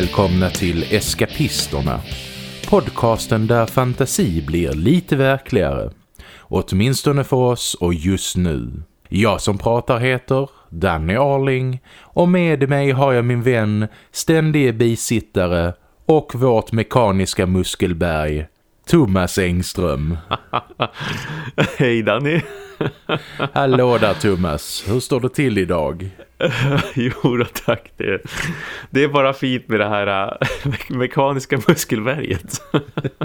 Välkomna till Eskapisterna. Podcasten där fantasi blir lite verkligare. Åtminstone för oss och just nu. Jag som pratar heter Danny Arling och med mig har jag min vän, ständige bisittare och vårt mekaniska muskelberg, Thomas Engström. Hej Danny. Hallå där Thomas, hur står det till idag? jo då, tack. Det, det är bara fint med det här äh, mekaniska muskelberget.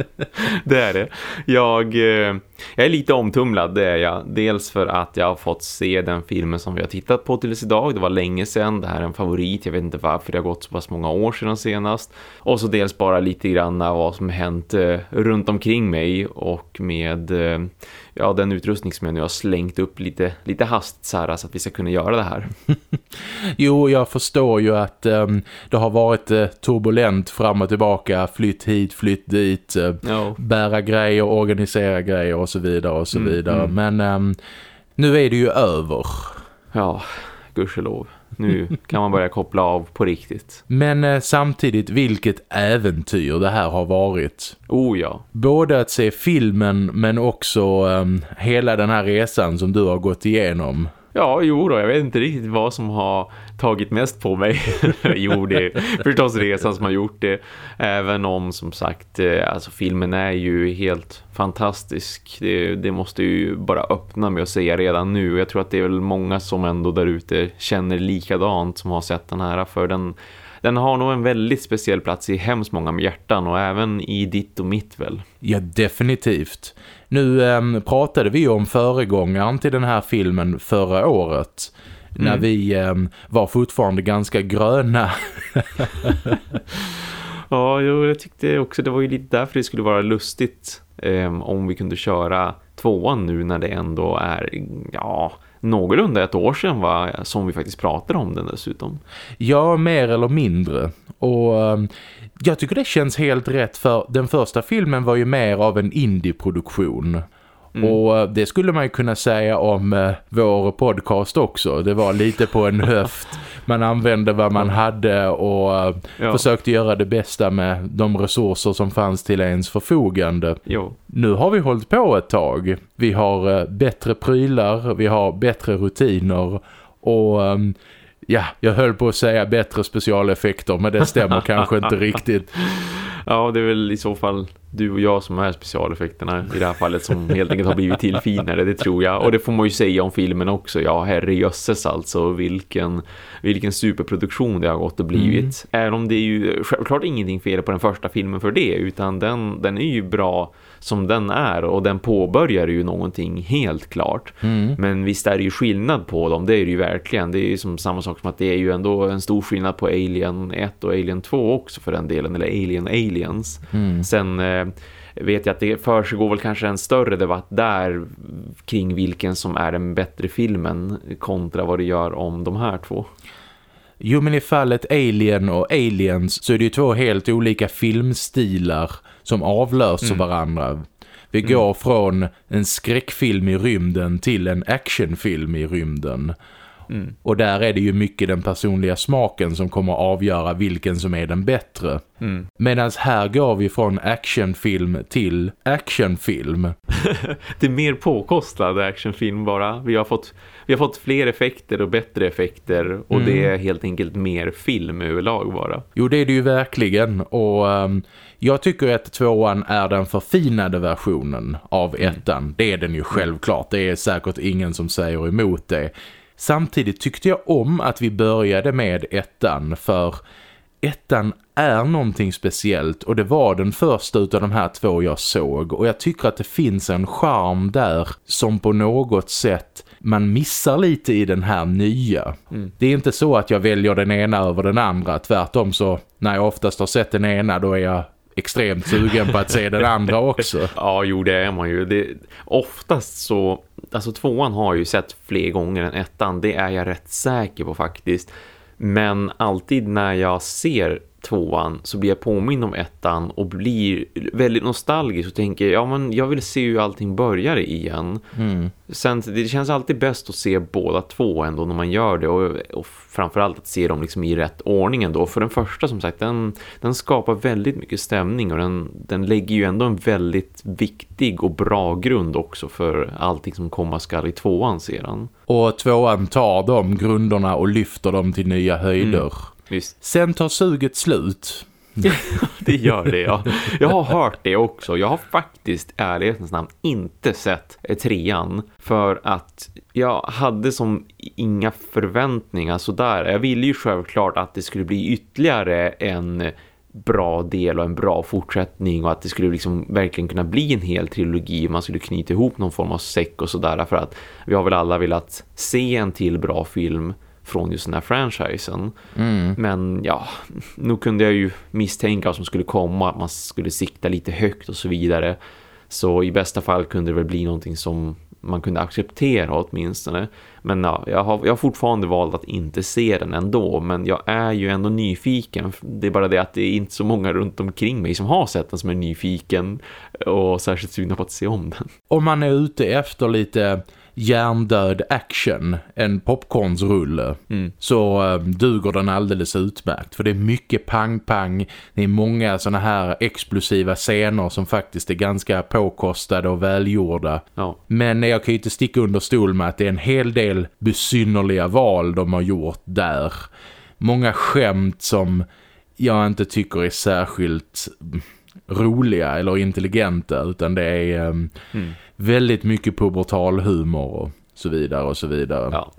det är det. Jag, äh, jag är lite omtumlad, det är jag. Dels för att jag har fått se den filmen som vi har tittat på tills idag. Det var länge sedan, det här är en favorit. Jag vet inte varför det har gått så pass många år sedan senast. Och så dels bara lite grann vad som hänt äh, runt omkring mig och med ja, den utrustning som jag nu har slängt upp lite, lite hast så, här, så att vi ska kunna göra det här. jo, jag förstår ju att um, det har varit uh, turbulent fram och tillbaka, flytt hit, flytt dit, uh, no. bära grejer, organisera grejer och så vidare och så mm, vidare. Mm. Men um, nu är det ju över. Ja, gudskelov. Nu kan man börja koppla av på riktigt. Men eh, samtidigt, vilket äventyr det här har varit. Oh ja. Både att se filmen men också eh, hela den här resan som du har gått igenom. Ja, jo då, jag vet inte riktigt vad som har tagit mest på mig. jo, det är förstås resan som har gjort det. Även om, som sagt, eh, alltså filmen är ju helt fantastisk. Det, det måste ju bara öppna med att säga redan nu. Jag tror att det är väl många som ändå där ute känner likadant som har sett den här. För den, den har nog en väldigt speciell plats i hemskt många hjärtan och även i ditt och mitt väl. Ja, definitivt. Nu eh, pratade vi om föregångaren till den här filmen förra året. Mm. När vi eh, var fortfarande ganska gröna. ja, jag tyckte också det var ju lite därför det skulle vara lustigt eh, om vi kunde köra tvåan nu när det ändå är, ja någorlunda ett år sedan va, som vi faktiskt pratade om den dessutom. Ja, mer eller mindre. Och ehm, jag tycker det känns helt rätt för den första filmen var ju mer av en indieproduktion. Mm. Och eh, det skulle man ju kunna säga om eh, vår podcast också. Det var lite på en höft. Man använde vad man hade och eh, ja. försökte göra det bästa med de resurser som fanns till ens förfogande. Jo. Nu har vi hållit på ett tag. Vi har eh, bättre prylar, vi har bättre rutiner och... Ja, jag höll på att säga bättre specialeffekter men det stämmer kanske inte riktigt. Ja, det är väl i så fall du och jag som är specialeffekterna i det här fallet som helt enkelt har blivit till finare, det tror jag. Och det får man ju säga om filmen också. Ja, herrejösses alltså, vilken, vilken superproduktion det har gått och blivit. Mm. Även om det är ju självklart ingenting fel på den första filmen för det, utan den, den är ju bra som den är och den påbörjar ju någonting helt klart. Mm. Men visst är det ju skillnad på dem, det är det ju verkligen. Det är ju som samma sak som att det är ju ändå en stor skillnad på Alien 1 och Alien 2 också för den delen, eller Alien Aliens. Mm. Sen eh, vet jag att det försiggår väl kanske en större debatt där kring vilken som är den bättre filmen kontra vad det gör om de här två. Jo men i fallet Alien och Aliens så är det ju två helt olika filmstilar som avlöser mm. varandra. Vi mm. går från en skräckfilm i rymden till en actionfilm i rymden. Mm. Och där är det ju mycket den personliga smaken som kommer att avgöra vilken som är den bättre. Mm. Medan här går vi från actionfilm till actionfilm. det är mer påkostad actionfilm bara. Vi har fått, vi har fått fler effekter och bättre effekter och mm. det är helt enkelt mer film överlag bara. Jo det är det ju verkligen och um, jag tycker att tvåan är den förfinade versionen av mm. ettan. Mm. Det är den ju självklart. Det är säkert ingen som säger emot det. Samtidigt tyckte jag om att vi började med ettan för ettan är någonting speciellt och det var den första utav de här två jag såg och jag tycker att det finns en charm där som på något sätt man missar lite i den här nya. Mm. Det är inte så att jag väljer den ena över den andra, tvärtom så när jag oftast har sett den ena då är jag extremt sugen på att se den andra också. Ja, jo det är man ju. Det, oftast så, alltså tvåan har jag ju sett fler gånger än ettan. Det är jag rätt säker på faktiskt. Men alltid när jag ser tvåan så blir jag påminn om ettan och blir väldigt nostalgisk och tänker ja men jag vill se hur allting börjar igen. Mm. Sen, det känns alltid bäst att se båda två ändå när man gör det och, och framförallt att se dem liksom i rätt ordning ändå. För den första som sagt, den, den skapar väldigt mycket stämning och den, den lägger ju ändå en väldigt viktig och bra grund också för allting som komma skall i tvåan sedan. Och tvåan tar de grunderna och lyfter dem till nya höjder. Mm. Visst. Sen tar suget slut. det gör det, ja. Jag har hört det också. Jag har faktiskt, ärlighetens namn, inte sett trean. För att jag hade som inga förväntningar sådär. Jag ville ju självklart att det skulle bli ytterligare en bra del och en bra fortsättning och att det skulle liksom verkligen kunna bli en hel trilogi man skulle knyta ihop någon form av säck och sådär för att vi har väl alla velat se en till bra film från just den här franchisen. Mm. Men ja, nu kunde jag ju misstänka vad som skulle komma, att man skulle sikta lite högt och så vidare. Så i bästa fall kunde det väl bli någonting som man kunde acceptera åtminstone. Men ja, jag har, jag har fortfarande valt att inte se den ändå. Men jag är ju ändå nyfiken. Det är bara det att det är inte så många runt omkring mig som har sett den som är nyfiken. Och särskilt sugna på att se om den. Om man är ute efter lite hjärndöd action, en popcornsrulle, mm. så um, duger den alldeles utmärkt. För det är mycket pang-pang, det är många såna här explosiva scener som faktiskt är ganska påkostade och välgjorda. Ja. Men jag kan ju inte sticka under stol med att det är en hel del besynnerliga val de har gjort där. Många skämt som jag inte tycker är särskilt roliga eller intelligenta utan det är um, mm. väldigt mycket pubertal humor och så vidare och så vidare. Ja.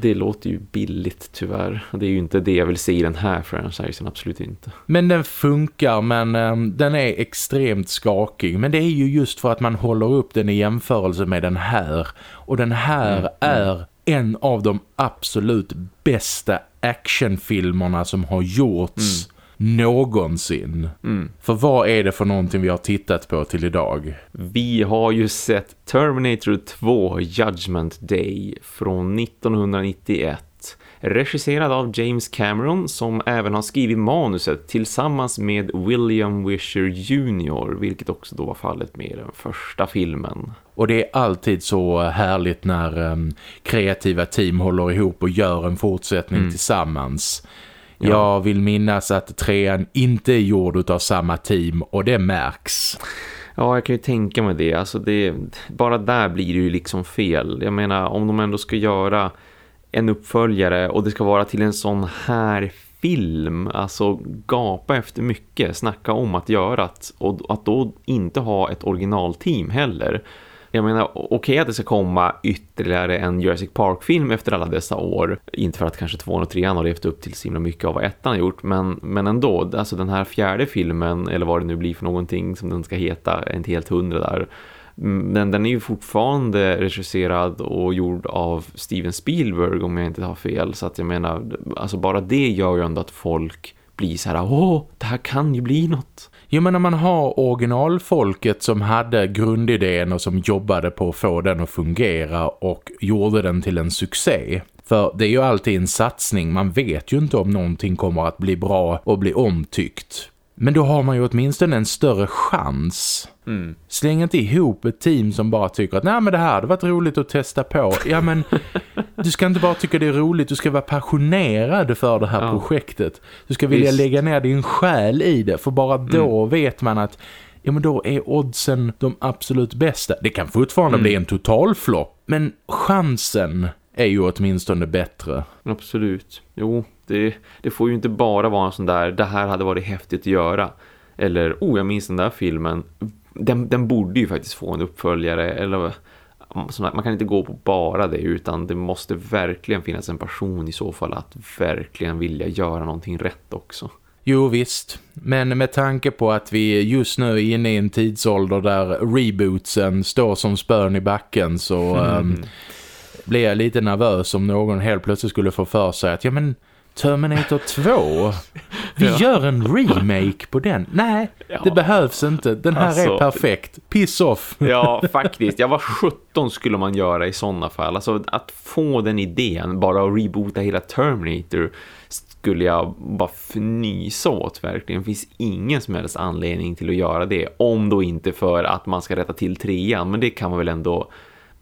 Det låter ju billigt tyvärr. Det är ju inte det jag vill se i den här franchisen, absolut inte. Men den funkar, men um, den är extremt skakig. Men det är ju just för att man håller upp den i jämförelse med den här. Och den här mm. är en av de absolut bästa actionfilmerna som har gjorts mm någonsin. Mm. För vad är det för någonting vi har tittat på till idag? Vi har ju sett Terminator 2 Judgment Day från 1991. Regisserad av James Cameron som även har skrivit manuset tillsammans med William Wisher Jr. Vilket också då var fallet med den första filmen. Och det är alltid så härligt när um, kreativa team håller ihop och gör en fortsättning mm. tillsammans. Ja. Jag vill minnas att trean inte är gjord av samma team och det märks. Ja, jag kan ju tänka mig det. Alltså det. Bara där blir det ju liksom fel. Jag menar, om de ändå ska göra en uppföljare och det ska vara till en sån här film, alltså gapa efter mycket, snacka om att göra och att då inte ha ett originalteam heller jag menar, okej okay att det ska komma ytterligare en Jurassic Park-film efter alla dessa år. Inte för att kanske tvåan och trean har levt upp till så himla mycket av vad ettan har gjort. Men, men ändå, alltså den här fjärde filmen, eller vad det nu blir för någonting som den ska heta, inte helt hundra där. Mm, den, den är ju fortfarande regisserad och gjord av Steven Spielberg om jag inte har fel. Så att jag menar, alltså bara det gör ju ändå att folk blir så här, åh, det här kan ju bli något. Jo men när man har originalfolket som hade grundidén och som jobbade på att få den att fungera och gjorde den till en succé. För det är ju alltid en satsning, man vet ju inte om någonting kommer att bli bra och bli omtyckt. Men då har man ju åtminstone en större chans. Mm. Släng inte ihop ett team som bara tycker att nej men det här hade varit roligt att testa på. Ja men du ska inte bara tycka det är roligt, du ska vara passionerad för det här ja. projektet. Du ska vilja Visst. lägga ner din själ i det för bara då mm. vet man att ja men då är oddsen de absolut bästa. Det kan fortfarande mm. bli en totalflopp men chansen är ju åtminstone bättre. Absolut. Jo, det, det får ju inte bara vara en sån där, det här hade varit häftigt att göra. Eller, oh jag minns den där filmen. Den, den borde ju faktiskt få en uppföljare. Eller man kan inte gå på bara det utan det måste verkligen finnas en passion i så fall att verkligen vilja göra någonting rätt också. Jo visst, men med tanke på att vi just nu är inne i en tidsålder där rebootsen står som spön i backen så mm. um, blir jag lite nervös om någon helt plötsligt skulle få för sig att ja men Terminator 2. Vi ja. gör en remake på den. Nej, ja. det behövs inte. Den här alltså, är perfekt. Piss off. Ja, faktiskt. Jag var 17 skulle man göra i sådana fall. Alltså att få den idén, bara att reboota hela Terminator skulle jag bara fnysa åt verkligen. Det finns ingen som helst anledning till att göra det. Om då inte för att man ska rätta till trean. Men det kan man väl ändå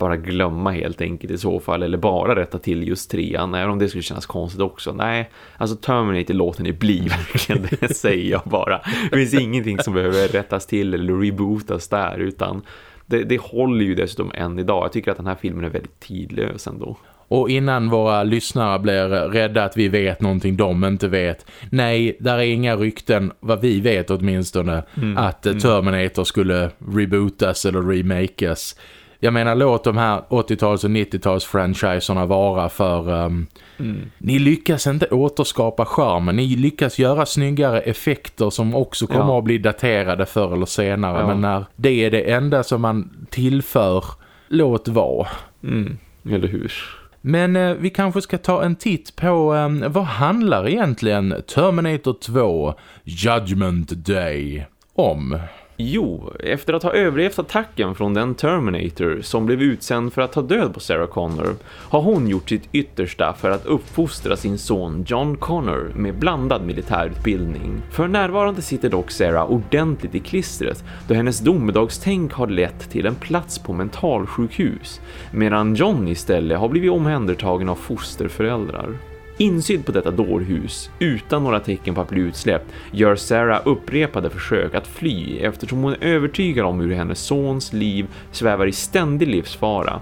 bara glömma helt enkelt i så fall. Eller bara rätta till just trean. Även om det skulle kännas konstigt också. Nej, alltså Terminator låter ni bli verkligen. Det säger jag bara. Det finns ingenting som behöver rättas till eller rebootas där. Utan det, det håller ju dessutom än idag. Jag tycker att den här filmen är väldigt tidlös ändå. Och innan våra lyssnare blir rädda att vi vet någonting de inte vet. Nej, där är inga rykten, vad vi vet åtminstone, mm. att mm. Terminator skulle rebootas eller remakas. Jag menar, låt de här 80-tals- och 90-tals franchiserna vara för um, mm. ni lyckas inte återskapa charmen. Ni lyckas göra snyggare effekter som också kommer ja. att bli daterade förr eller senare. Ja. Men när det är det enda som man tillför, låt vara. Mm. Eller hur? Men eh, vi kanske ska ta en titt på eh, vad handlar egentligen Terminator 2 Judgment Day om? Jo, efter att ha överlevt attacken från den Terminator som blev utsänd för att ta död på Sarah Connor har hon gjort sitt yttersta för att uppfostra sin son John Connor med blandad militärutbildning. För närvarande sitter dock Sarah ordentligt i klistret då hennes domedagstänk har lett till en plats på mentalsjukhus medan John istället har blivit omhändertagen av fosterföräldrar. Insydd på detta dårhus, utan några tecken på att bli utsläppt, gör Sarah upprepade försök att fly eftersom hon är övertygad om hur hennes sons liv svävar i ständig livsfara.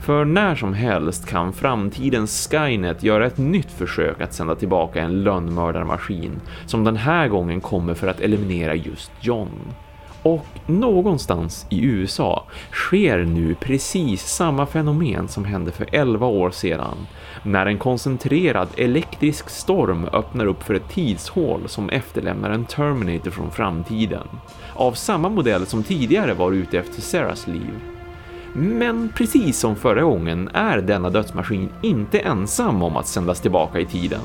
För när som helst kan framtidens Skynet göra ett nytt försök att sända tillbaka en lönnmördarmaskin som den här gången kommer för att eliminera just John. Och någonstans i USA sker nu precis samma fenomen som hände för 11 år sedan när en koncentrerad elektrisk storm öppnar upp för ett tidshål som efterlämnar en Terminator från framtiden. Av samma modell som tidigare var ute efter Sarahs liv. Men precis som förra gången är denna dödsmaskin inte ensam om att sändas tillbaka i tiden.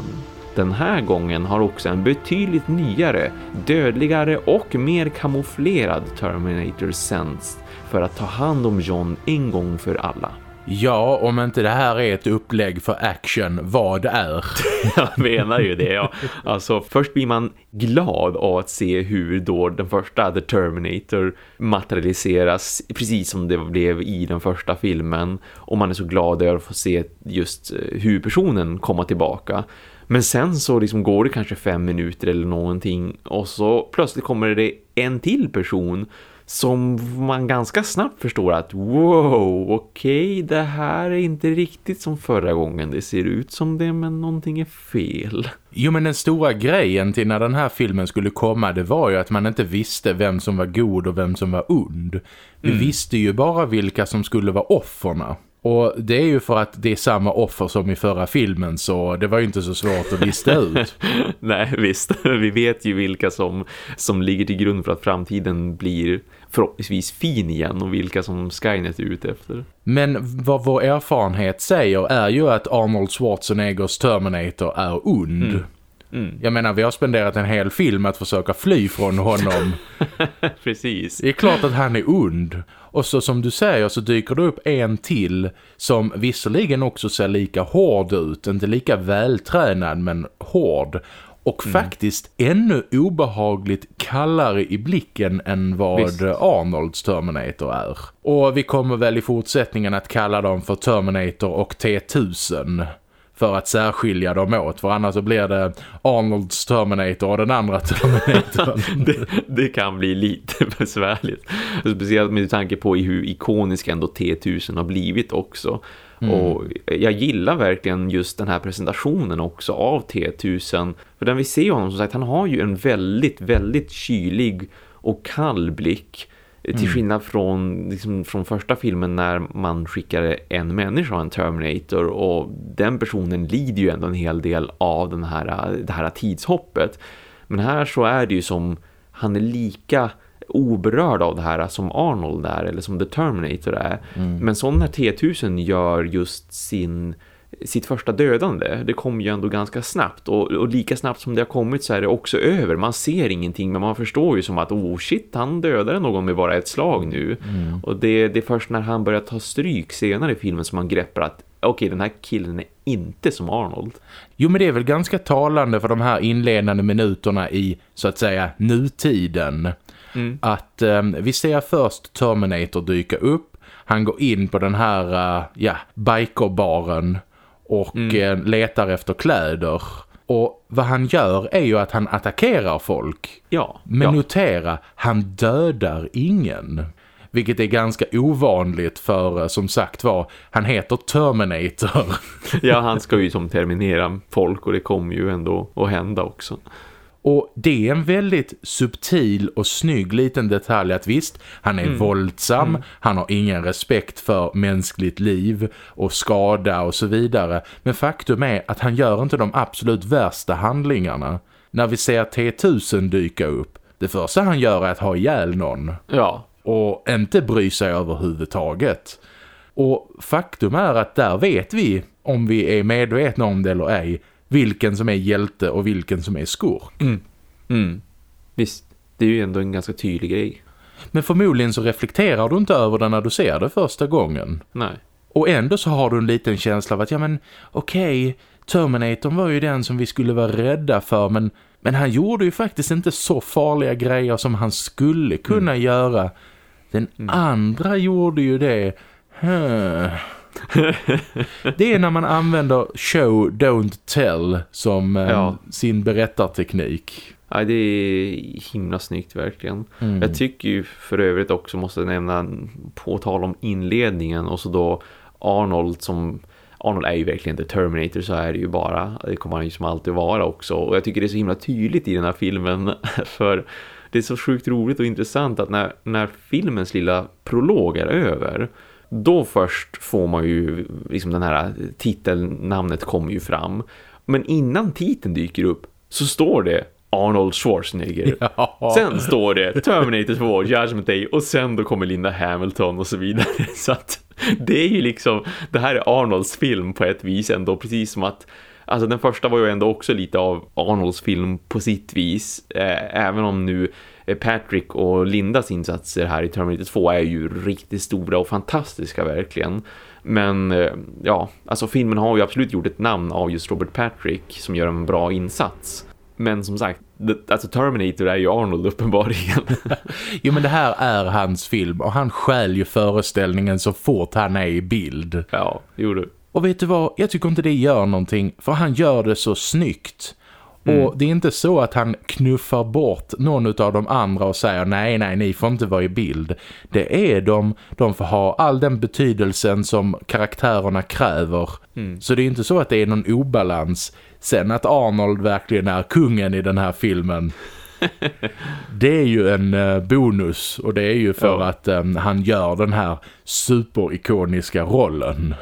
Den här gången har också en betydligt nyare, dödligare och mer kamouflerad Terminator sänds för att ta hand om John en gång för alla. Ja, om inte det här är ett upplägg för action, vad är? Jag menar ju det, ja. Alltså, först blir man glad av att se hur då den första The Terminator materialiseras, precis som det blev i den första filmen. Och man är så glad över att få se just eh, hur personen komma tillbaka. Men sen så liksom går det kanske fem minuter eller någonting och så plötsligt kommer det en till person som man ganska snabbt förstår att wow, okej, okay, det här är inte riktigt som förra gången. Det ser ut som det, men någonting är fel. Jo, men den stora grejen till när den här filmen skulle komma, det var ju att man inte visste vem som var god och vem som var ond. Vi mm. visste ju bara vilka som skulle vara offerna. Och det är ju för att det är samma offer som i förra filmen så det var ju inte så svårt att lista ut. Nej, visst. Vi vet ju vilka som, som ligger till grund för att framtiden blir förhoppningsvis fin igen och vilka som Skynet är ute efter. Men vad vår erfarenhet säger är ju att Arnold Schwarzeneggers Terminator är ond. Mm. Mm. Jag menar, vi har spenderat en hel film att försöka fly från honom. Precis. Det är klart att han är ond. Och så som du säger så dyker det upp en till som visserligen också ser lika hård ut. Inte lika vältränad men hård. Och mm. faktiskt ännu obehagligt kallare i blicken än vad Visst. Arnolds Terminator är. Och vi kommer väl i fortsättningen att kalla dem för Terminator och T-1000 för att särskilja dem åt. För annars så blir det Arnolds Terminator och den andra Terminatorn. det, det, kan bli lite besvärligt. Speciellt med tanke på hur ikonisk ändå T1000 har blivit också. Mm. Och jag gillar verkligen just den här presentationen också av T1000. För den vi ser honom som sagt, han har ju en väldigt, väldigt kylig och kall blick. Till mm. skillnad från, liksom, från första filmen när man skickade en människa, en Terminator och den personen lider ju ändå en hel del av den här, det här tidshoppet. Men här så är det ju som, han är lika oberörd av det här som Arnold är eller som The Terminator är. Mm. Men så när T-1000 gör just sin sitt första dödande. Det kom ju ändå ganska snabbt och, och, lika snabbt som det har kommit så är det också över. Man ser ingenting men man förstår ju som att oh shit, han dödade någon med bara ett slag nu. Mm. Och det, det är först när han börjar ta stryk senare i filmen som man greppar att okej, okay, den här killen är inte som Arnold. Jo, men det är väl ganska talande för de här inledande minuterna i, så att säga, nutiden. Mm. Att um, vi ser först Terminator dyka upp. Han går in på den här, uh, ja, bikerbaren och mm. uh, letar efter kläder. Och vad han gör är ju att han attackerar folk. Ja. Men ja. notera, han dödar ingen. Vilket är ganska ovanligt för, eh, som sagt var, han heter Terminator. ja, han ska ju som terminera folk och det kommer ju ändå att hända också. Och det är en väldigt subtil och snygg liten detalj att visst, han är mm. våldsam, mm. han har ingen respekt för mänskligt liv och skada och så vidare. Men faktum är att han gör inte de absolut värsta handlingarna. När vi ser T-1000 dyka upp, det första han gör är att ha ihjäl någon. Ja, och inte bry sig överhuvudtaget. Och faktum är att där vet vi, om vi är medvetna om det eller ej, vilken som är hjälte och vilken som är skurk. Mm. Mm. Visst, det är ju ändå en ganska tydlig grej. Men förmodligen så reflekterar du inte över det när du ser det första gången. Nej. Och ändå så har du en liten känsla av att, ja men okej, okay, Terminator var ju den som vi skulle vara rädda för, men, men han gjorde ju faktiskt inte så farliga grejer som han skulle kunna mm. göra. Den mm. andra gjorde ju det. Det är när man använder show, don't tell som eh, ja. sin berättarteknik. Ja, det är himla snyggt verkligen. Mm. Jag tycker ju för övrigt också måste nämna på tal om inledningen och så då Arnold som Arnold är ju verkligen The Terminator så är det ju bara. Det kommer han ju som alltid vara också. Och jag tycker det är så himla tydligt i den här filmen för det är så sjukt roligt och intressant att när, när filmens lilla prolog är över då först får man ju liksom den här titelnamnet kommer ju fram. Men innan titeln dyker upp så står det Arnold Schwarzenegger. Ja. Sen står det Terminator 2, Judgment Day och sen då kommer Linda Hamilton och så vidare. Så att det är ju liksom, det här är Arnolds film på ett vis ändå, precis som att Alltså den första var ju ändå också lite av Arnolds film på sitt vis. Eh, även om nu Patrick och Lindas insatser här i Terminator 2 är ju riktigt stora och fantastiska verkligen. Men eh, ja, alltså filmen har ju absolut gjort ett namn av just Robert Patrick som gör en bra insats. Men som sagt, alltså Terminator är ju Arnold uppenbarligen. jo men det här är hans film och han skäl ju föreställningen så fort han är i bild. Ja, gjorde. Och vet du vad, jag tycker inte det gör någonting för han gör det så snyggt. Mm. Och det är inte så att han knuffar bort någon av de andra och säger nej, nej, ni får inte vara i bild. Det är de, de får ha all den betydelsen som karaktärerna kräver. Mm. Så det är inte så att det är någon obalans. Sen att Arnold verkligen är kungen i den här filmen. det är ju en uh, bonus och det är ju för ja. att um, han gör den här superikoniska rollen.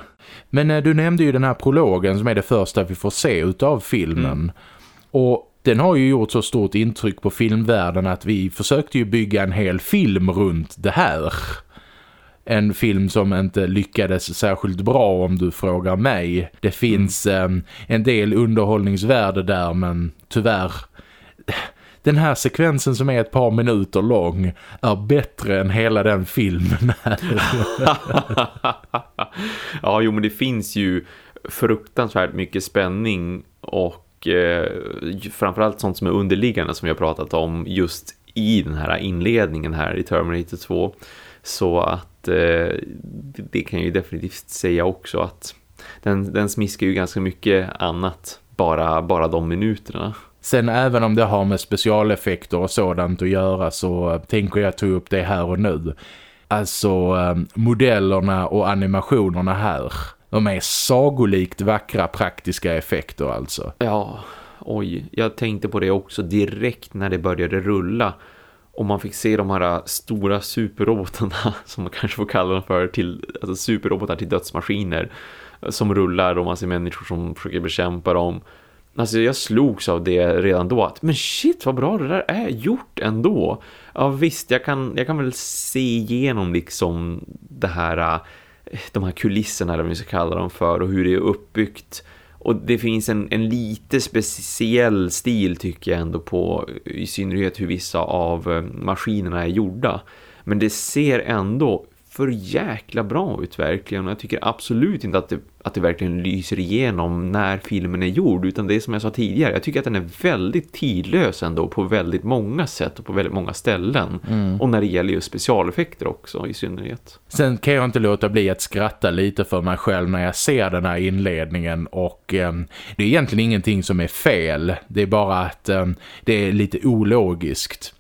Men uh, du nämnde ju den här prologen som är det första vi får se utav filmen. Mm. Och den har ju gjort så stort intryck på filmvärlden att vi försökte ju bygga en hel film runt det här. En film som inte lyckades särskilt bra om du frågar mig. Det finns mm. eh, en del underhållningsvärde där men tyvärr... Den här sekvensen som är ett par minuter lång är bättre än hela den filmen ja, jo men det finns ju fruktansvärt mycket spänning och eh, framförallt sånt som är underliggande som vi har pratat om just i den här inledningen här i Terminator 2. Så att eh, det kan jag ju definitivt säga också att den, den smiskar ju ganska mycket annat bara, bara de minuterna. Sen även om det har med specialeffekter och sådant att göra så tänker jag ta upp det här och nu. Alltså eh, modellerna och animationerna här de är sagolikt vackra praktiska effekter alltså. Ja, oj. Jag tänkte på det också direkt när det började rulla. Och man fick se de här stora superrobotarna som man kanske får kalla dem för till, alltså superrobotar till dödsmaskiner eh, som rullar och man ser människor som försöker bekämpa dem. Alltså jag slogs av det redan då att men shit vad bra det där är gjort ändå. Ja visst jag kan, jag kan väl se igenom liksom det här eh, de här kulisserna eller vad vi ska kalla dem för och hur det är uppbyggt. Och det finns en, en lite speciell stil tycker jag ändå på i synnerhet hur vissa av eh, maskinerna är gjorda. Men det ser ändå för jäkla bra ut verkligen och jag tycker absolut inte att det, att det verkligen lyser igenom när filmen är gjord utan det är som jag sa tidigare, jag tycker att den är väldigt tidlös ändå på väldigt många sätt och på väldigt många ställen mm. och när det gäller just specialeffekter också i synnerhet. Sen kan jag inte låta bli att skratta lite för mig själv när jag ser den här inledningen och eh, det är egentligen ingenting som är fel, det är bara att eh, det är lite ologiskt.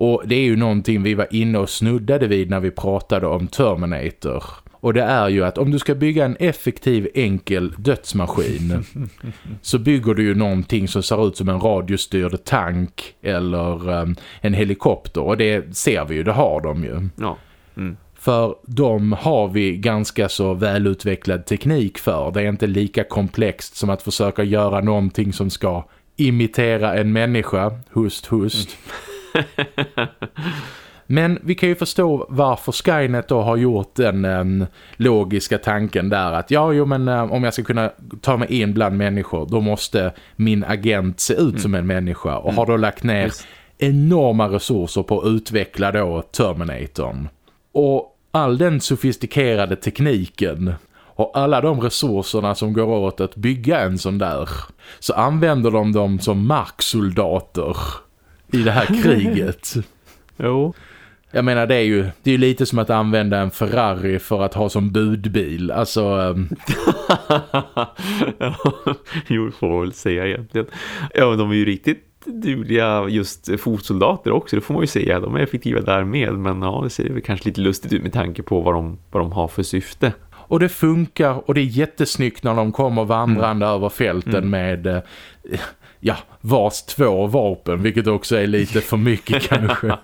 Och det är ju någonting vi var inne och snuddade vid när vi pratade om Terminator. Och det är ju att om du ska bygga en effektiv enkel dödsmaskin så bygger du ju någonting som ser ut som en radiostyrd tank eller um, en helikopter. Och det ser vi ju, det har de ju. Ja. Mm. För de har vi ganska så välutvecklad teknik för. Det är inte lika komplext som att försöka göra någonting som ska imitera en människa. Hust, hust. Mm. Men vi kan ju förstå varför Skynet då har gjort den um, logiska tanken där att ja, jo men um, om jag ska kunna ta mig in bland människor då måste min agent se ut mm. som en människa och mm. har då lagt ner yes. enorma resurser på att utveckla då Terminatorn. Och all den sofistikerade tekniken och alla de resurserna som går åt att bygga en sån där så använder de dem som marksoldater i det här kriget. jo. Jag menar det är ju det är lite som att använda en Ferrari för att ha som budbil. Alltså... Um... ja, jo, får väl säga egentligen. Ja, de är ju riktigt dugliga just fotsoldater också, det får man ju säga. De är effektiva där med, men ja, det ser väl kanske lite lustigt ut med tanke på vad de, vad de har för syfte. Och det funkar och det är jättesnyggt när de kommer vandrande mm. över fälten mm. med eh, ja, vars två vapen, vilket också är lite för mycket kanske.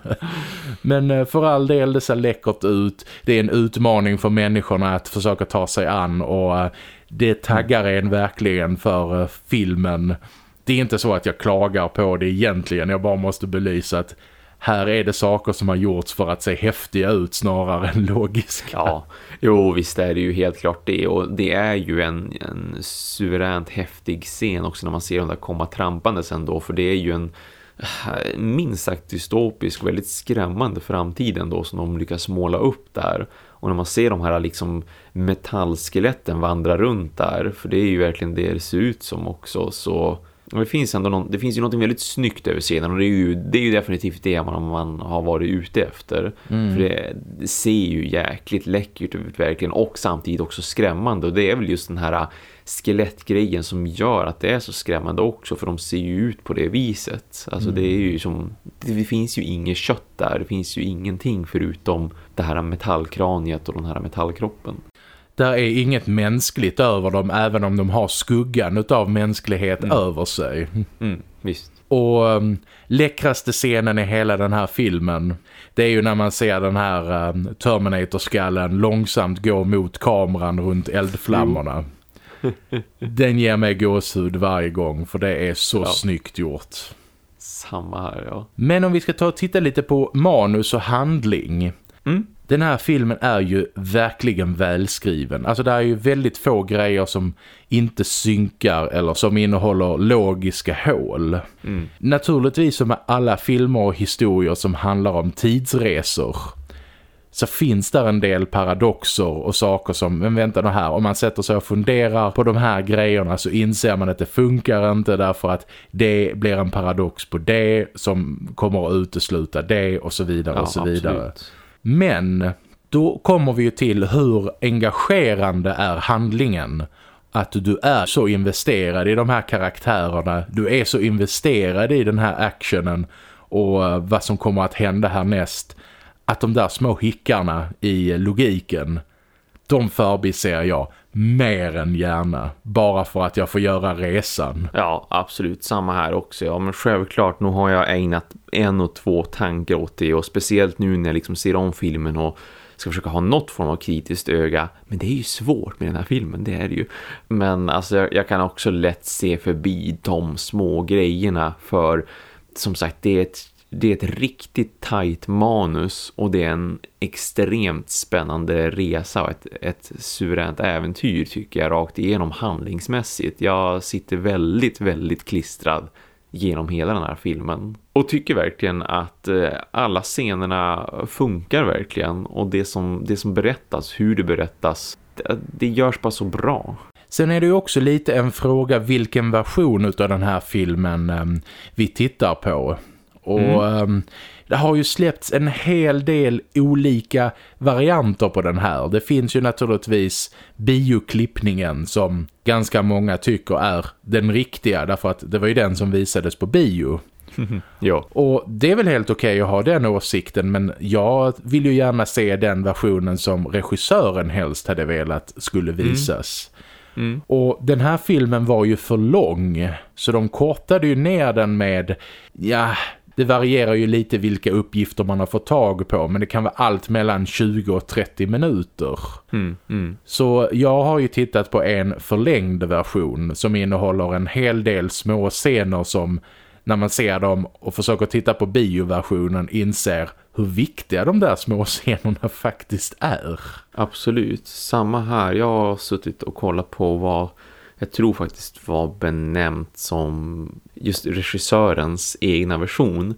Men eh, för all del, det ser läckert ut. Det är en utmaning för människorna att försöka ta sig an och eh, det taggar en verkligen för eh, filmen. Det är inte så att jag klagar på det egentligen, jag bara måste belysa att här är det saker som har gjorts för att se häftiga ut snarare än logiska. Ja, jo visst är det ju helt klart det. Och det är ju en, en suveränt häftig scen också när man ser dem där komma trampande sen då. För det är ju en eh, minst sagt dystopisk väldigt skrämmande framtiden då som de lyckas måla upp där. Och när man ser de här liksom metallskeletten vandra runt där för det är ju verkligen det det ser ut som också så och det finns ändå någon, det finns ju något väldigt snyggt över scenen och det är ju, det är ju definitivt det man, man har varit ute efter. Mm. För det, det, ser ju jäkligt läckert ut verkligen och samtidigt också skrämmande och det är väl just den här skelettgrejen som gör att det är så skrämmande också för de ser ju ut på det viset. Alltså mm. det är ju som, det finns ju inget kött där, det finns ju ingenting förutom det här metallkraniet och den här metallkroppen där är inget mänskligt över dem även om de har skuggan av mänsklighet mm. över sig. Mm, visst. Och um, läckraste scenen i hela den här filmen det är ju när man ser den här um, Terminator-skallen långsamt gå mot kameran runt eldflammorna. den ger mig gåshud varje gång för det är så ja. snyggt gjort. Samma här, ja. Men om vi ska ta och titta lite på manus och handling. Mm den här filmen är ju verkligen välskriven. Alltså det är ju väldigt få grejer som inte synkar eller som innehåller logiska hål. Mm. Naturligtvis som med alla filmer och historier som handlar om tidsresor så finns där en del paradoxer och saker som, men vänta nu här, om man sätter sig och funderar på de här grejerna så inser man att det funkar inte därför att det blir en paradox på det som kommer att utesluta det och så vidare ja, och så vidare. Absolut. Men då kommer vi ju till hur engagerande är handlingen. Att du är så investerad i de här karaktärerna. Du är så investerad i den här actionen och eh, vad som kommer att hända härnäst. Att de där små hickarna i logiken, de förbiser jag mer än gärna. Bara för att jag får göra resan. Ja, absolut. Samma här också. Ja, men självklart, nu har jag ägnat en och två tankar åt det. Och speciellt nu när jag liksom ser om filmen och ska försöka ha något form av kritiskt öga. Men det är ju svårt med den här filmen, det är det ju. Men alltså jag, jag kan också lätt se förbi de små grejerna. För som sagt, det är ett det är ett riktigt tajt manus och det är en extremt spännande resa och ett, ett suveränt äventyr tycker jag rakt igenom handlingsmässigt. Jag sitter väldigt, väldigt klistrad genom hela den här filmen. Och tycker verkligen att eh, alla scenerna funkar verkligen och det som, det som berättas, hur det berättas, det, det görs bara så bra. Sen är det ju också lite en fråga vilken version av den här filmen ehm, vi tittar på. Och mm. um, det har ju släppts en hel del olika varianter på den här. Det finns ju naturligtvis bioklippningen som ganska många tycker är den riktiga därför att det var ju den som visades på bio. ja. Och det är väl helt okej okay att ha den åsikten men jag vill ju gärna se den versionen som regissören helst hade velat skulle mm. visas. Mm. Mm. Och den här filmen var ju för lång så de kortade ju ner den med, ja det varierar ju lite vilka uppgifter man har fått tag på men det kan vara allt mellan 20 och 30 minuter. Mm, mm. Så jag har ju tittat på en förlängd version som innehåller en hel del små scener som när man ser dem och försöker titta på bioversionen inser hur viktiga de där små scenerna faktiskt är. Absolut, samma här. Jag har suttit och kollat på vad jag tror faktiskt var benämnt som just regissörens egna version.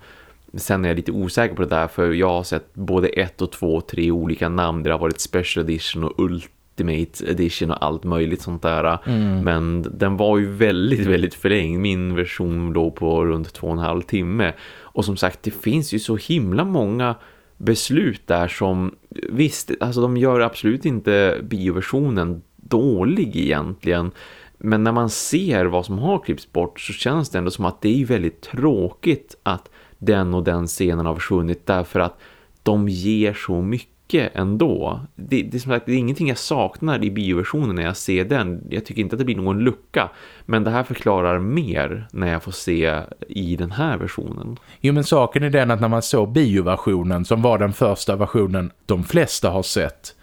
Sen är jag lite osäker på det där för jag har sett både ett och två, tre olika namn det har varit Special Edition och Ultimate Edition och allt möjligt sånt där. Mm. Men den var ju väldigt, väldigt förlängd. Min version låg på runt två och en halv timme. Och som sagt, det finns ju så himla många beslut där som visst, alltså de gör absolut inte bioversionen dålig egentligen. Men när man ser vad som har klippts bort så känns det ändå som att det är väldigt tråkigt att den och den scenen har försvunnit därför att de ger så mycket ändå. Det, det, är som sagt, det är ingenting jag saknar i bioversionen när jag ser den. Jag tycker inte att det blir någon lucka. Men det här förklarar mer när jag får se i den här versionen. Jo men saken är den att när man såg bioversionen som var den första versionen de flesta har sett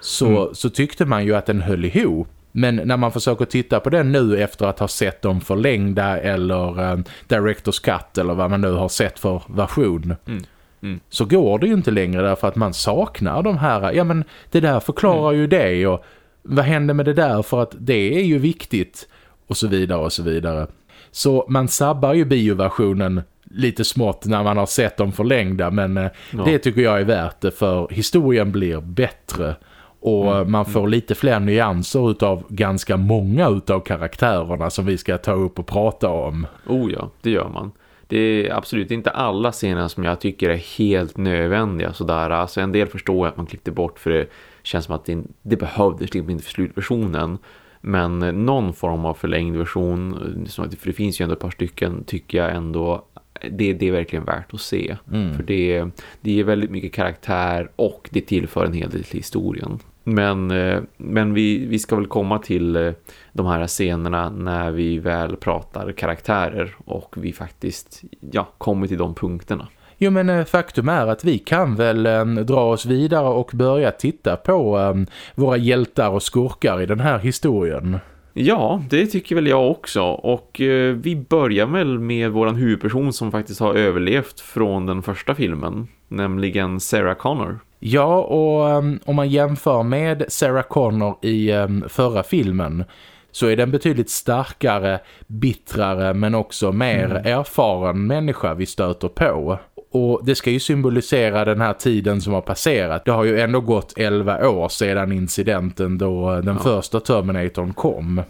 så, mm. så tyckte man ju att den höll ihop. Men när man försöker titta på den nu efter att ha sett dem förlängda eller uh, Director's Cut eller vad man nu har sett för version mm. Mm. så går det ju inte längre därför att man saknar de här, ja men det där förklarar mm. ju det och vad händer med det där för att det är ju viktigt och så vidare och så vidare. Så man sabbar ju bioversionen lite smått när man har sett dem förlängda men uh, ja. det tycker jag är värt det för historien blir bättre och mm. man får lite fler nyanser utav ganska många utav karaktärerna som vi ska ta upp och prata om. Oh ja, det gör man. Det är absolut inte alla scener som jag tycker är helt nödvändiga sådär. Alltså en del förstår jag att man klippte bort för det känns som att det, det behövdes liksom inte för slutversionen. Men någon form av förlängd version, för det finns ju ändå ett par stycken, tycker jag ändå det, det är verkligen värt att se. Mm. För det, det är väldigt mycket karaktär och det tillför en hel del till historien. Men, eh, men vi, vi ska väl komma till eh, de här scenerna när vi väl pratar karaktärer och vi faktiskt ja, kommer till de punkterna. Jo men eh, faktum är att vi kan väl äm, dra oss vidare och börja titta på äm, våra hjältar och skurkar i den här historien. Ja, det tycker väl jag också. Och eh, vi börjar väl med våran huvudperson som faktiskt har överlevt från den första filmen. Nämligen Sarah Connor. Ja, och um, om man jämför med Sarah Connor i um, förra filmen så är det en betydligt starkare, bittrare men också mer mm. erfaren människa vi stöter på. Och det ska ju symbolisera den här tiden som har passerat. Det har ju ändå gått 11 år sedan incidenten då den ja. första Terminatorn kom.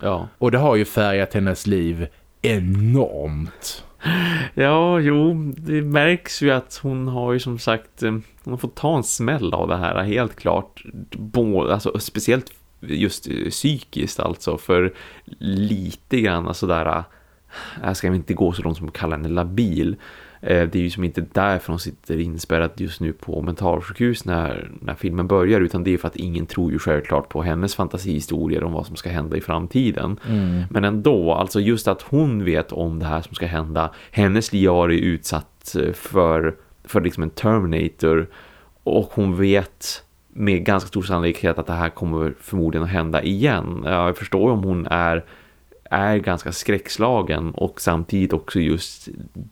Ja. Och det har ju färgat hennes liv enormt. Ja, jo, det märks ju att hon har ju som sagt, eh, hon har fått ta en smäll av det här, helt klart. Både, alltså, speciellt just eh, psykiskt alltså, för lite grann sådär, alltså eh, jag ska inte gå så långt som att kalla henne labil. Eh, det är ju som inte därför hon sitter inspärrad just nu på mentalsjukhus när, när filmen börjar utan det är för att ingen tror ju självklart på hennes fantasihistorier om vad som ska hända i framtiden. Mm. Men ändå, alltså just att hon vet om det här som ska hända. Hennes liv är utsatt eh, för, för liksom en Terminator och hon vet med ganska stor sannolikhet att det här kommer förmodligen att hända igen. Jag förstår om hon är är ganska skräckslagen och samtidigt också just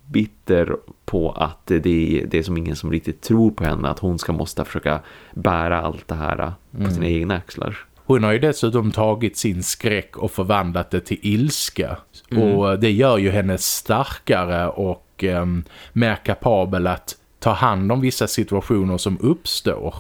bitter på att det är, det är som ingen som riktigt tror på henne att hon ska måste försöka bära allt det här på mm. sina egna axlar. Hon har ju dessutom tagit sin skräck och förvandlat det till ilska. Mm. Och det gör ju henne starkare och eh, mer kapabel att ta hand om vissa situationer som uppstår.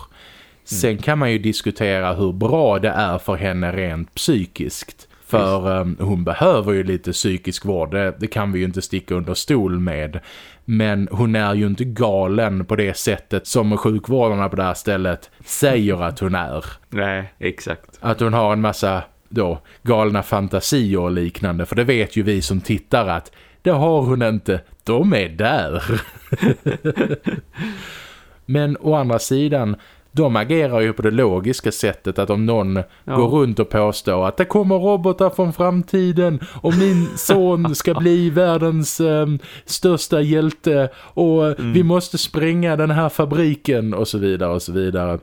Sen kan man ju diskutera hur bra det är för henne rent psykiskt. För um, hon behöver ju lite psykisk vård, det, det, kan vi ju inte sticka under stol med. Men hon är ju inte galen på det sättet som sjukvårdarna på det här stället säger att hon är. Nej, exakt. Att hon har en massa då galna fantasier och liknande. För det vet ju vi som tittar att det har hon inte. De är där. Men å andra sidan de agerar ju på det logiska sättet att om någon ja. går runt och påstår att det kommer robotar från framtiden och min son ska bli världens eh, största hjälte och mm. vi måste spränga den här fabriken och så vidare och så vidare.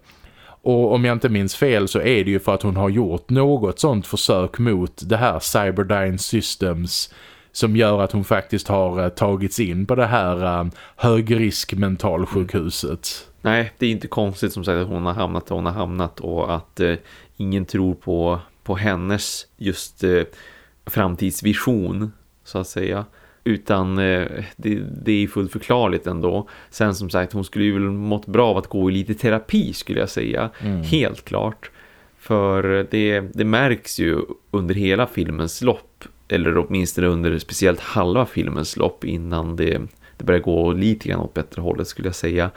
Och om jag inte minns fel så är det ju för att hon har gjort något sånt försök mot det här Cyberdyne Systems som gör att hon faktiskt har uh, tagits in på det här uh, högrisk mentalsjukhuset. Nej, det är inte konstigt som sagt att hon har hamnat där hon har hamnat och att uh, ingen tror på, på hennes just framtidsvision så att säga. Utan det, det är fullt förklarligt ändå. Sen som sagt, hon skulle ju väl mått bra av att gå i lite terapi skulle jag säga. Mm. Helt klart. För det, det märks ju under hela filmens lopp eller åtminstone under speciellt halva filmens lopp innan det, det börjar gå lite grann åt bättre hållet skulle jag säga.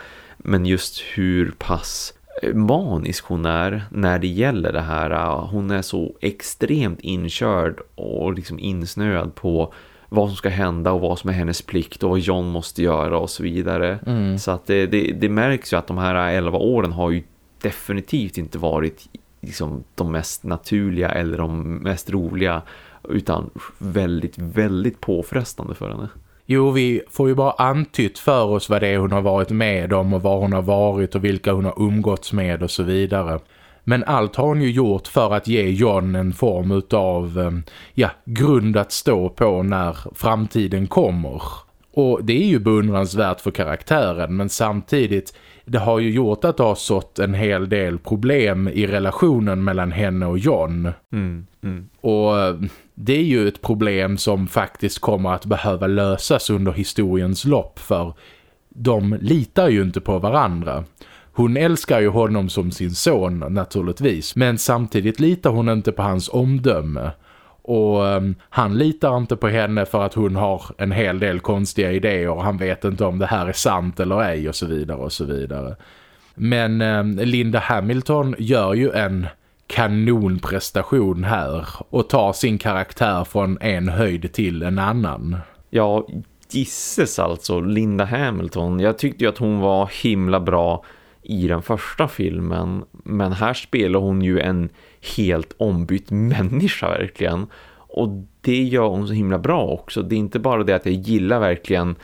Men just hur pass manisk hon är när det gäller det här. Hon är så extremt inkörd och liksom insnöad på vad som ska hända och vad som är hennes plikt och vad John måste göra och så vidare. Mm. Så att det, det, det, märks ju att de här 11 åren har ju definitivt inte varit liksom de mest naturliga eller de mest roliga utan väldigt, väldigt påfrestande för henne. Jo, vi får ju bara antytt för oss vad det är hon har varit med om och var hon har varit och vilka hon har umgåtts med och så vidare. Men allt har hon ju gjort för att ge John en form av eh, ja, grund att stå på när framtiden kommer. Och det är ju beundransvärt för karaktären men samtidigt det har ju gjort att det har sått en hel del problem i relationen mellan henne och John. Mm, mm. Och eh, det är ju ett problem som faktiskt kommer att behöva lösas under historiens lopp för de litar ju inte på varandra. Hon älskar ju honom som sin son naturligtvis men samtidigt litar hon inte på hans omdöme. Och um, han litar inte på henne för att hon har en hel del konstiga idéer och han vet inte om det här är sant eller ej och så vidare och så vidare. Men um, Linda Hamilton gör ju en kanonprestation här och tar sin karaktär från en höjd till en annan. Ja, gisses alltså Linda Hamilton. Jag tyckte ju att hon var himla bra i den första filmen. Men här spelar hon ju en helt ombytt människa verkligen. Och det gör hon så himla bra också. Det är inte bara det att jag gillar verkligen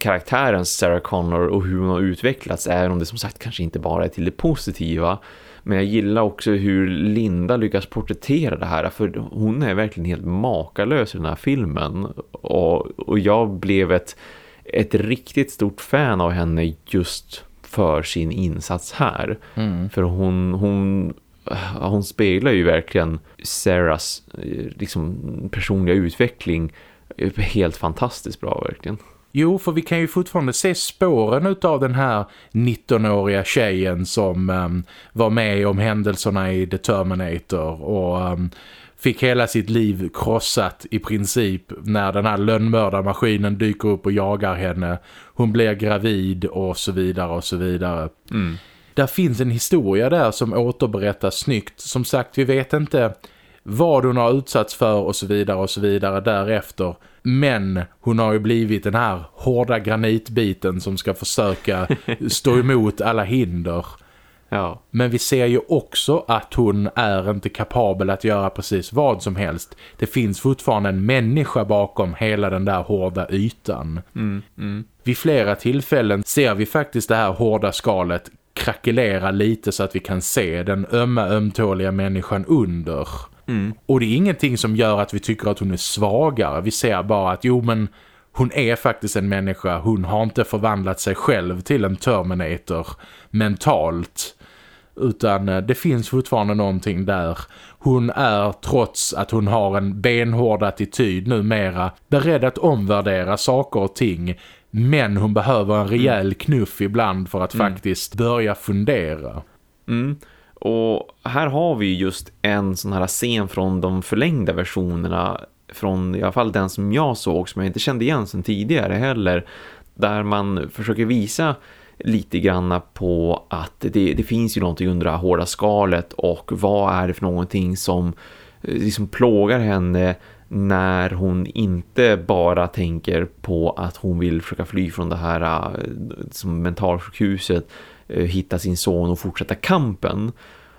karaktären Sarah Connor och hur hon har utvecklats även om det som sagt kanske inte bara är till det positiva. Men jag gillar också hur Linda lyckas porträttera det här för hon är verkligen helt makalös i den här filmen och, och jag blev ett, ett riktigt stort fan av henne just för sin insats här. Mm. För hon, hon, hon speglar ju verkligen Sarahs eh, liksom, personliga utveckling helt fantastiskt bra verkligen. Jo, för vi kan ju fortfarande se spåren av den här 19-åriga tjejen som um, var med om händelserna i The Terminator och um, fick hela sitt liv krossat i princip när den här lönnmördarmaskinen dyker upp och jagar henne. Hon blir gravid och så vidare och så vidare. Mm. Där finns en historia där som återberättas snyggt. Som sagt, vi vet inte vad hon har utsatts för och så vidare och så vidare därefter. Men hon har ju blivit den här hårda granitbiten som ska försöka stå emot alla hinder. Ja. Men vi ser ju också att hon är inte kapabel att göra precis vad som helst. Det finns fortfarande en människa bakom hela den där hårda ytan. Mm, mm. Vid flera tillfällen ser vi faktiskt det här hårda skalet krackelera lite så att vi kan se den ömma ömtåliga människan under. Mm. Och det är ingenting som gör att vi tycker att hon är svagare. Vi ser bara att jo men hon är faktiskt en människa. Hon har inte förvandlat sig själv till en Terminator mentalt. Utan eh, det finns fortfarande någonting där. Hon är trots att hon har en benhård attityd numera beredd att omvärdera saker och ting. Men hon behöver en rejäl knuff ibland för att Mm. faktiskt börja fundera. Mm. Och här har vi just en sån här scen från de förlängda versionerna från i alla fall den som jag såg som jag inte kände igen sen tidigare heller där man försöker visa lite granna på att det, det finns ju någonting under det här hårda skalet och vad är det för någonting som eh, liksom plågar henne när hon inte bara tänker på att hon vill försöka fly från det här äh, som mentalsjukhuset äh, hitta sin son och fortsätta kampen.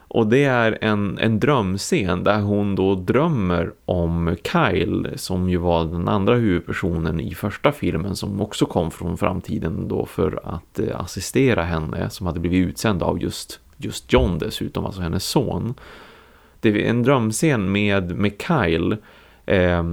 Och det är en, en drömscen där hon då drömmer om Kyle som ju var den andra huvudpersonen i första filmen som också kom från framtiden då för att äh, assistera henne som hade blivit utsänd av just, just John dessutom, alltså hennes son. Det är en drömscen med, med Kyle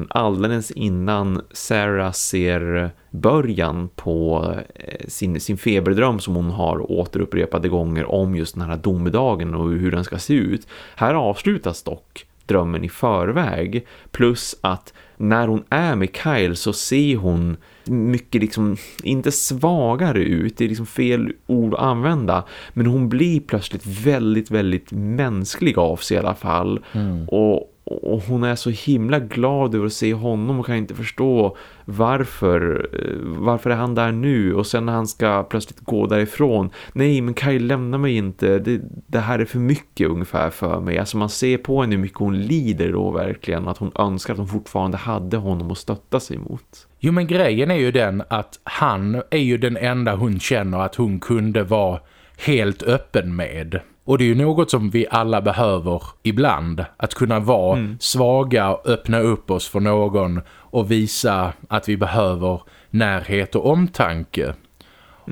alldeles innan Sarah ser början på eh, sin, sin feberdröm som hon har återupprepade gånger om just den här domedagen och hur den ska se ut. Här avslutas dock drömmen i förväg plus att när hon är med Kyle så ser hon mycket liksom, inte svagare ut, det är liksom fel ord att använda men hon blir plötsligt väldigt, väldigt mänsklig av sig i alla fall och, och hon är så himla glad över att se honom och kan inte förstå varför eh, varför är han där nu? Och sen när han ska plötsligt gå därifrån nej men Kyle lämna mig inte. Det, det här är för mycket ungefär för mig. Alltså man ser på henne hur mycket hon lider då verkligen att hon önskar att hon fortfarande hade honom att stötta sig mot. Jo men grejen är ju den att han är ju den enda hon känner att hon kunde vara helt öppen med. Och det är ju något som vi alla behöver ibland. Att kunna vara svaga och öppna upp oss för någon och visa att vi behöver närhet och omtanke.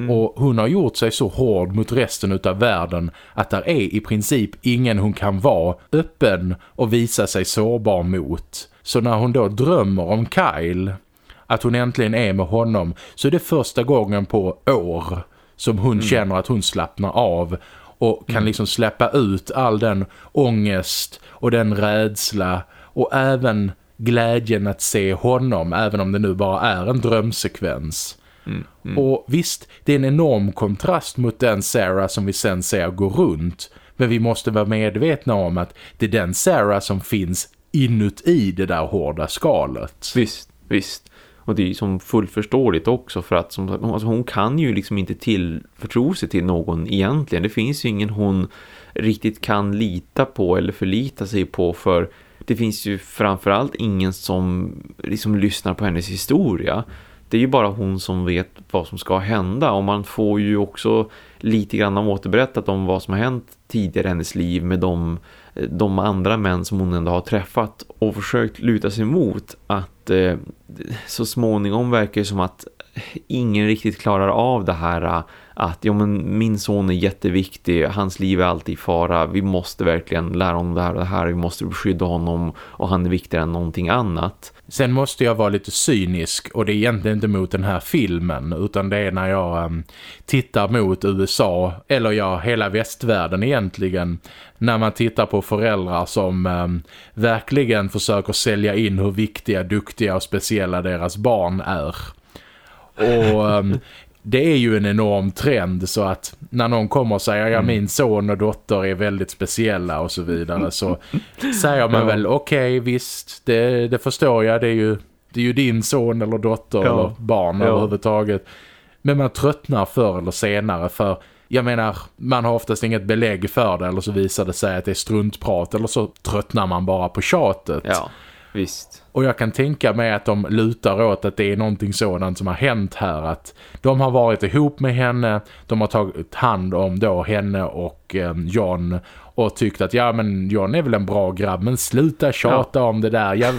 Och hon har gjort sig så hård mot resten utav världen att där är i princip ingen hon kan vara öppen och visa sig sårbar mot. Så när hon då drömmer om Kyle, att hon äntligen är med honom, så är det första gången på år som hon känner att hon slappnar av och kan liksom släppa ut all den ångest och den rädsla och även glädjen att se honom, även om det nu bara är en drömsekvens. Och visst, det är en enorm kontrast mot den Sarah som vi sen ser gå runt. Men vi måste vara medvetna om att det är den Sarah som finns inuti det där hårda skalet. Visst, visst. Och det är ju som fullförståeligt också för att som, alltså hon kan ju liksom inte tillförtro sig till någon egentligen. Det finns ju ingen hon riktigt kan lita på eller förlita sig på för det finns ju framförallt ingen som liksom lyssnar på hennes historia. Det är ju bara hon som vet vad som ska hända och man får ju också lite grann återberättat om vad som har hänt tidigare i hennes liv med de, de andra män som hon ändå har träffat och försökt luta sig mot att eh, så småningom verkar det som att ingen riktigt klarar av det här eh, att ja, men min son är jätteviktig, hans liv är alltid i fara, vi måste verkligen lära honom det här och det här, vi måste beskydda honom och han är viktigare än någonting annat. Sen måste jag vara lite cynisk och det är egentligen inte mot den här filmen utan det är när jag um, tittar mot USA eller ja, hela västvärlden egentligen när man tittar på föräldrar som um, verkligen försöker sälja in hur viktiga, duktiga och speciella deras barn är. Och um, det är ju en enorm trend så att när någon kommer och säger ja min son och dotter är väldigt speciella och så vidare så säger man Ja. väl okej visst det, det förstår jag det är ju, det är ju din son eller dotter Ja. eller barn Ja. överhuvudtaget men man tröttnar förr eller senare för jag menar, man har oftast inget belägg för det eller så visar det sig att det är struntprat eller så tröttnar man bara på tjatet. Ja, visst. Och jag kan tänka mig att de lutar åt att det är någonting sådant som har hänt här. Att de har varit ihop med henne, de har tagit hand om då henne och eh, John och tyckt att ja men John är väl en bra grabb men sluta tjata om det där. Jag,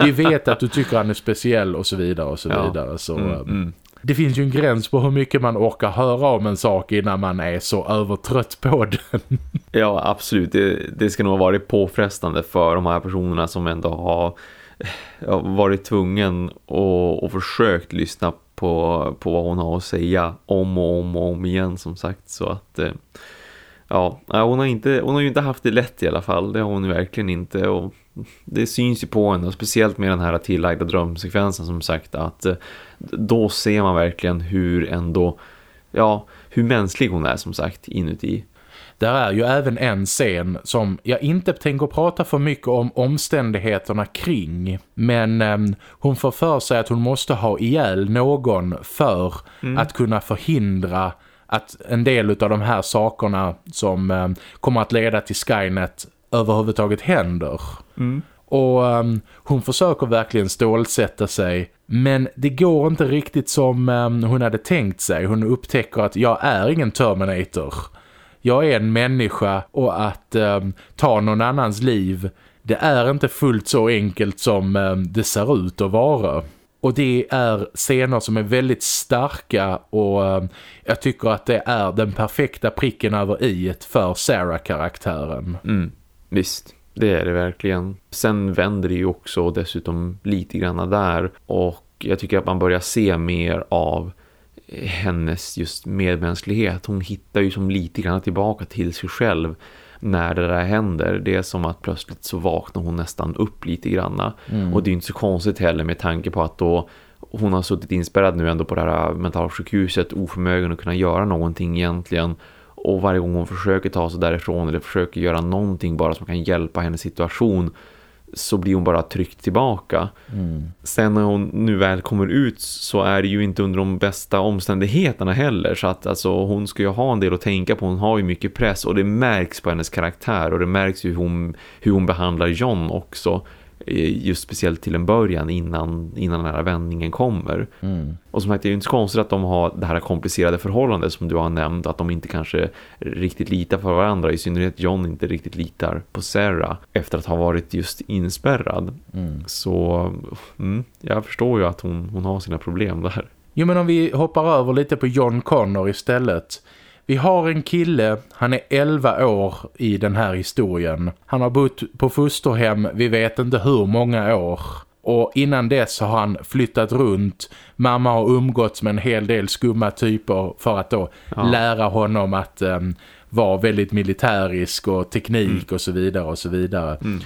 vi vet att du tycker han är speciell och så vidare och så Ja. vidare. Så, Mm, eh, mm det finns ju en gräns på hur mycket man orkar höra om en sak innan man är så övertrött på den. Ja, absolut. Det, det ska nog ha varit påfrestande för de här personerna som ändå har ja, varit tvungen och, och försökt lyssna på, på vad hon har att säga om och om och om igen som sagt. Så att eh, ja, hon har, inte, hon har ju inte haft det lätt i alla fall. Det har hon ju verkligen inte och det syns ju på henne, speciellt med den här tillagda drömsekvensen som sagt att eh, då ser man verkligen hur ändå, ja, hur mänsklig hon är som sagt inuti. Där är ju även en scen som jag inte tänker prata för mycket om omständigheterna kring. Men eh, hon får för sig att hon måste ha ihjäl någon för mm. att kunna förhindra att en del av de här sakerna som eh, kommer att leda till Skynet överhuvudtaget händer. Mm. Och um, hon försöker verkligen stålsätta sig. Men det går inte riktigt som um, hon hade tänkt sig. Hon upptäcker att jag är ingen Terminator. Jag är en människa och att um, ta någon annans liv det är inte fullt så enkelt som det ser ut att vara. Och det är scener som är väldigt starka och jag tycker att det är den perfekta pricken över i för Sarah-karaktären. Mm. Visst, det är det verkligen. Sen vänder det ju också dessutom lite grann där och jag tycker att man börjar se mer av hennes just medmänsklighet. Hon hittar ju som lite grann tillbaka till sig själv när det där händer. Det är som att plötsligt så vaknar hon nästan upp lite grann. Mm. Och det är inte så konstigt heller med tanke på att då hon har suttit inspärrad nu ändå på det här mentalsjukhuset oförmögen att kunna göra någonting egentligen och varje gång hon försöker ta sig därifrån eller försöker göra någonting bara som kan hjälpa hennes situation så blir hon bara tryckt tillbaka. Mm. Sen när hon nu väl kommer ut så är det ju inte under de bästa omständigheterna heller. Så att alltså, hon ska ju ha en del att tänka på. Hon har ju mycket press och det märks på hennes karaktär. Och det märks ju hur hon, hur hon behandlar John också. Eh, just speciellt till en början innan, innan den här vändningen kommer. Mm. Och som sagt, det är ju inte så konstigt att de har det här komplicerade förhållandet som du har nämnt, att de inte kanske riktigt litar på varandra, i synnerhet John inte riktigt litar på Sarah efter att ha varit just inspärrad. Mm. Så mm, jag förstår ju att hon, hon har sina problem där. Jo men om vi hoppar över lite på John Connor istället vi har en kille, han är 11 år i den här historien. Han har bott på fosterhem, vi vet inte hur många år. Och innan dess har han flyttat runt. Mamma har umgåtts med en hel del skumma typer för att då ja. lära honom att um, vara väldigt militärisk och teknik mm. och så vidare och så vidare. Mm.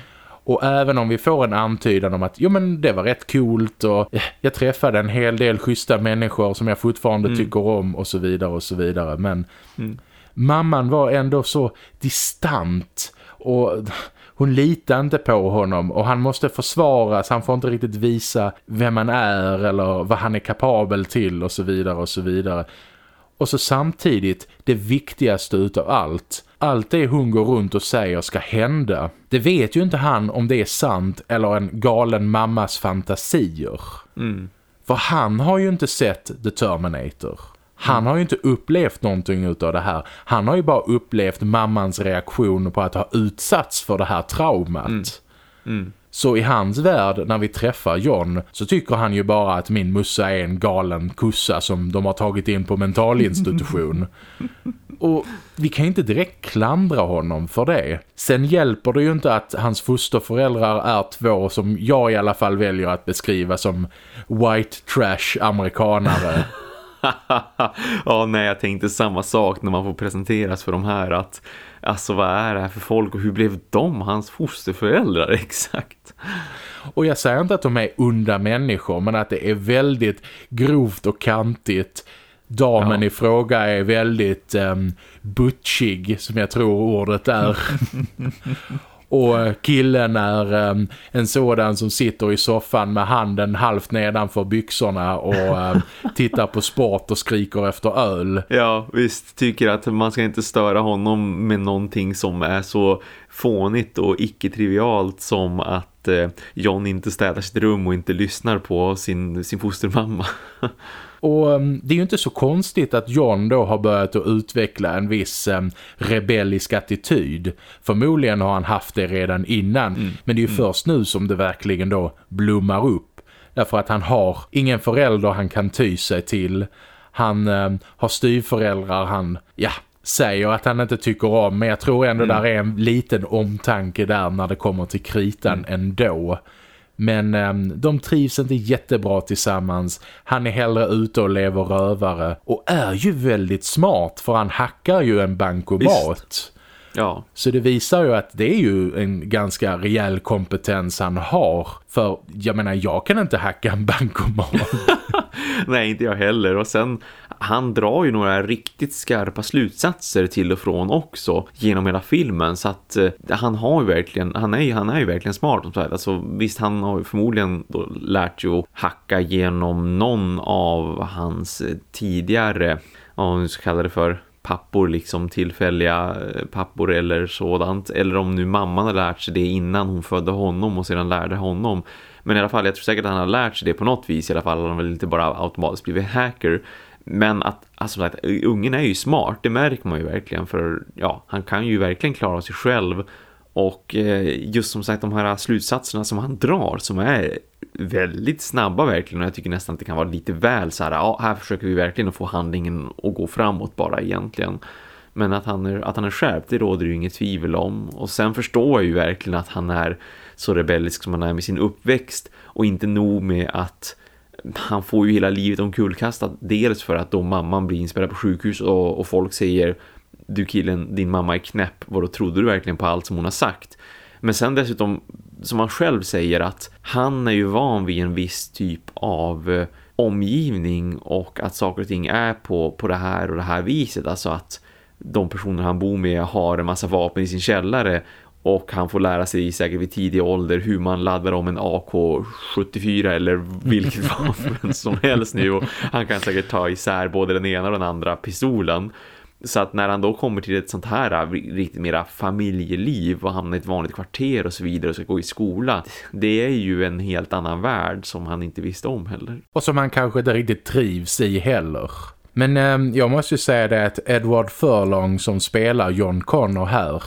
Och även om vi får en antydan om att jo men det var rätt coolt och eh, jag träffade en hel del schyssta människor som jag fortfarande mm. tycker om och så vidare och så vidare. Men mm. mamman var ändå så distant och hon litar inte på honom och han måste försvaras. Han får inte riktigt visa vem han är eller vad han är kapabel till och så vidare och så vidare. Och så samtidigt det viktigaste utav allt allt det hon går runt och säger ska hända. Det vet ju inte han om det är sant eller en galen mammas fantasier. Mm. För han har ju inte sett The Terminator. Han har ju inte upplevt någonting av det här. Han har ju bara upplevt mammans reaktion på att ha utsatts för det här traumat. Mm. Mm. Så i hans värld, när vi träffar John, så tycker han ju bara att min mussa är en galen kussa som de har tagit in på mentalinstitution. Och vi kan inte direkt klandra honom för det. Sen hjälper det ju inte att hans fosterföräldrar är två som jag i alla fall väljer att beskriva som white trash amerikanare. ja, nej, jag tänkte samma sak när man får presenteras för de här att alltså vad är det här för folk och hur blev de hans fosterföräldrar exakt? Och jag säger inte att de är onda människor men att det är väldigt grovt och kantigt damen ja. i fråga är väldigt um, butchig som jag tror ordet är. och killen är um, en sådan som sitter i soffan med handen halvt nedanför byxorna och um, tittar på sport och skriker efter öl. Ja, visst. Tycker att man ska inte störa honom med någonting som är så fånigt och icke-trivialt som att eh, John inte städar sitt rum och inte lyssnar på sin, sin fostermamma. Och um, det är ju inte så konstigt att John då har börjat att utveckla en viss um, rebellisk attityd. Förmodligen har han haft det redan innan. Mm. Men det är ju mm. först nu som det verkligen då blommar upp. Därför att han har ingen förälder han kan ty sig till. Han eh, har styvföräldrar han, ja, säger att han inte tycker om. Men jag tror ändå mm. där är en liten omtanke där när det kommer till kritan mm. ändå. Men eh, de trivs inte jättebra tillsammans. Han är hellre ute och lever rövare. Och är ju väldigt smart för han hackar ju en bankomat. Visst. Ja. Så det visar ju att det är ju en ganska rejäl kompetens han har. För jag menar, jag kan inte hacka en bankomat. Nej, inte jag heller. Och sen, han drar ju några riktigt skarpa slutsatser till och från också genom hela filmen. Så att eh, han har ju verkligen, han är, han är ju verkligen smart. Alltså, visst, han har ju förmodligen då lärt sig att hacka genom någon av hans eh, tidigare, vad man ska kalla det för pappor liksom tillfälliga eh, pappor eller sådant eller om nu mamman har lärt sig det innan hon födde honom och sedan lärde honom men i alla fall jag tror säkert att han har lärt sig det på något vis i alla fall han har väl inte bara automatiskt blivit hacker men att alltså sagt, ungen är ju smart det märker man ju verkligen för ja han kan ju verkligen klara sig själv och eh, just som sagt de här slutsatserna som han drar som är väldigt snabba verkligen och jag tycker nästan att det kan vara lite väl så här, ja här försöker vi verkligen att få handlingen att gå framåt bara egentligen. Men att han är, att han är skärpt, det råder ju inget tvivel om. Och sen förstår jag ju verkligen att han är så rebellisk som han är med sin uppväxt. Och inte nog med att han får ju hela livet omkullkastat. Dels för att då mamman blir inspelad på sjukhus och, och folk säger du killen, din mamma är knäpp. Vad då trodde du verkligen på allt som hon har sagt? Men sen dessutom, som han själv säger att han är ju van vid en viss typ av eh, omgivning och att saker och ting är på, på det här och det här viset. Alltså att de personer han bor med har en massa vapen i sin källare och han får lära sig säkert vid tidig ålder hur man laddar om en AK-74 eller vilket vapen som helst nu. Och han kan säkert ta isär både den ena och den andra pistolen. Så att när han då kommer till ett sånt här riktigt mera familjeliv och hamnar i ett vanligt kvarter och så vidare och ska gå i skola. Det är ju en helt annan värld som han inte visste om heller. Och som han kanske inte riktigt trivs i heller. Men eh, jag måste ju säga det att Edward Furlong som spelar John Connor här.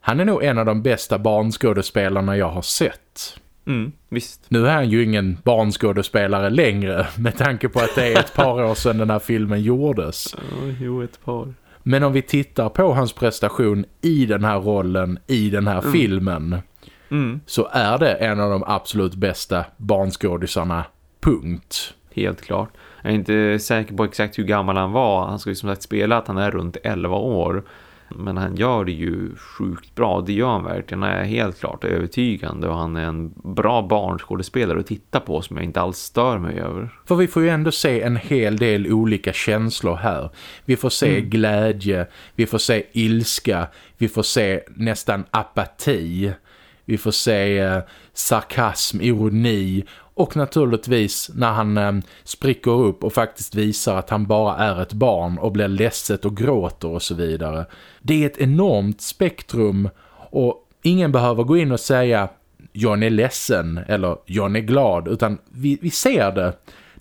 Han är nog en av de bästa barnskådespelarna jag har sett. Mm, visst. Nu är han ju ingen barnskådespelare längre med tanke på att det är ett par år sedan den här filmen gjordes. Jo, ett par. Men om vi tittar på hans prestation i den här rollen, i den här mm. filmen, mm. så är det en av de absolut bästa barnskådisarna, punkt. Helt klart. Jag är inte säker på exakt hur gammal han var. Han ska ju som sagt spela att han är runt 11 år. Men han gör det ju sjukt bra. Det gör han verkligen. Han är helt klart övertygande. Och han är en bra barnskådespelare att titta på som jag inte alls stör mig över. För vi får ju ändå se en hel del olika känslor här. Vi får se mm. glädje. Vi får se ilska. Vi får se nästan apati. Vi får se eh, sarkasm, ironi och naturligtvis när han eh, spricker upp och faktiskt visar att han bara är ett barn och blir ledset och gråter och så vidare. Det är ett enormt spektrum och ingen behöver gå in och säga John är ledsen eller John är glad utan vi, vi ser det.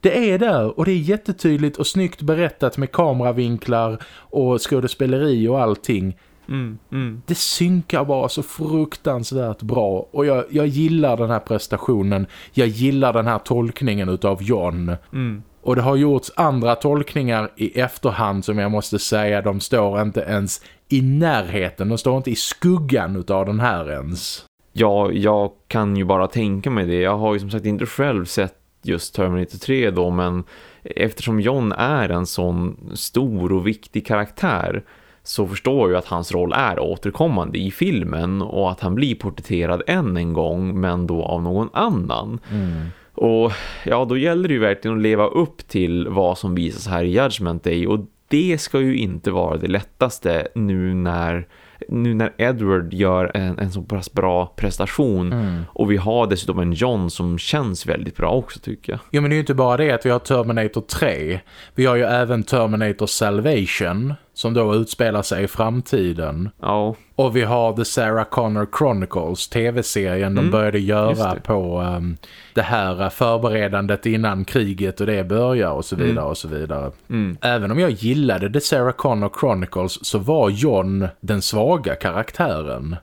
Det är där och det är jättetydligt och snyggt berättat med kameravinklar och skådespeleri och allting. Mm, mm. Det synkar bara så fruktansvärt bra och jag, jag gillar den här prestationen. Jag gillar den här tolkningen utav John. Mm. Och det har gjorts andra tolkningar i efterhand som jag måste säga, de står inte ens i närheten, de står inte i skuggan utav den här ens. Ja, jag kan ju bara tänka mig det. Jag har ju som sagt inte själv sett just Terminator 3 då, men eftersom John är en sån stor och viktig karaktär så förstår jag att hans roll är återkommande i filmen och att han blir porträtterad än en gång men då av någon annan. Mm. Och ja, då gäller det ju verkligen att leva upp till vad som visas här i Judgment Day och det ska ju inte vara det lättaste nu när nu när Edward gör en, en så pass bra prestation mm. och vi har dessutom en John som känns väldigt bra också tycker jag. Jo men det är ju inte bara det att vi har Terminator 3. Vi har ju även Terminator Salvation som då utspelar sig i framtiden. Ja. Och vi har The Sarah Connor Chronicles, tv-serien de började göra det. på um, det här förberedandet innan kriget och det börjar och så vidare och så vidare. Mm. Även om jag gillade The Sarah Connor Chronicles så var John den svaga karaktären.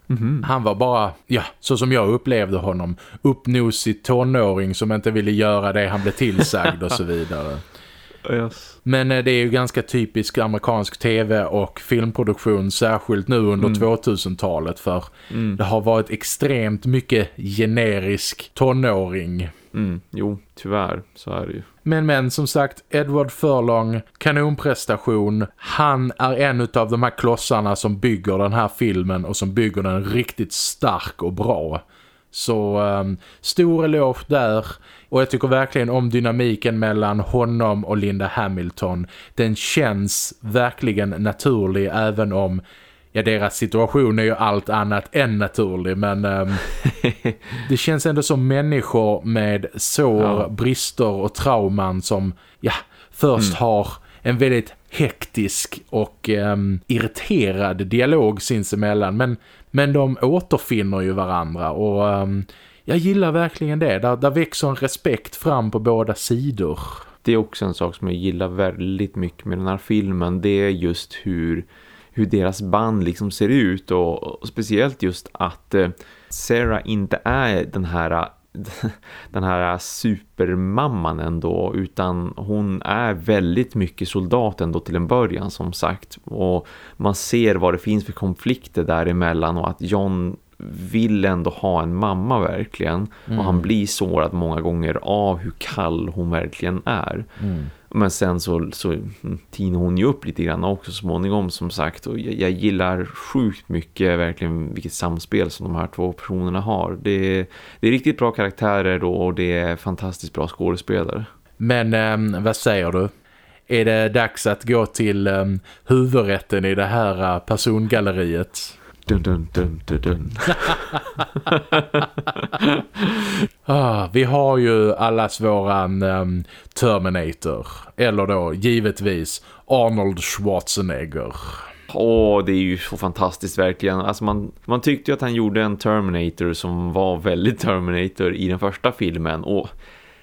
Han var bara, ja, så som jag upplevde honom, uppnosig tonåring som inte ville göra det han blev tillsagd och så vidare. Yes. Men eh, det är ju ganska typisk amerikansk tv och filmproduktion särskilt nu under 2000-talet för det har varit extremt mycket generisk tonåring. Mm. Jo, tyvärr så är det ju. Men men som sagt, Edward Furlong, kanonprestation. Han är en av de här klossarna som bygger den här filmen och som bygger den riktigt stark och bra. Så um, stor eloge där. Och jag tycker verkligen om dynamiken mellan honom och Linda Hamilton. Den känns verkligen naturlig även om ja, deras situation är ju allt annat än naturlig. Men um, det känns ändå som människor med sår, Ja. brister och trauman som ja, först har en väldigt hektisk och ehm, irriterad dialog sinsemellan. Men, men de återfinner ju varandra och ehm, jag gillar verkligen det. Där, där växer en respekt fram på båda sidor. Det är också en sak som jag gillar väldigt mycket med den här filmen. Det är just hur, hur deras band liksom ser ut. Och, och speciellt just att eh, Sarah inte är den här den här supermamman ändå utan hon är väldigt mycket soldat ändå till en början som sagt och man ser vad det finns för konflikter däremellan och att John vill ändå ha en mamma verkligen och han blir sårad många gånger av hur kall hon verkligen är. Men sen så, så mm, tinar hon ju upp lite grann också småningom som sagt. Och jag, jag gillar sjukt mycket verkligen vilket samspel som de här två personerna har. Det, är- det är riktigt bra karaktärer och det är fantastiskt bra skådespelare. Men ehm, vad säger du? Är det dags att gå till um, huvudrätten i det här eh, persongalleriet? Dun, dun, dun, dun, dun. Ah, vi har ju allas våran ehm, Terminator. Eller då givetvis Arnold Schwarzenegger. Åh, det är ju så fantastiskt verkligen. Alltså man, man tyckte ju att han gjorde en Terminator som var väldigt Terminator i den första filmen. Och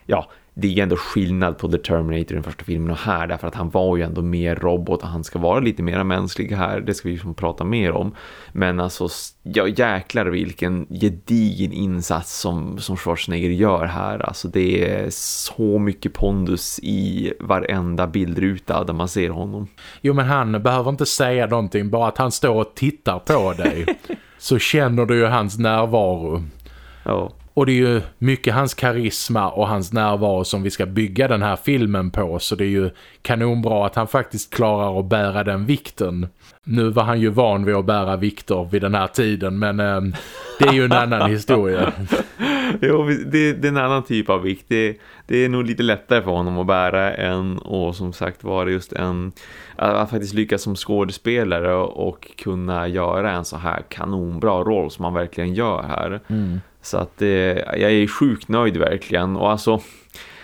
ja, det är ju ändå skillnad på The Terminator i den första filmen och här. Därför att han var ju ändå mer robot och han ska vara lite mer mänsklig här. Det ska vi ju prata mer om. Men alltså, ja jäklar vilken gedigen insats som, som Schwarzenegger gör här. Alltså det är så mycket pondus i varenda bildruta där man ser honom. Jo men han behöver inte säga någonting, bara att han står och tittar på dig. så känner du ju hans närvaro. Ja. Och det är ju mycket hans karisma och hans närvaro som vi ska bygga den här filmen på. Så det är ju kanonbra att han faktiskt klarar att bära den vikten. Nu var han ju van vid att bära vikter vid den här tiden men eh, det är ju en annan historia. Jo, det, det är en annan typ av vikt. Det, det är nog lite lättare för honom att bära än och som sagt var just en att faktiskt lyckas som skådespelare och kunna göra en så här kanonbra roll som man verkligen gör här. Så att eh, jag är sjukt nöjd verkligen och alltså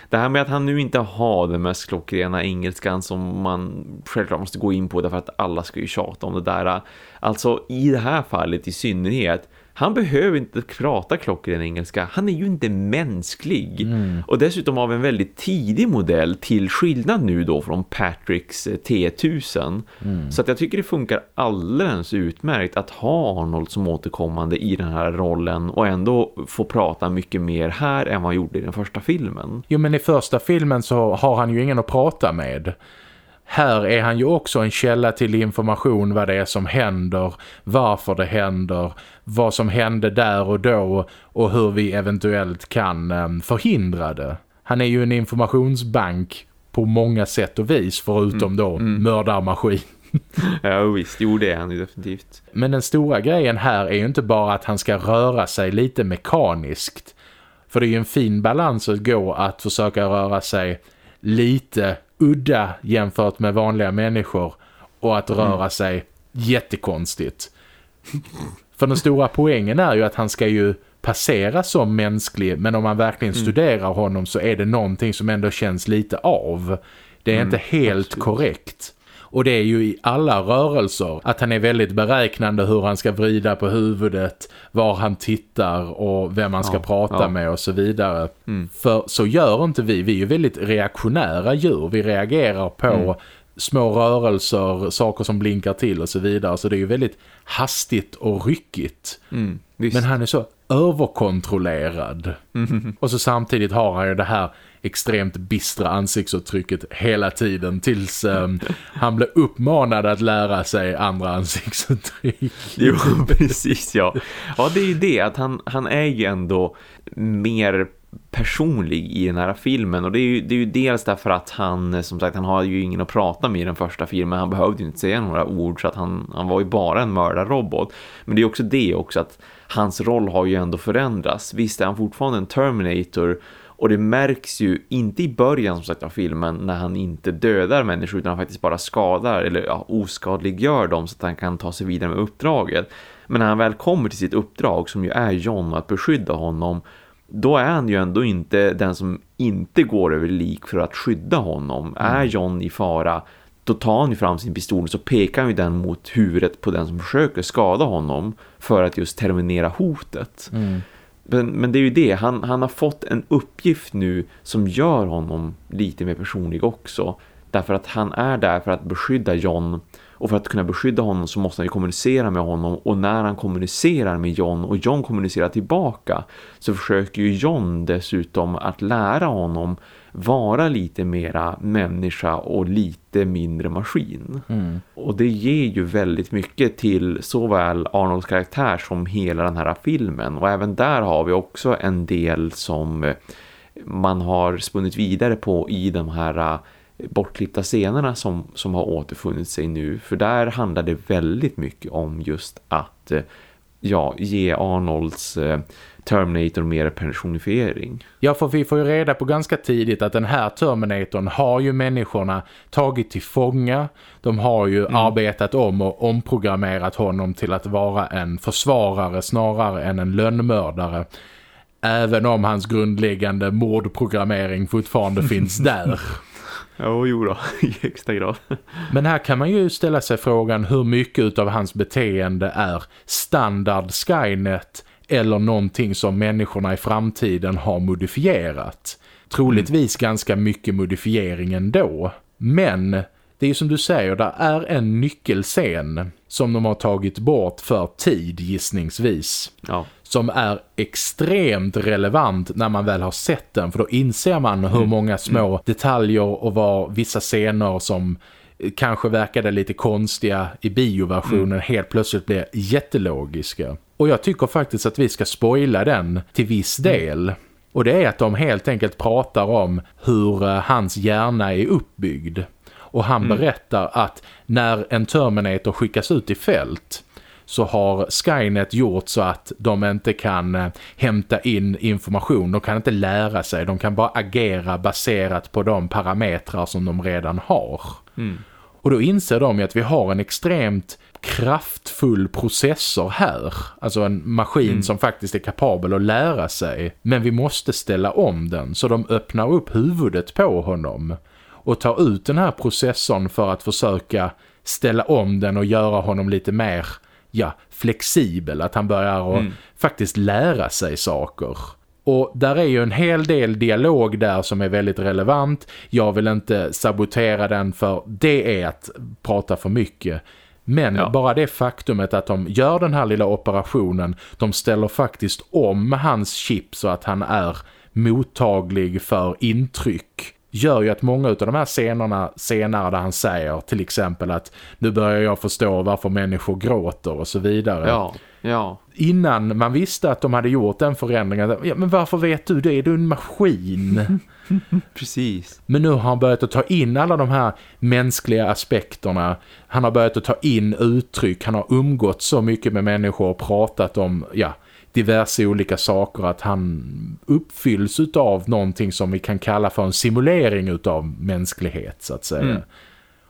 det här med att han nu inte har den mest klockrena engelskan som man självklart måste gå in på därför att alla ska ju tjata om det där. Alltså i det här fallet i synnerhet han behöver inte prata klockren engelska. Han är ju inte mänsklig. Och dessutom av en väldigt tidig modell till skillnad nu då från Patricks eh, T1000. Så att jag tycker det funkar alldeles utmärkt att ha Arnold som återkommande i den här rollen och ändå få prata mycket mer här än vad han gjorde i den första filmen. Jo men i första filmen så har han ju ingen att prata med. Här är han ju också en källa till information vad det är som händer, varför det händer, vad som hände där och då och hur vi eventuellt kan em, förhindra det. Han är ju en informationsbank på många sätt och vis förutom då mördarmaskin. Ja visst, jo det är han ju definitivt. Men den stora grejen här är ju inte bara att han ska röra sig lite mekaniskt. För det är ju en fin balans att gå att försöka röra sig lite udda jämfört med vanliga människor och att röra sig jättekonstigt. För den stora poängen är ju att han ska ju passera som mänsklig men om man verkligen studerar honom så är det någonting som ändå känns lite av. Det är inte helt korrekt. Och det är ju i alla rörelser att han är väldigt beräknande hur han ska vrida på huvudet, var han tittar och vem man ska ja, prata ja. med och så vidare. Mm. För så gör inte vi. Vi är ju väldigt reaktionära djur. Vi reagerar på mm. små rörelser, saker som blinkar till och så vidare. Så det är ju väldigt hastigt och ryckigt. Mm, Men han är så överkontrollerad. Mm. Och så samtidigt har han ju det här extremt bistra ansiktsuttrycket hela tiden tills um, han blev uppmanad att lära sig andra ansiktsuttryck. Jo, precis, ja. Ja, det är ju det att han, han är ju ändå mer personlig i den här filmen och det är, ju, det är ju dels därför att han som sagt han har ju ingen att prata med i den första filmen han behövde ju inte säga några ord så att han, han var ju bara en mördarrobot men det är också det också att hans roll har ju ändå förändrats visst är han fortfarande en Terminator och det märks ju inte i början som sagt av filmen när han inte dödar människor utan han faktiskt bara skadar eller ja, oskadliggör dem så att han kan ta sig vidare med uppdraget. Men när han väl kommer till sitt uppdrag som ju är John att beskydda honom då är han ju ändå inte den som inte går över lik för att skydda honom. Mm. Är John i fara då tar han ju fram sin pistol och så pekar han ju den mot huvudet på den som försöker skada honom för att just terminera hotet. Mm. Men, men det är ju det, han, han har fått en uppgift nu som gör honom lite mer personlig också. Därför att han är där för att beskydda John. Och för att kunna beskydda honom så måste han ju kommunicera med honom. Och när han kommunicerar med John och John kommunicerar tillbaka så försöker ju John dessutom att lära honom vara lite mera människa och lite mindre maskin. Mm. Och det ger ju väldigt mycket till såväl Arnolds karaktär som hela den här filmen. Och även där har vi också en del som man har spunnit vidare på i de här bortklippta scenerna som, som har återfunnit sig nu. För där handlar det väldigt mycket om just att ja, ge Arnolds eh, Terminator mer personifiering. Ja, för vi får ju reda på ganska tidigt att den här Terminatorn har ju människorna tagit till fånga. De har ju mm. arbetat om och omprogrammerat honom till att vara en försvarare snarare än en lönnmördare. Även om hans grundläggande mordprogrammering fortfarande finns där. Ja, jo då, i högsta grad. Men här kan man ju ställa sig frågan hur mycket av hans beteende är standard Skynet eller någonting som människorna i framtiden har modifierat. Troligtvis mm. ganska mycket modifiering ändå. Men det är ju som du säger, där är en nyckelscen som de har tagit bort för tid gissningsvis. Ja. Som är extremt relevant när man väl har sett den. För då inser man hur mm. många små mm. detaljer och vad vissa scener som kanske verkade lite konstiga i bioversionen mm. helt plötsligt blir jättelogiska. Och jag tycker faktiskt att vi ska spoila den till viss mm. del. Och det är att de helt enkelt pratar om hur eh, hans hjärna är uppbyggd. Och han mm. berättar att när en Terminator skickas ut i fält så har Skynet gjort så att de inte kan eh, hämta in information. De kan inte lära sig. De kan bara agera baserat på de parametrar som de redan har. Mm. Och då inser de att vi har en extremt kraftfull processor här. Alltså en maskin mm. som faktiskt är kapabel att lära sig. Men vi måste ställa om den så de öppnar upp huvudet på honom. Och tar ut den här processorn för att försöka ställa om den och göra honom lite mer ja, flexibel. Att han börjar mm. faktiskt lära sig saker. Och där är ju en hel del dialog där som är väldigt relevant. Jag vill inte sabotera den för det är att prata för mycket. Men ja. bara det faktumet att de gör den här lilla operationen, de ställer faktiskt om hans chip så att han är mottaglig för intryck gör ju att många av de här scenerna senare där han säger till exempel att nu börjar jag förstå varför människor gråter och så vidare. Ja, ja. Innan man visste att de hade gjort den förändringen, ja, men varför vet du det? Är du en maskin? Precis. Men nu har han börjat att ta in alla de här mänskliga aspekterna. Han har börjat att ta in uttryck. Han har umgått så mycket med människor och pratat om ja, diverse olika saker. Att han uppfylls av någonting som vi kan kalla för en simulering av mänsklighet så att säga. Mm.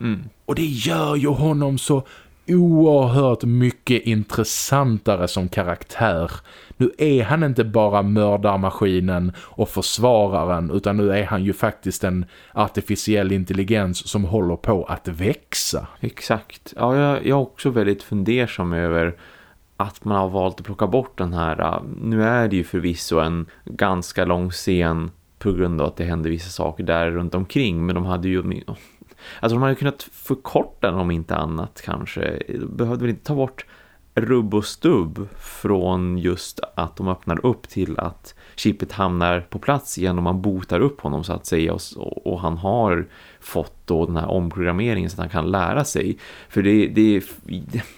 Mm. Och det gör ju honom så oerhört mycket intressantare som karaktär. Nu är han inte bara mördarmaskinen och försvararen utan nu är han ju faktiskt en artificiell intelligens som håller på att växa. Exakt. Ja, jag, jag är också väldigt fundersam över att man har valt att plocka bort den här. Äh, nu är det ju förvisso en ganska lång scen på grund av att det händer vissa saker där runt omkring. Men de hade ju... Alltså de hade kunnat förkorta den om inte annat kanske. De behövde väl inte ta bort rubb och stubb från just att de öppnar upp till att chippet hamnar på plats igen och man botar upp honom så att säga och, och han har fått då den här omprogrammeringen så att han kan lära sig. För det, det,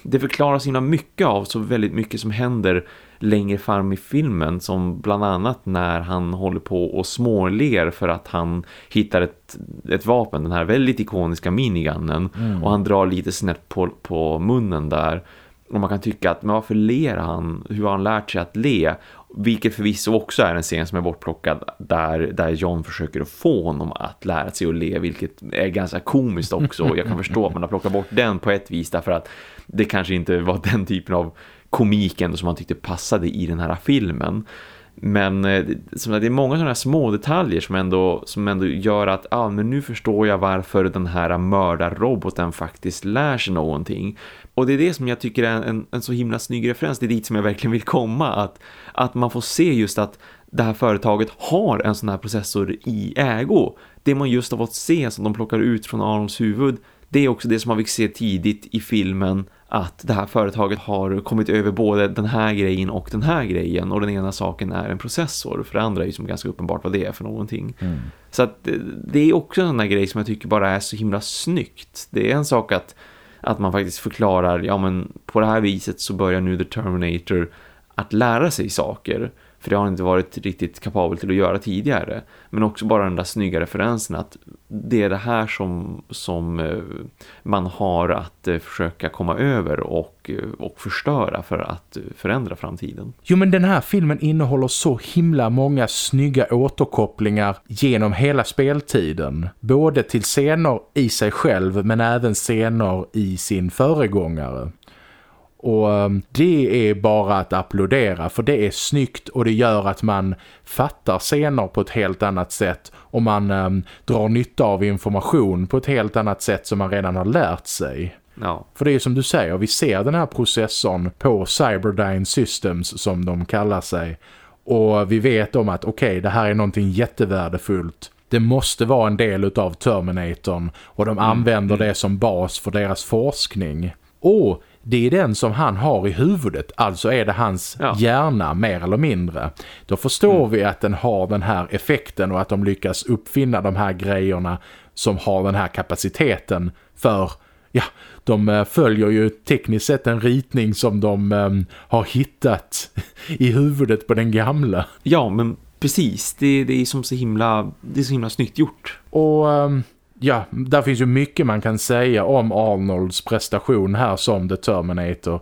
det förklaras himla mycket av så väldigt mycket som händer längre fram i filmen som bland annat när han håller på och småler för att han hittar ett, ett vapen, den här väldigt ikoniska minigunnen mm. och han drar lite snett på, på munnen där och man kan tycka att men varför ler han? Hur har han lärt sig att le? Vilket förvisso också är en scen som är bortplockad där, där John försöker att få honom att lära sig att le. Vilket är ganska komiskt också. Jag kan förstå att man har plockat bort den på ett vis därför att det kanske inte var den typen av komiken som man tyckte passade i den här filmen. Men eh, det är många sådana små detaljer som ändå, som ändå gör att ah, men nu förstår jag varför den här mördarroboten faktiskt lär sig någonting. Och det är det som jag tycker är en, en så himla snygg referens. Det är dit som jag verkligen vill komma. Att, att man får se just att det här företaget har en sån här processor i ägo. Det man just har fått se som de plockar ut från Arons huvud det är också det som man fick se tidigt i filmen att det här företaget har kommit över både den här grejen och den här grejen och den ena saken är en processor för det andra är ju som ganska uppenbart vad det är för någonting. Mm. Så att det är också en sån grej som jag tycker bara är så himla snyggt. Det är en sak att, att man faktiskt förklarar, ja men på det här viset så börjar nu The Terminator att lära sig saker. För det har han inte varit riktigt kapabel till att göra tidigare. Men också bara den där snygga referensen att det är det här som, som eh, man har att eh, försöka komma över och, eh, och förstöra för att förändra framtiden. Jo men den här filmen innehåller så himla många snygga återkopplingar genom hela speltiden. Både till scener i sig själv men även scener i sin föregångare. Och um, det är bara att applådera för det är snyggt och det gör att man fattar scener på ett helt annat sätt och man um, drar nytta av information på ett helt annat sätt som man redan har lärt sig. Ja. För det är som du säger, vi ser den här processorn på Cyberdyne Systems som de kallar sig. Och vi vet om att okej, okay, det här är någonting jättevärdefullt. Det måste vara en del av Terminatorn och de mm. använder mm. det som bas för deras forskning. Och det är den som han har i huvudet. Alltså är det hans ja. hjärna mer eller mindre. Då förstår mm. vi att den har den här effekten och att de lyckas uppfinna de här grejerna som har den här kapaciteten för ja, de eh, följer ju tekniskt sett en ritning som de um, har hittat i huvudet på den gamla. Ja, men precis. Det, det är som så himla, det är så himla snyggt gjort. Och um, ja, där finns ju mycket man kan säga om Arnolds prestation här som The Terminator.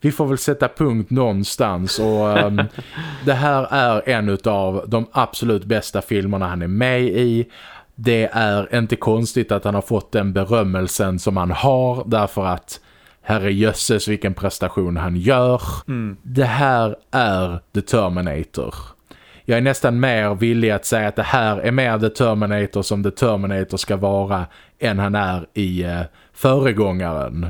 Vi får väl sätta punkt någonstans och um, det här är en av de absolut bästa filmerna han är med i. Det är inte konstigt att han har fått den berömmelsen som han har därför att herre jösses vilken prestation han gör. Mm. Det här är The Terminator jag är nästan mer villig att säga att det här är mer The Terminator som The Terminator ska vara än han är i uh, föregångaren.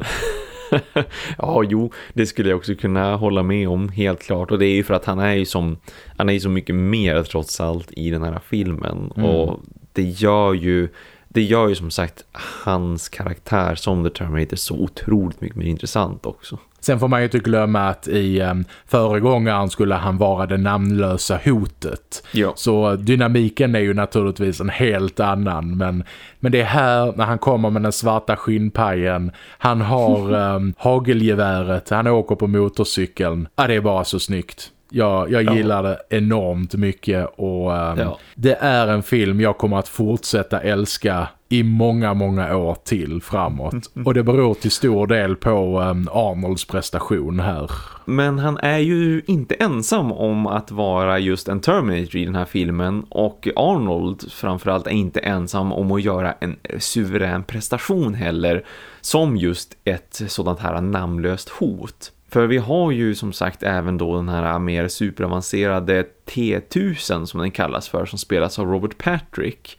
ja, jo, det skulle jag också kunna hålla med om helt klart. Och det är ju för att han är ju som han är ju så mycket mer trots allt i den här filmen. Mm. Och det gör ju det gör ju som sagt hans karaktär som The Terminator så otroligt mycket mer intressant också. Sen får man ju inte glömma att i um, föregångaren skulle han vara det namnlösa hotet. Ja. Så dynamiken är ju naturligtvis en helt annan. Men, men det är här när han kommer med den svarta skinnpajen. Han har um, hagelgeväret, han åker på motorcykeln. Ja, det är bara så snyggt. Jag, jag gillar det enormt mycket och um, ja. det är en film jag kommer att fortsätta älska i många, många år till framåt. Och det beror till stor del på um, Arnolds prestation här. Men han är ju inte ensam om att vara just en Terminator i den här filmen och Arnold framförallt är inte ensam om att göra en suverän prestation heller som just ett sådant här namnlöst hot. För vi har ju som sagt även då den här mer superavancerade T-1000 som den kallas för som spelas av Robert Patrick.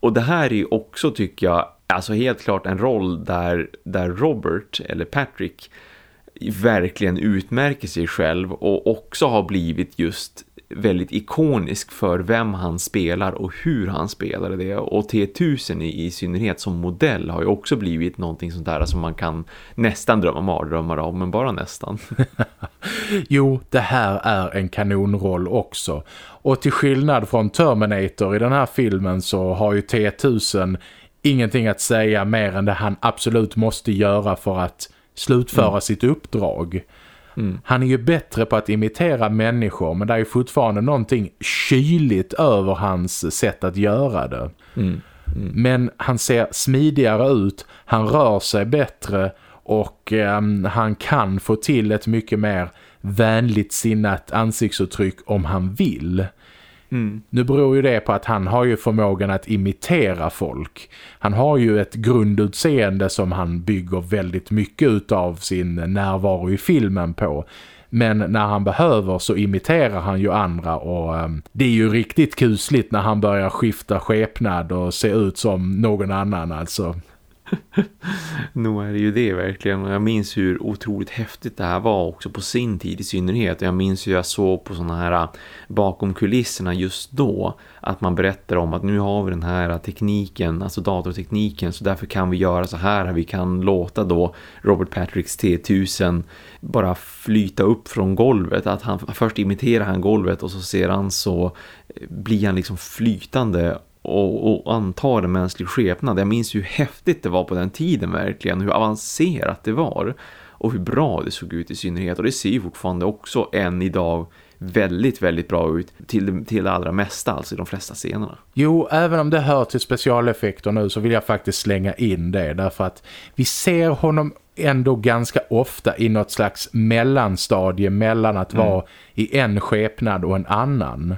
Och det här är också tycker jag alltså helt klart en roll där, där Robert eller Patrick verkligen utmärker sig själv och också har blivit just väldigt ikonisk för vem han spelar och hur han spelar det. Och T1000 i, i synnerhet som modell har ju också blivit någonting sånt där som man kan nästan drömma mardrömmar av, men bara nästan. jo, det här är en kanonroll också. Och till skillnad från Terminator i den här filmen så har ju T1000 ingenting att säga mer än det han absolut måste göra för att slutföra mm. sitt uppdrag. Mm. Han är ju bättre på att imitera människor men det är fortfarande någonting kyligt över hans sätt att göra det. Mm. Mm. Men han ser smidigare ut, han rör sig bättre och eh, han kan få till ett mycket mer vänligt sinnat ansiktsuttryck om han vill. Mm. Nu beror ju det på att han har ju förmågan att imitera folk. Han har ju ett grundutseende som han bygger väldigt mycket av sin närvaro i filmen på. Men när han behöver så imiterar han ju andra och um, det är ju riktigt kusligt när han börjar skifta skepnad och se ut som någon annan alltså. Nog är det ju det verkligen. Jag minns hur otroligt häftigt det här var också på sin tid i synnerhet. Jag minns hur jag såg på sådana här äh, bakom kulisserna just då. Att man berättar om att nu har vi den här tekniken, alltså datortekniken. Så därför kan vi göra så här. Vi kan låta då Robert Patricks T1000 bara flyta upp från golvet. Att han först imiterar han golvet och så ser han så eh, blir han liksom flytande och, och antar en mänsklig skepnad. Jag minns hur häftigt det var på den tiden verkligen, hur avancerat det var och hur bra det såg ut i synnerhet. Och det ser ju fortfarande också än idag väldigt, väldigt bra ut till, till det allra mesta, alltså i de flesta scenerna. Jo, även om det hör till specialeffekter nu så vill jag faktiskt slänga in det därför att vi ser honom ändå ganska ofta i något slags mellanstadie mellan att mm. vara i en skepnad och en annan.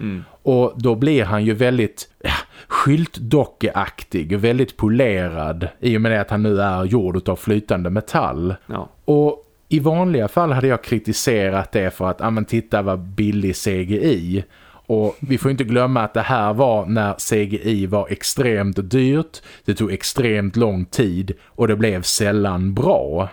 Mm. Och då blir han ju väldigt ja, skyltdockeaktig, väldigt polerad i och med det att han nu är gjord av flytande metall. Ja. Och i vanliga fall hade jag kritiserat det för att, ja men titta vad billig CGI. Och vi får inte glömma att det här var när CGI var extremt dyrt, det tog extremt lång tid och det blev sällan bra.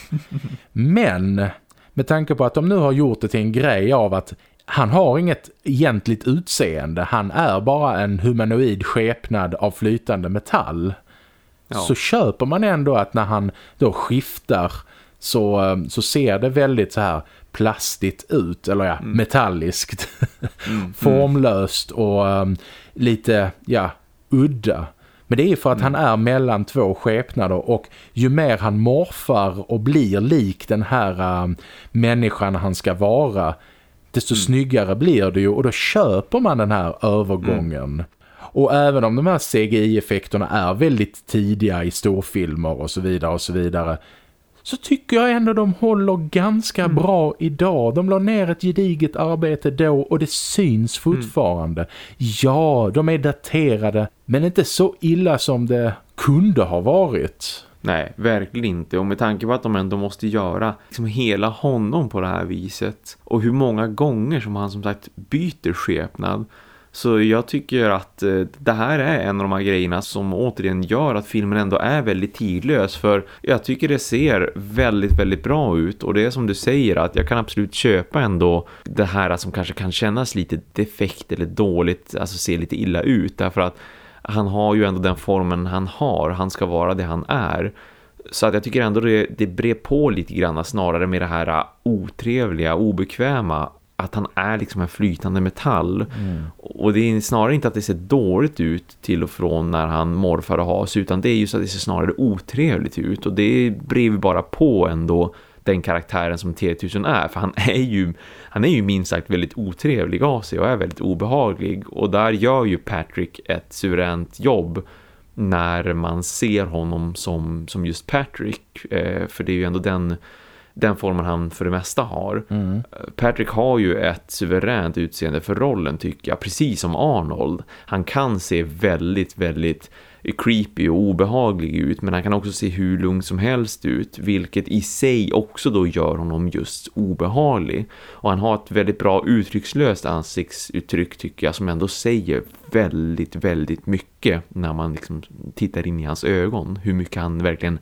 Men med tanke på att de nu har gjort det till en grej av att han har inget egentligt utseende. Han är bara en humanoid skepnad av flytande metall. Ja. Så köper man ändå att när han då skiftar så, så ser det väldigt så här plastigt ut. Eller ja, mm. metalliskt. Mm. Formlöst och um, lite, ja, udda. Men det är för att mm. han är mellan två skepnader och ju mer han morfar och blir lik den här um, människan han ska vara desto mm. snyggare blir det ju och då köper man den här övergången. Mm. Och även om de här CGI-effekterna är väldigt tidiga i storfilmer och så vidare och så vidare så tycker jag ändå de håller ganska mm. bra idag. De la ner ett gediget arbete då och det syns fortfarande. Mm. Ja, de är daterade men inte så illa som det kunde ha varit. Nej, verkligen inte. Och med tanke på att de ändå måste göra liksom hela honom på det här viset. Och hur många gånger som han som sagt byter skepnad. Så jag tycker att eh, det här är en av de här grejerna som återigen gör att filmen ändå är väldigt tidlös. För jag tycker det ser väldigt, väldigt bra ut. Och det är som du säger att jag kan absolut köpa ändå det här som kanske kan kännas lite defekt eller dåligt. Alltså se lite illa ut. Därför att han har ju ändå den formen han har. Han ska vara det han är. Så att jag tycker ändå det, det brer på lite grann snarare med det här otrevliga, obekväma att han är liksom en flytande metall. Mm. Och det är snarare inte att det ser dåligt ut till och från när han morfar och has utan det är just att det ser snarare otrevligt ut och det brev bara på ändå den karaktären som T-1000 är. För han är ju han är ju minst sagt väldigt otrevlig av sig och är väldigt obehaglig. Och där gör ju Patrick ett suveränt jobb när man ser honom som, som just Patrick. Eh, för det är ju ändå den, den formen han för det mesta har. Mm. Patrick har ju ett suveränt utseende för rollen tycker jag, precis som Arnold. Han kan se väldigt, väldigt creepy och obehaglig ut men han kan också se hur lugn som helst ut vilket i sig också då gör honom just obehaglig och han har ett väldigt bra uttryckslöst ansiktsuttryck tycker jag som ändå säger väldigt väldigt mycket när man liksom tittar in i hans ögon hur mycket han verkligen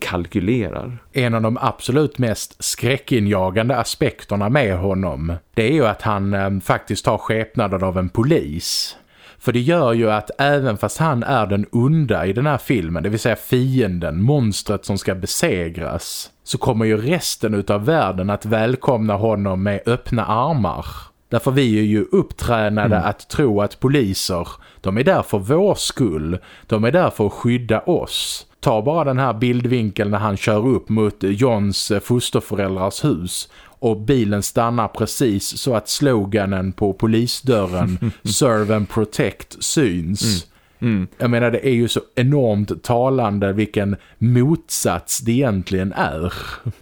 kalkylerar. En av de absolut mest skräckinjagande aspekterna med honom det är ju att han eh, faktiskt har skepnaden av en polis. För det gör ju att även fast han är den onda i den här filmen, det vill säga fienden, monstret som ska besegras, så kommer ju resten av världen att välkomna honom med öppna armar. Därför vi är ju upptränade mm. att tro att poliser, de är där för vår skull. De är där för att skydda oss. Ta bara den här bildvinkeln när han kör upp mot Johns fosterföräldrars hus och bilen stannar precis så att sloganen på polisdörren Serve and Protect syns. Mm. Mm. Jag menar det är ju så enormt talande vilken motsats det egentligen är.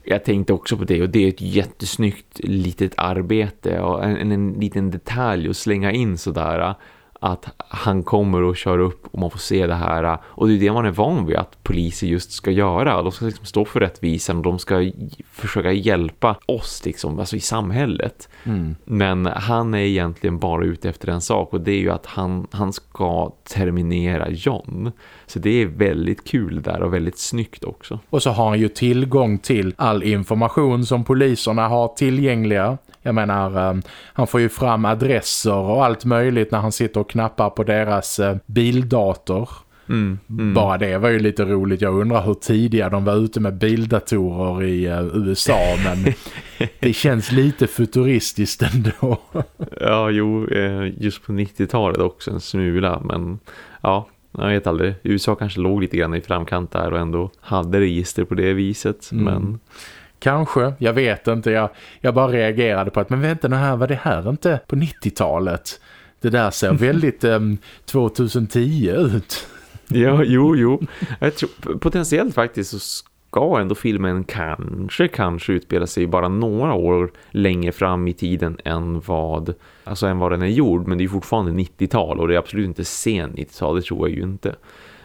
Jag tänkte också på det och det är ett jättesnyggt litet arbete och en, en, en liten detalj att slänga in sådär att han kommer och kör upp och man får se det här. Och det är det man är van vid att poliser just ska göra. De ska liksom stå för rättvisan och de ska försöka hjälpa oss liksom, alltså i samhället. Mm. men han är egentligen bara ute efter en sak och det är ju att han, han ska terminera John. Så det är väldigt kul där och väldigt snyggt också. Och så har han ju tillgång till all information som poliserna har tillgängliga. Jag menar, um, han får ju fram adresser och allt möjligt när han sitter och knappar på deras uh, bildator. Mm, mm. Bara det var ju lite roligt. Jag undrar hur tidiga de var ute med bildatorer i uh, USA. Men det känns lite futuristiskt ändå. ja, jo. Just på 90-talet också en smula. Men ja, jag vet aldrig. USA kanske låg lite grann i framkant där och ändå hade register på det viset. Mm. Men Kanske, jag vet inte. Jag, jag bara reagerade på att, men vänta nu här, var det här inte på 90-talet? Det där ser väldigt um, 2010 ut. Ja, jo, jo. Jag tror, potentiellt faktiskt så ska ändå filmen kanske, kanske utspela sig bara några år längre fram i tiden än vad, alltså än vad den är gjord. Men det är fortfarande 90-tal och det är absolut inte sen 90-tal, det tror jag ju inte.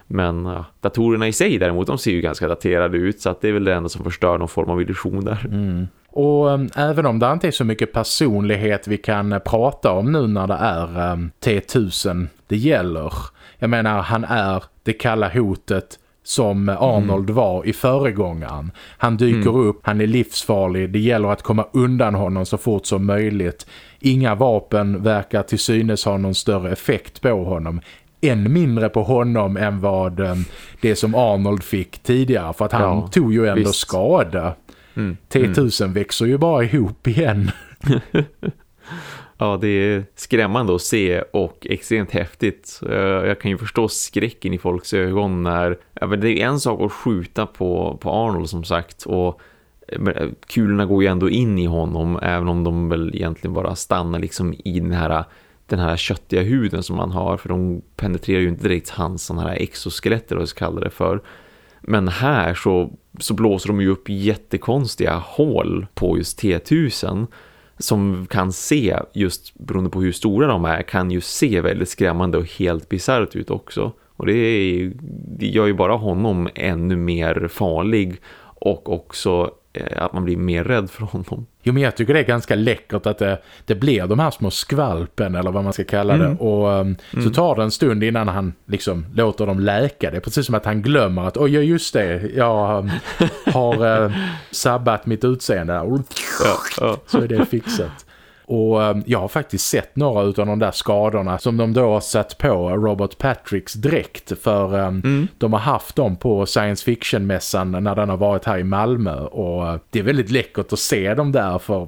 Men ja, datorerna i sig däremot, de ser ju ganska daterade ut så att det är väl det enda som förstör någon form av illusion där. Mm. Och um, även om det inte är så mycket personlighet vi kan uh, prata om nu när det är um, T1000 det gäller. Jag menar, han är det kalla hotet som Arnold mm. var i föregångaren. Han dyker mm. upp, han är livsfarlig, det gäller att komma undan honom så fort som möjligt. Inga vapen verkar till synes ha någon större effekt på honom än mindre på honom än vad um, det som Arnold fick tidigare. För att han ja, tog ju ändå visst. skada. Mm, T-1000 mm. växer ju bara ihop igen. ja, det är skrämmande att se och extremt häftigt. Jag kan ju förstå skräcken i folks ögon när... det är en sak att skjuta på, på Arnold som sagt och kulorna går ju ändå in i honom även om de väl egentligen bara stannar liksom i den här den här köttiga huden som man har för de penetrerar ju inte direkt hans sån här exoskeletter och så kallar det för. Men här så, så blåser de ju upp jättekonstiga hål på just T1000 som kan se, just beroende på hur stora de är, kan ju se väldigt skrämmande och helt bizarrt ut också. Och det, är, det gör ju bara honom ännu mer farlig och också Eh, att man blir mer rädd för honom. Jo men jag tycker det är ganska läckert att det, det blir de här små skvalpen eller vad man ska kalla det. Mm. Och um, mm. så tar det en stund innan han liksom låter dem läka. Det är precis som att han glömmer att oj just det, jag um, har uh, sabbat mitt utseende. Ja, ja. Så är det fixat. Och ehm, jag har faktiskt sett några av de där skadorna som de då har satt på Robert Patricks dräkt för um, mm. de har haft dem på science fiction-mässan när den har varit här i Malmö och uh, det är väldigt läckert att se dem där för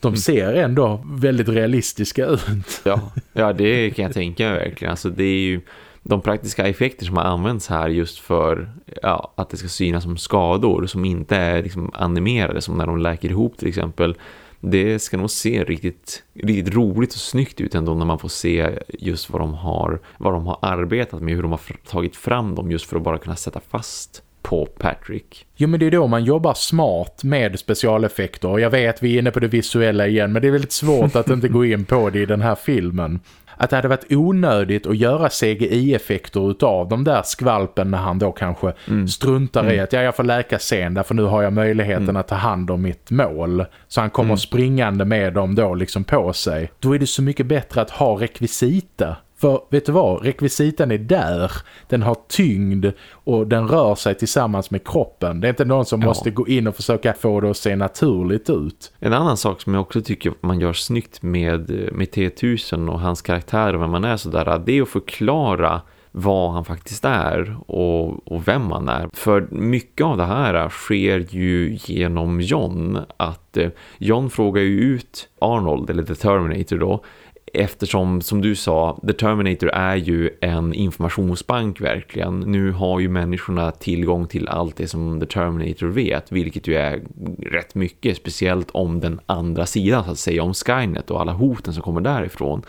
de mm. ser ändå väldigt realistiska ut. Ja, ja det kan jag tänka mig verkligen. Alltså det är ju de praktiska effekter som har använts här just för ja, att det ska synas som skador som inte är liksom animerade som när de läker ihop till exempel det ska nog se riktigt, riktigt roligt och snyggt ut ändå när man får se just vad de har, vad de har arbetat med, hur de har tagit fram dem just för att bara kunna sätta fast på Patrick. Jo men det är då man jobbar smart med specialeffekter. Jag vet vi är inne på det visuella igen men det är väldigt svårt att inte gå in på det i den här filmen att det hade varit onödigt att göra CGI-effekter utav de där skvalpen när han då kanske mm. struntar mm. i att ja, jag får läka sen därför nu har jag möjligheten mm. att ta hand om mitt mål. Så han kommer mm. springande med dem då liksom på sig. Då är det så mycket bättre att ha rekvisita för vet du vad, rekvisitan är där. Den har tyngd och den rör sig tillsammans med kroppen. Det är inte någon som ja. måste gå in och försöka få det att se naturligt ut. En annan sak som jag också tycker man gör snyggt med, med T-1000 och hans karaktär och vem man är sådär, det är att förklara vad han faktiskt är och, och vem han är. För mycket av det här sker ju genom John. Att eh, John frågar ju ut Arnold, eller The Terminator då, Eftersom, som du sa, The Terminator är ju en informationsbank verkligen. Nu har ju människorna tillgång till allt det som The Terminator vet, vilket ju är rätt mycket, speciellt om den andra sidan, så att säga, om Skynet och alla hoten som kommer därifrån.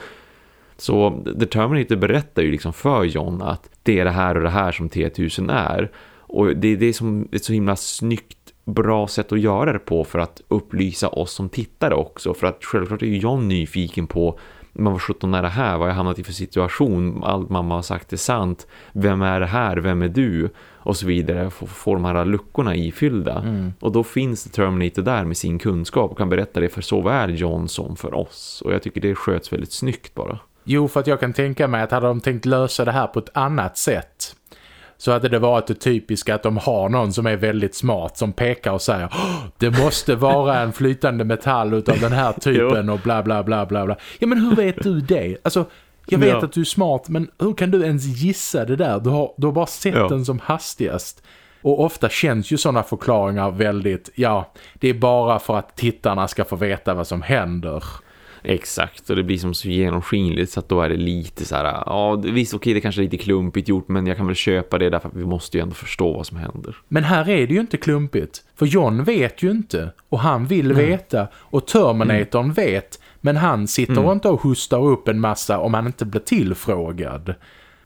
Så The Terminator berättar ju liksom för John att det är det här och det här som T-1000 är. Och det är det som ett så himla snyggt bra sätt att göra det på för att upplysa oss som tittare också. För att självklart är ju John nyfiken på men vad 17 är det här? Vad jag hamnat i för situation? Allt mamma har sagt är sant. Vem är det här? Vem är du? Och så vidare. Få, få de här luckorna ifyllda. Mm. Och då finns det Terminator där med sin kunskap och kan berätta det för såväl John som för oss. Och jag tycker det sköts väldigt snyggt bara. Jo, för att jag kan tänka mig att hade de tänkt lösa det här på ett annat sätt så hade det varit det typiska att de har någon som är väldigt smart som pekar och säger det måste vara en flytande metall utav den här typen och bla bla bla bla bla. Ja men hur vet du det? Alltså jag vet ja. att du är smart men hur kan du ens gissa det där? Du har, du har bara sett ja. den som hastigast. Och ofta känns ju sådana förklaringar väldigt, ja, det är bara för att tittarna ska få veta vad som händer. Exakt, och det blir som så genomskinligt så att då är det lite så här, ja visst okej det kanske är lite klumpigt gjort men jag kan väl köpa det därför att vi måste ju ändå förstå vad som händer. Men här är det ju inte klumpigt, för John vet ju inte och han vill mm. veta och Terminatorn mm. vet men han sitter mm. inte och hustar upp en massa om han inte blir tillfrågad.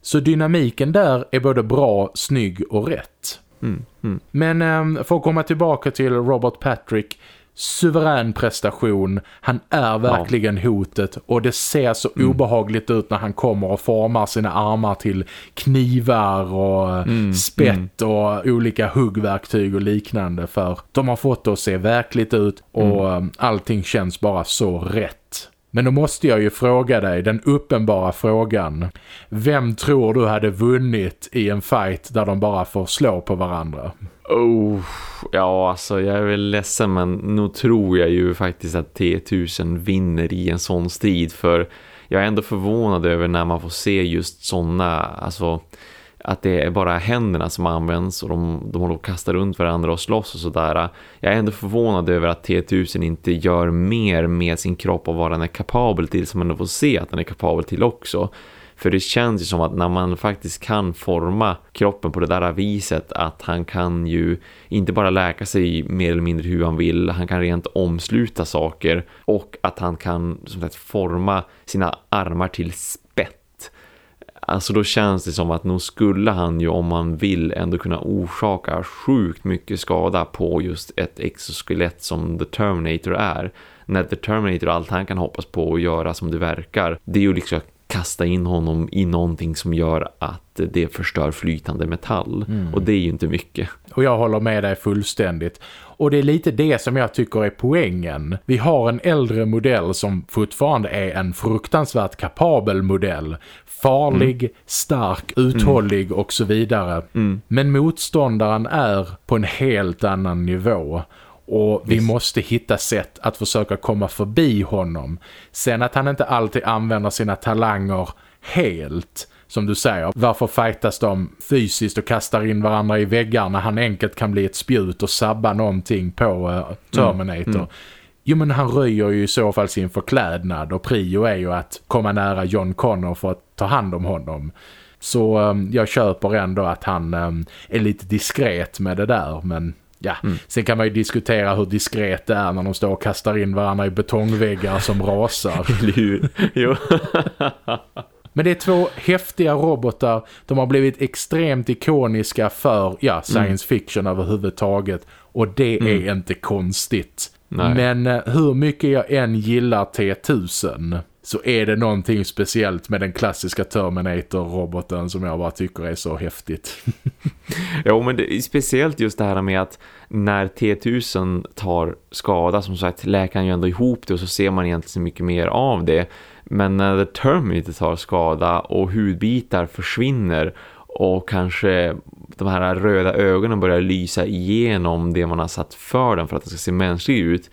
Så dynamiken där är både bra, snygg och rätt. Mm. Mm. Men äm, för att komma tillbaka till Robert Patrick suverän prestation. Han är verkligen ja. hotet och det ser så mm. obehagligt ut när han kommer och formar sina armar till knivar och mm. spett mm. och olika huggverktyg och liknande för de har fått det att se verkligt ut och mm. allting känns bara så rätt. Men då måste jag ju fråga dig den uppenbara frågan. Vem tror du hade vunnit i en fight där de bara får slå på varandra? Oh, ja alltså jag är väl ledsen men nog tror jag ju faktiskt att T1000 vinner i en sån strid för jag är ändå förvånad över när man får se just sådana, alltså att det är bara händerna som används och de, de håller kastar runt varandra och slåss och sådär. Jag är ändå förvånad över att T1000 inte gör mer med sin kropp och vad den är kapabel till som man ändå får se att den är kapabel till också. För det känns ju som att när man faktiskt kan forma kroppen på det där viset att han kan ju inte bara läka sig mer eller mindre hur han vill, han kan rent omsluta saker och att han kan som sagt forma sina armar till spett. Alltså då känns det som att nog skulle han ju om man vill ändå kunna orsaka sjukt mycket skada på just ett exoskelett som The Terminator är. När The Terminator allt han kan hoppas på att göra som det verkar, det är ju liksom kasta in honom i någonting som gör att det förstör flytande metall. Mm. Och det är ju inte mycket. Och jag håller med dig fullständigt. Och det är lite det som jag tycker är poängen. Vi har en äldre modell som fortfarande är en fruktansvärt kapabel modell. Farlig, mm. stark, uthållig mm. och så vidare. Mm. Men motståndaren är på en helt annan nivå. Och vi måste hitta sätt att försöka komma förbi honom. Sen att han inte alltid använder sina talanger helt, som du säger. Varför fightas de fysiskt och kastar in varandra i väggar när han enkelt kan bli ett spjut och sabba någonting på uh, Terminator? Mm. Mm. Jo men han röjer ju i så fall sin förklädnad och prio är ju att komma nära John Connor för att ta hand om honom. Så um, jag köper ändå att han um, är lite diskret med det där men Ja, mm. sen kan man ju diskutera hur diskret det är när de står och kastar in varandra i betongväggar som rasar. Eller hur? Jo. Men det är två häftiga robotar. De har blivit extremt ikoniska för ja, science mm. fiction överhuvudtaget. Och det är mm. inte konstigt. Nej. Men eh, hur mycket jag än gillar T-1000 så är det någonting speciellt med den klassiska Terminator-roboten som jag bara tycker är så häftigt. jo, men det är speciellt just det här med att när T-1000 tar skada, som sagt, läkaren ju ändå ihop det och så ser man egentligen så mycket mer av det. Men när The Terminator tar skada och hudbitar försvinner och kanske de här röda ögonen börjar lysa igenom det man har satt för den för att den ska se mänsklig ut.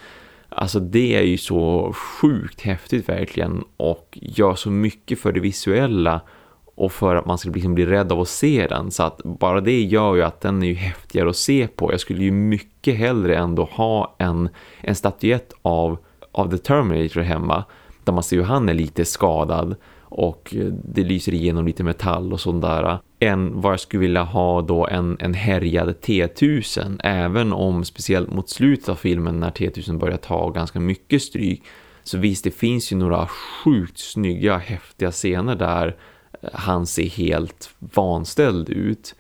Alltså det är ju så sjukt häftigt verkligen och gör så mycket för det visuella och för att man ska liksom bli rädd av att se den. Så att bara det gör ju att den är ju häftigare att se på. Jag skulle ju mycket hellre ändå ha en, en statyett av, av The Terminator hemma där man ser hur han är lite skadad och eh, det lyser igenom lite metall och sånt där. Än vad jag skulle vilja ha då en, en härjad T1000 även om speciellt mot slutet av filmen när T1000 börjar ta ganska mycket stryk så visst det finns ju några sjukt snygga häftiga scener där eh, han ser helt vanställd ut.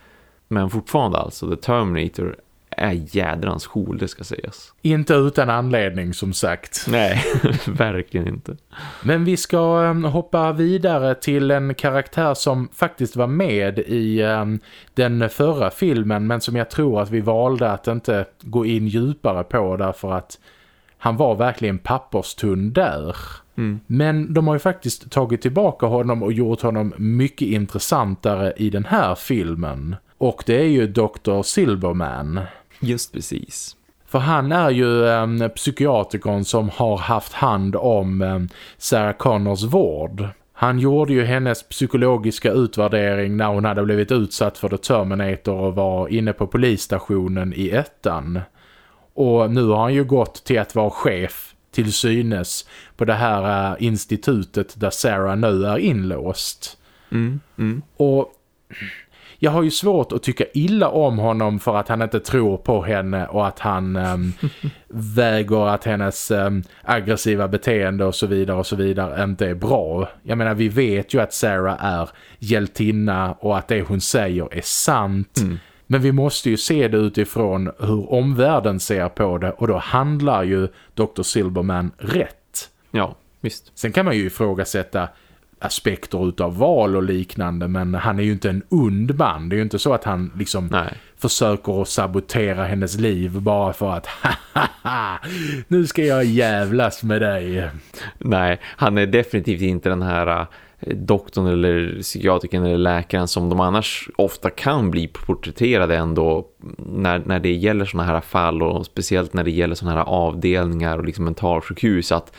Men fortfarande alltså The Terminator är jädrans cool, det ska sägas. Inte utan anledning som sagt. Nej, verkligen inte. Men vi ska um, hoppa vidare till en karaktär som faktiskt var med i um, den förra filmen men som jag tror att vi valde att inte gå in djupare på därför att han var verkligen papperstunn där. Mm. Men de har ju faktiskt tagit tillbaka honom och gjort honom mycket intressantare i den här filmen. Och det är ju Dr. Silverman. Just precis. För han är ju um, psykiatrikern som har haft hand om um, Sarah Connors vård. Han gjorde ju hennes psykologiska utvärdering när hon hade blivit utsatt för The Terminator och var inne på polisstationen i ettan. Och nu har han ju gått till att vara chef till synes på det här uh, institutet där Sarah nu är inlåst. Mm, mm. Och jag har ju svårt att tycka illa om honom för att han inte tror på henne och att han um, väger att hennes um, aggressiva beteende och så vidare och så vidare inte är bra. Jag menar, vi vet ju att Sarah är hjältinna och att det hon säger är sant. Mm. Men vi måste ju se det utifrån hur omvärlden ser på det och då handlar ju Dr. Silverman rätt. Ja, visst. Sen kan man ju ifrågasätta aspekter utav val och liknande men han är ju inte en ond man. Det är ju inte så att han liksom Nej. försöker att sabotera hennes liv bara för att nu ska jag jävlas med dig. Nej, han är definitivt inte den här äh, doktorn eller psykiatrikern eller läkaren som de annars ofta kan bli porträtterade ändå när, när det gäller såna här fall och speciellt när det gäller såna här avdelningar och liksom mentalsjukhus att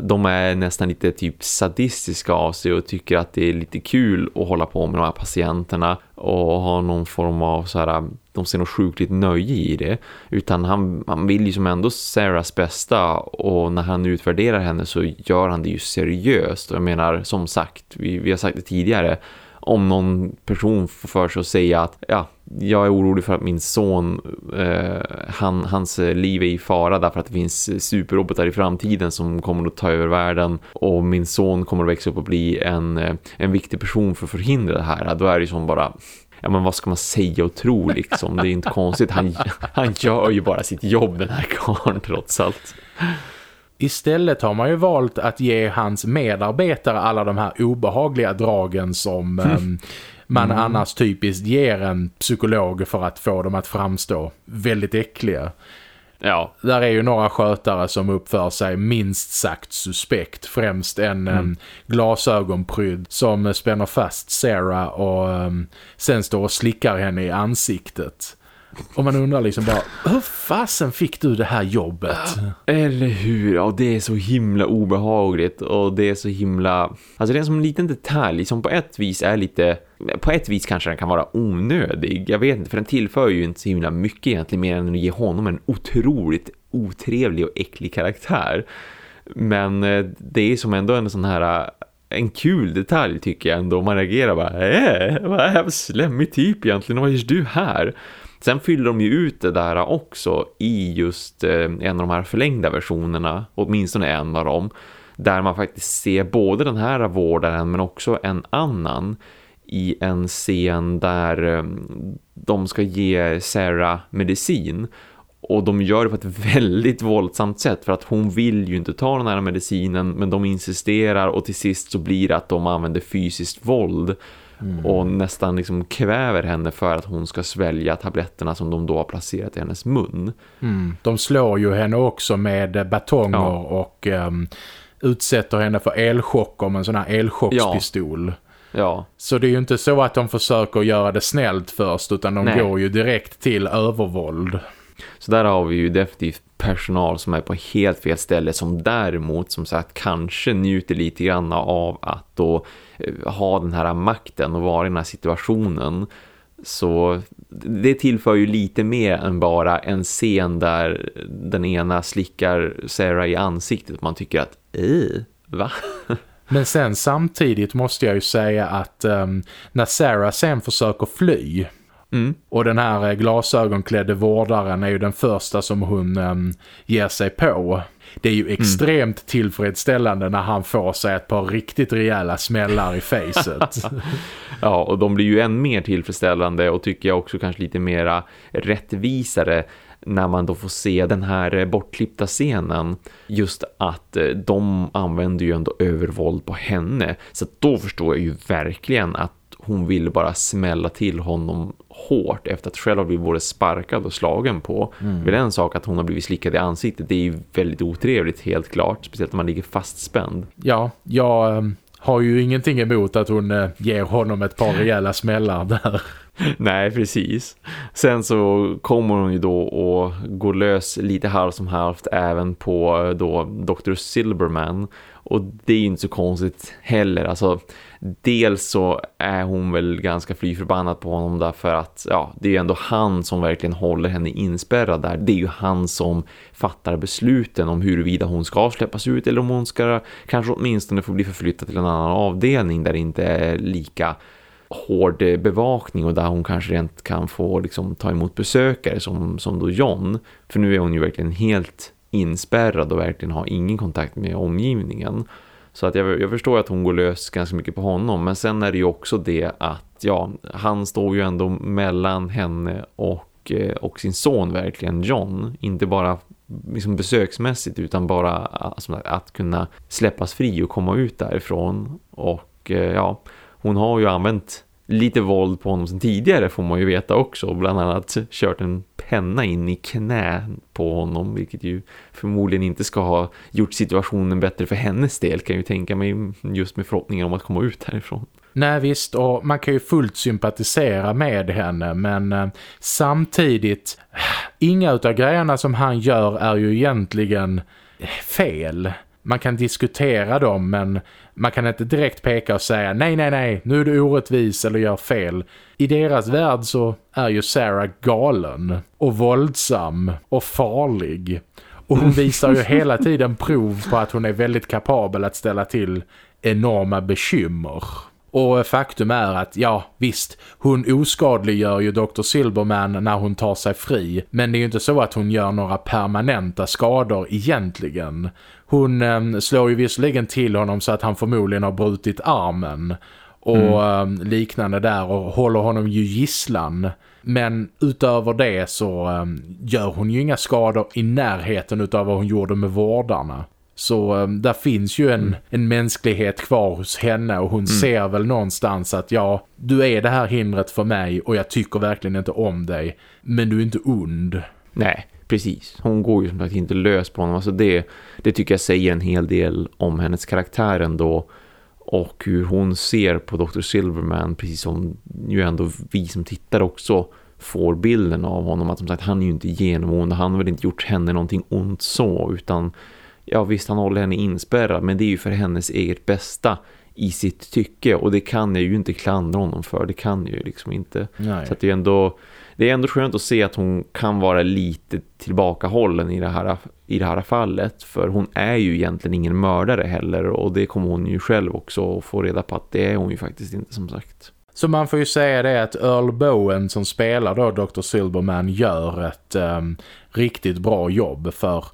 de är nästan lite typ sadistiska av sig och tycker att det är lite kul att hålla på med de här patienterna och ha någon form av så här, de ser något sjukligt nöje i det. Utan han, han vill ju som ändå Sarahs bästa och när han utvärderar henne så gör han det ju seriöst. Och jag menar som sagt, vi, vi har sagt det tidigare om någon person får för sig att säga att ja, jag är orolig för att min son eh, han, hans liv är i fara därför att det finns superrobotar i framtiden som kommer att ta över världen och min son kommer att växa upp och bli en, eh, en viktig person för att förhindra det här. Då är det som bara ja men vad ska man säga och tro liksom, det är inte konstigt. Han, han gör ju bara sitt jobb den här karln trots allt. Istället har man ju valt att ge hans medarbetare alla de här obehagliga dragen som mm. man mm. annars typiskt ger en psykolog för att få dem att framstå väldigt äckliga. Ja. Där är ju några skötare som uppför sig minst sagt suspekt. Främst en mm. um, glasögonprydd som spänner fast Sarah och um, sen står och slickar henne i ansiktet. Och man undrar liksom bara, hur fasen fick du det här jobbet? Eller hur? Ja, det är så himla obehagligt och det är så himla... Alltså det är som en liten detalj som på ett vis är lite... På ett vis kanske den kan vara onödig. Jag vet inte, för den tillför ju inte så himla mycket egentligen mer än att ge honom en otroligt otrevlig och äcklig karaktär. Men eh, det är som ändå en sån här eh, en kul detalj tycker jag ändå. Man reagerar bara, äh, vad är det för slemmig typ egentligen? Vad gör du här? Sen fyller de ju ut det där också i just eh, en av de här förlängda versionerna, åtminstone en av dem, där man faktiskt ser både den här vårdaren men också en annan i en scen där eh, de ska ge Sarah medicin. Och de gör det på ett väldigt våldsamt sätt för att hon vill ju inte ta den här medicinen men de insisterar och till sist så blir det att de använder fysiskt våld mm. och nästan liksom kväver henne för att hon ska svälja tabletterna som de då har placerat i hennes mun. Mm. De slår ju henne också med batonger ja. och um, utsätter henne för elchocker med en sån här elchockspistol. Ja. Ja. Så det är ju inte så att de försöker göra det snällt först utan de Nej. går ju direkt till övervåld. Så där har vi ju definitivt personal som är på helt fel ställe som däremot som sagt kanske njuter lite grann av att då ha den här makten och vara i den här situationen. Så det tillför ju lite mer än bara en scen där den ena slickar Sarah i ansiktet. Man tycker att, eh, va? Men sen samtidigt måste jag ju säga att um, när Sarah sen försöker fly Mm. Och den här eh, glasögonklädde vårdaren är ju den första som hon um, ger sig på. Det är ju mm. extremt mm. tillfredsställande när han får sig ett par riktigt rejäla smällar i facet. ja, och de blir ju än mer tillfredsställande och tycker jag också kanske lite mera rättvisare när man då får se den här bortklippta scenen just att eh, de använder ju ändå övervåld på henne så då förstår jag ju verkligen att hon vill bara smälla till honom hårt efter att själv ha blivit både sparkad och slagen på. Mm. Väl en sak att hon har blivit slickad i ansiktet, det är ju väldigt otrevligt helt klart, speciellt när man ligger fastspänd. Ja, jag äh, har ju ingenting emot att hon äh, ger honom ett par rejäla smällar där. Nej, precis. Sen så kommer hon ju då och går lös lite halvt som halvt även på eh, då Dr. Silberman. Och det är ju inte så konstigt heller. Alltså dels så är hon väl ganska fly förbannad på honom därför att ja, det är ju ändå han som verkligen håller henne inspärrad där. Det är ju han som fattar besluten om huruvida hon ska släppas ut eller om hon ska kanske åtminstone få bli förflyttad till en annan avdelning där det inte är lika hård bevakning och där hon kanske rent kan få liksom, ta emot besökare som, som då John. För nu är hon ju verkligen helt inspärrad och verkligen har ingen kontakt med omgivningen. Så att jag, jag förstår att hon går lös ganska mycket på honom. Men sen är det ju också det att ja, han står ju ändå mellan henne och, eh, och sin son verkligen, John. Inte bara liksom besöksmässigt utan bara alltså, att kunna släppas fri och komma ut därifrån. Och eh, ja, hon har ju använt lite våld på honom sen tidigare får man ju veta också. Bland annat kört en penna in i knä på honom vilket ju förmodligen inte ska ha gjort situationen bättre för hennes del kan jag ju tänka mig just med förhoppningen om att komma ut härifrån. Nej visst, och man kan ju fullt sympatisera med henne men eh, samtidigt, eh, inga av grejerna som han gör är ju egentligen eh, fel man kan diskutera dem men man kan inte direkt peka och säga nej, nej, nej, nu är du orättvis eller gör fel. I deras värld så är ju Sarah galen och våldsam och farlig. Och hon visar ju hela tiden prov på att hon är väldigt kapabel att ställa till enorma bekymmer. Och faktum är att, ja visst, hon oskadliggör ju Dr. Silberman när hon tar sig fri. Men det är ju inte så att hon gör några permanenta skador egentligen. Hon eh, slår ju visserligen till honom så att han förmodligen har brutit armen och mm. eh, liknande där och håller honom ju gisslan. Men utöver det så eh, gör hon ju inga skador i närheten av vad hon gjorde med vårdarna. Så um, där finns ju en, mm. en mänsklighet kvar hos henne och hon mm. ser väl någonstans att ja, du är det här hindret för mig och jag tycker verkligen inte om dig. Men du är inte ond. Nej, precis. Hon går ju som sagt inte lös på honom. Alltså det, det tycker jag säger en hel del om hennes karaktär ändå. Och hur hon ser på Dr. Silverman precis som ju ändå vi som tittar också får bilden av honom. Att som sagt han är ju inte genomgående. Han har väl inte gjort henne någonting ont så utan ja visst han håller henne inspärrad men det är ju för hennes eget bästa i sitt tycke och det kan jag ju inte klandra honom för, det kan jag ju liksom inte. Nej. Så att det är ändå det är ändå skönt att se att hon kan vara lite tillbakahållen i det här i det här fallet för hon är ju egentligen ingen mördare heller och det kommer hon ju själv också få reda på att det är hon ju faktiskt inte som sagt. Så man får ju säga det att Earl Bowen som spelar då Dr. Silverman gör ett um, riktigt bra jobb för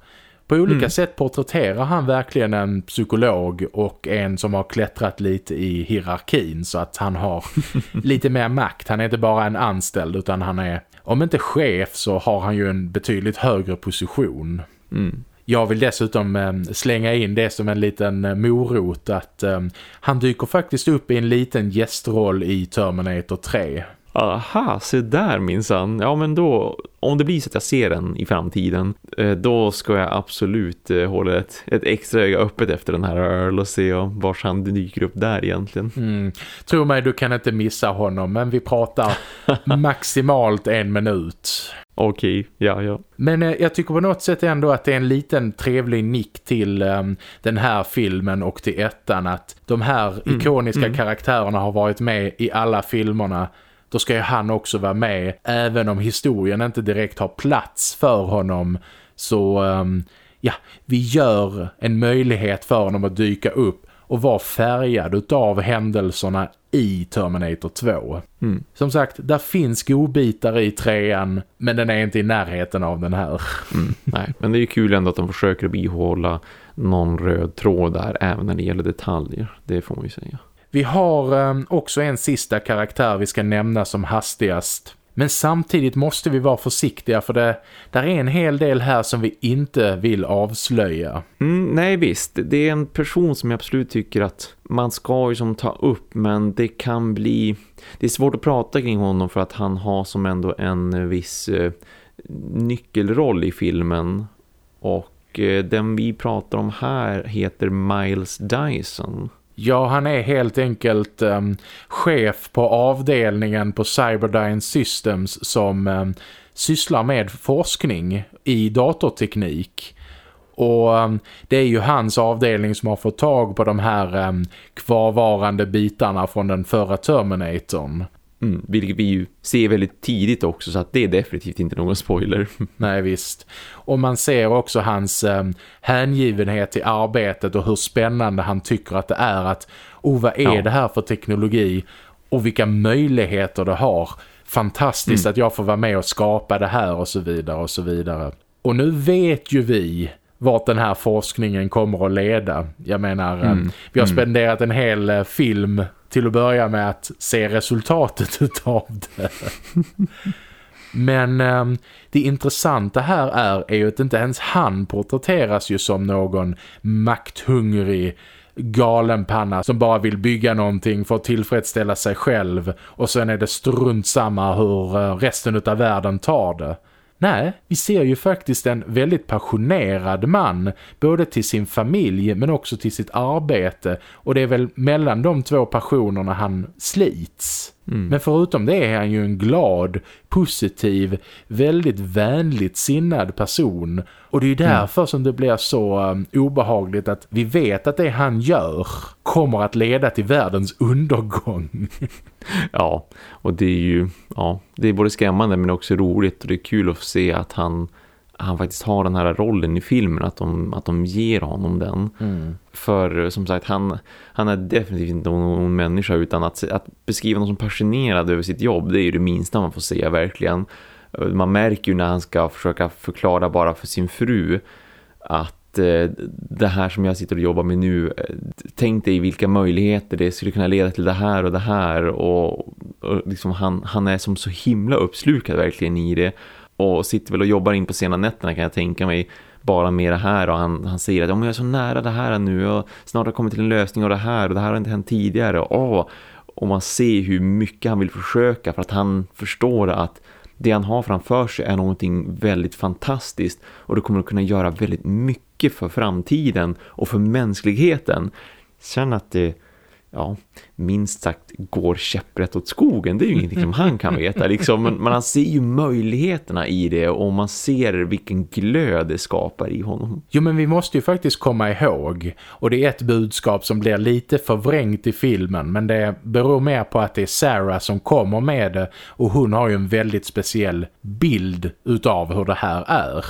på olika mm. sätt porträtterar han verkligen en psykolog och en som har klättrat lite i hierarkin så att han har lite mer makt. Han är inte bara en anställd utan han är, om inte chef så har han ju en betydligt högre position. Mm. Jag vill dessutom eh, slänga in det som en liten eh, morot att eh, han dyker faktiskt upp i en liten gästroll i Terminator 3. Aha, se där minsann. Ja men då, om det blir så att jag ser den i framtiden, eh, då ska jag absolut eh, hålla ett, ett extra öga öppet efter den här Earl och se vars han dyker upp där egentligen. Mm. Tror mig, du kan inte missa honom, men vi pratar maximalt en minut. Okej, okay, ja, ja. Men eh, jag tycker på något sätt ändå att det är en liten trevlig nick till eh, den här filmen och till ettan att de här mm, ikoniska mm. karaktärerna har varit med i alla filmerna då ska ju han också vara med även om historien inte direkt har plats för honom så um, ja, vi gör en möjlighet för honom att dyka upp och vara färgad av händelserna i Terminator 2. Mm. Som sagt, där finns godbitar i trean men den är inte i närheten av den här. Mm. Nej, men det är ju kul ändå att de försöker bihålla någon röd tråd där även när det gäller detaljer. Det får man ju säga. Vi har eh, också en sista karaktär vi ska nämna som hastigast. Men samtidigt måste vi vara försiktiga för det där är en hel del här som vi inte vill avslöja. Mm, nej visst, det är en person som jag absolut tycker att man ska ju som ta upp men det kan bli... Det är svårt att prata kring honom för att han har som ändå en viss eh, nyckelroll i filmen och eh, den vi pratar om här heter Miles Dyson. Ja, han är helt enkelt um, chef på avdelningen på Cyberdyne Systems som um, sysslar med forskning i datorteknik. Och um, det är ju hans avdelning som har fått tag på de här um, kvarvarande bitarna från den förra Terminatorn. Mm, vilket vi ju ser väldigt tidigt också så att det är definitivt inte någon spoiler. Nej visst. Och man ser också hans eh, hängivenhet till arbetet och hur spännande han tycker att det är att oh vad är ja. det här för teknologi och vilka möjligheter det har. Fantastiskt mm. att jag får vara med och skapa det här och så vidare och så vidare. Och nu vet ju vi vart den här forskningen kommer att leda. Jag menar, eh, mm. vi har mm. spenderat en hel eh, film till att börja med att se resultatet av det. Men eh, det intressanta här är, är ju att inte ens han porträtteras ju som någon makthungrig galenpanna som bara vill bygga någonting för att tillfredsställa sig själv och sen är det strunt samma hur eh, resten av världen tar det. Nej, vi ser ju faktiskt en väldigt passionerad man både till sin familj men också till sitt arbete och det är väl mellan de två passionerna han slits. Mm. Men förutom det är han ju en glad, positiv, väldigt vänligt sinnad person. Och det är ju mm. därför mm. som det blir så um, obehagligt att vi vet att det han gör kommer att leda till världens undergång. ja, och det är ju ja, det är både skrämmande men också roligt och det är kul att se att han han faktiskt har den här rollen i filmen att de, att de ger honom den. Mm. För som sagt, han, han är definitivt inte någon människa utan att, att beskriva någon som passionerad över sitt jobb, det är ju det minsta man får säga verkligen. Man märker ju när han ska försöka förklara bara för sin fru att eh, det här som jag sitter och jobbar med nu eh, tänk dig vilka möjligheter det skulle kunna leda till det här och det här och, och liksom han, han är som så himla uppslukad verkligen i det och sitter väl och jobbar in på sena nätterna kan jag tänka mig bara med det här och han, han säger att om jag är så nära det här nu och snart har kommit till en lösning av det här och det här har inte hänt tidigare och, och man ser hur mycket han vill försöka för att han förstår att det han har framför sig är någonting väldigt fantastiskt och det kommer att kunna göra väldigt mycket för framtiden och för mänskligheten. Sen att det ja, minst sagt går käpprätt åt skogen. Det är ju ingenting som han kan veta. Liksom. Men man ser ju möjligheterna i det och man ser vilken glöd det skapar i honom. Jo men vi måste ju faktiskt komma ihåg och det är ett budskap som blir lite förvrängt i filmen men det beror mer på att det är Sarah som kommer med det och hon har ju en väldigt speciell bild utav hur det här är.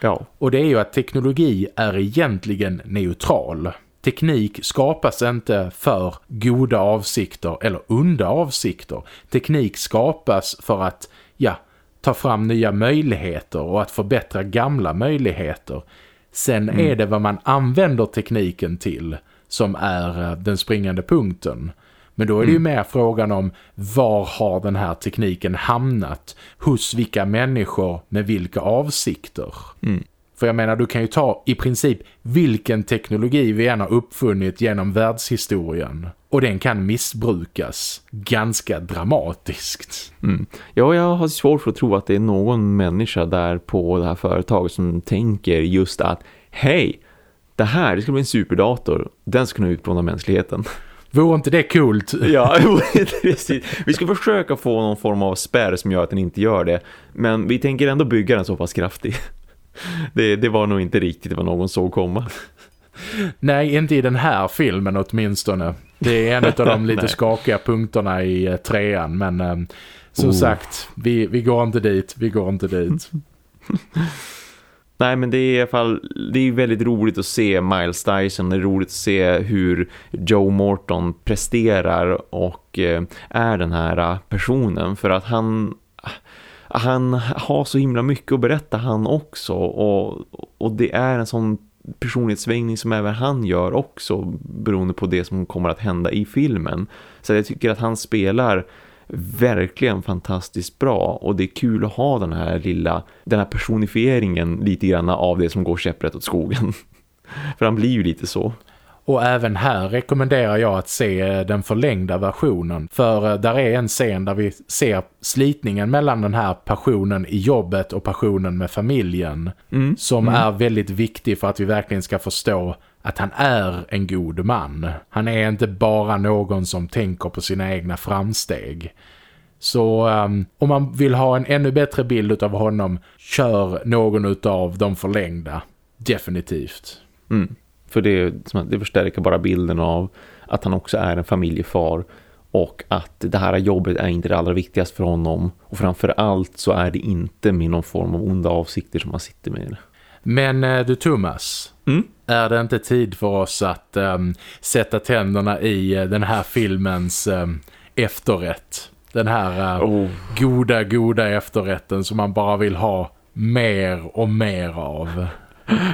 Ja. Och det är ju att teknologi är egentligen neutral. Teknik skapas inte för goda avsikter eller onda avsikter. Teknik skapas för att, ja, ta fram nya möjligheter och att förbättra gamla möjligheter. Sen mm. är det vad man använder tekniken till som är eh, den springande punkten. Men då är det ju mm. mer frågan om var har den här tekniken hamnat? Hos vilka människor med vilka avsikter? Mm. För jag menar, du kan ju ta i princip vilken teknologi vi än har uppfunnit genom världshistorien. Och den kan missbrukas ganska dramatiskt. Mm. Ja, jag har svårt för att tro att det är någon människa där på det här företaget som tänker just att hej, det här det ska bli en superdator. Den ska kunna utplåna mänskligheten. Vore inte det coolt? Ja, precis. Vi ska försöka få någon form av spärr som gör att den inte gör det. Men vi tänker ändå bygga den så pass kraftig. Det, det var nog inte riktigt vad någon såg komma. Nej, inte i den här filmen åtminstone. Det är en av de lite skakiga punkterna i uh, trean. Men um, som oh. sagt, vi, vi går inte dit. Vi går inte dit. Nej men det är i alla fall det är väldigt roligt att se Miles Dyson. Det är roligt att se hur Joe Morton presterar och eh, är den här personen. För att han, han har så himla mycket att berätta han också. Och, och det är en sån personlighetssvängning som även han gör också beroende på det som kommer att hända i filmen. Så jag tycker att han spelar verkligen fantastiskt bra och det är kul att ha den här lilla den här personifieringen lite grann av det som går käpprätt åt skogen. För han blir ju lite så. Och även här rekommenderar jag att se den förlängda versionen. För eh, där är en scen där vi ser slitningen mellan den här passionen i jobbet och passionen med familjen. Mm. Som mm. är väldigt viktig för att vi verkligen ska förstå att han är en god man. Han är inte bara någon som tänker på sina egna framsteg. Så um, om man vill ha en ännu bättre bild av honom, kör någon av de förlängda. Definitivt. Mm. För det, det förstärker bara bilden av att han också är en familjefar och att det här jobbet är inte det allra viktigaste för honom. Och framförallt så är det inte med någon form av onda avsikter som han sitter med. Men eh, du Thomas, mm? är det inte tid för oss att um, sätta tänderna i uh, den här filmens um, efterrätt? Den här uh, oh. goda, goda efterrätten som man bara vill ha mer och mer av.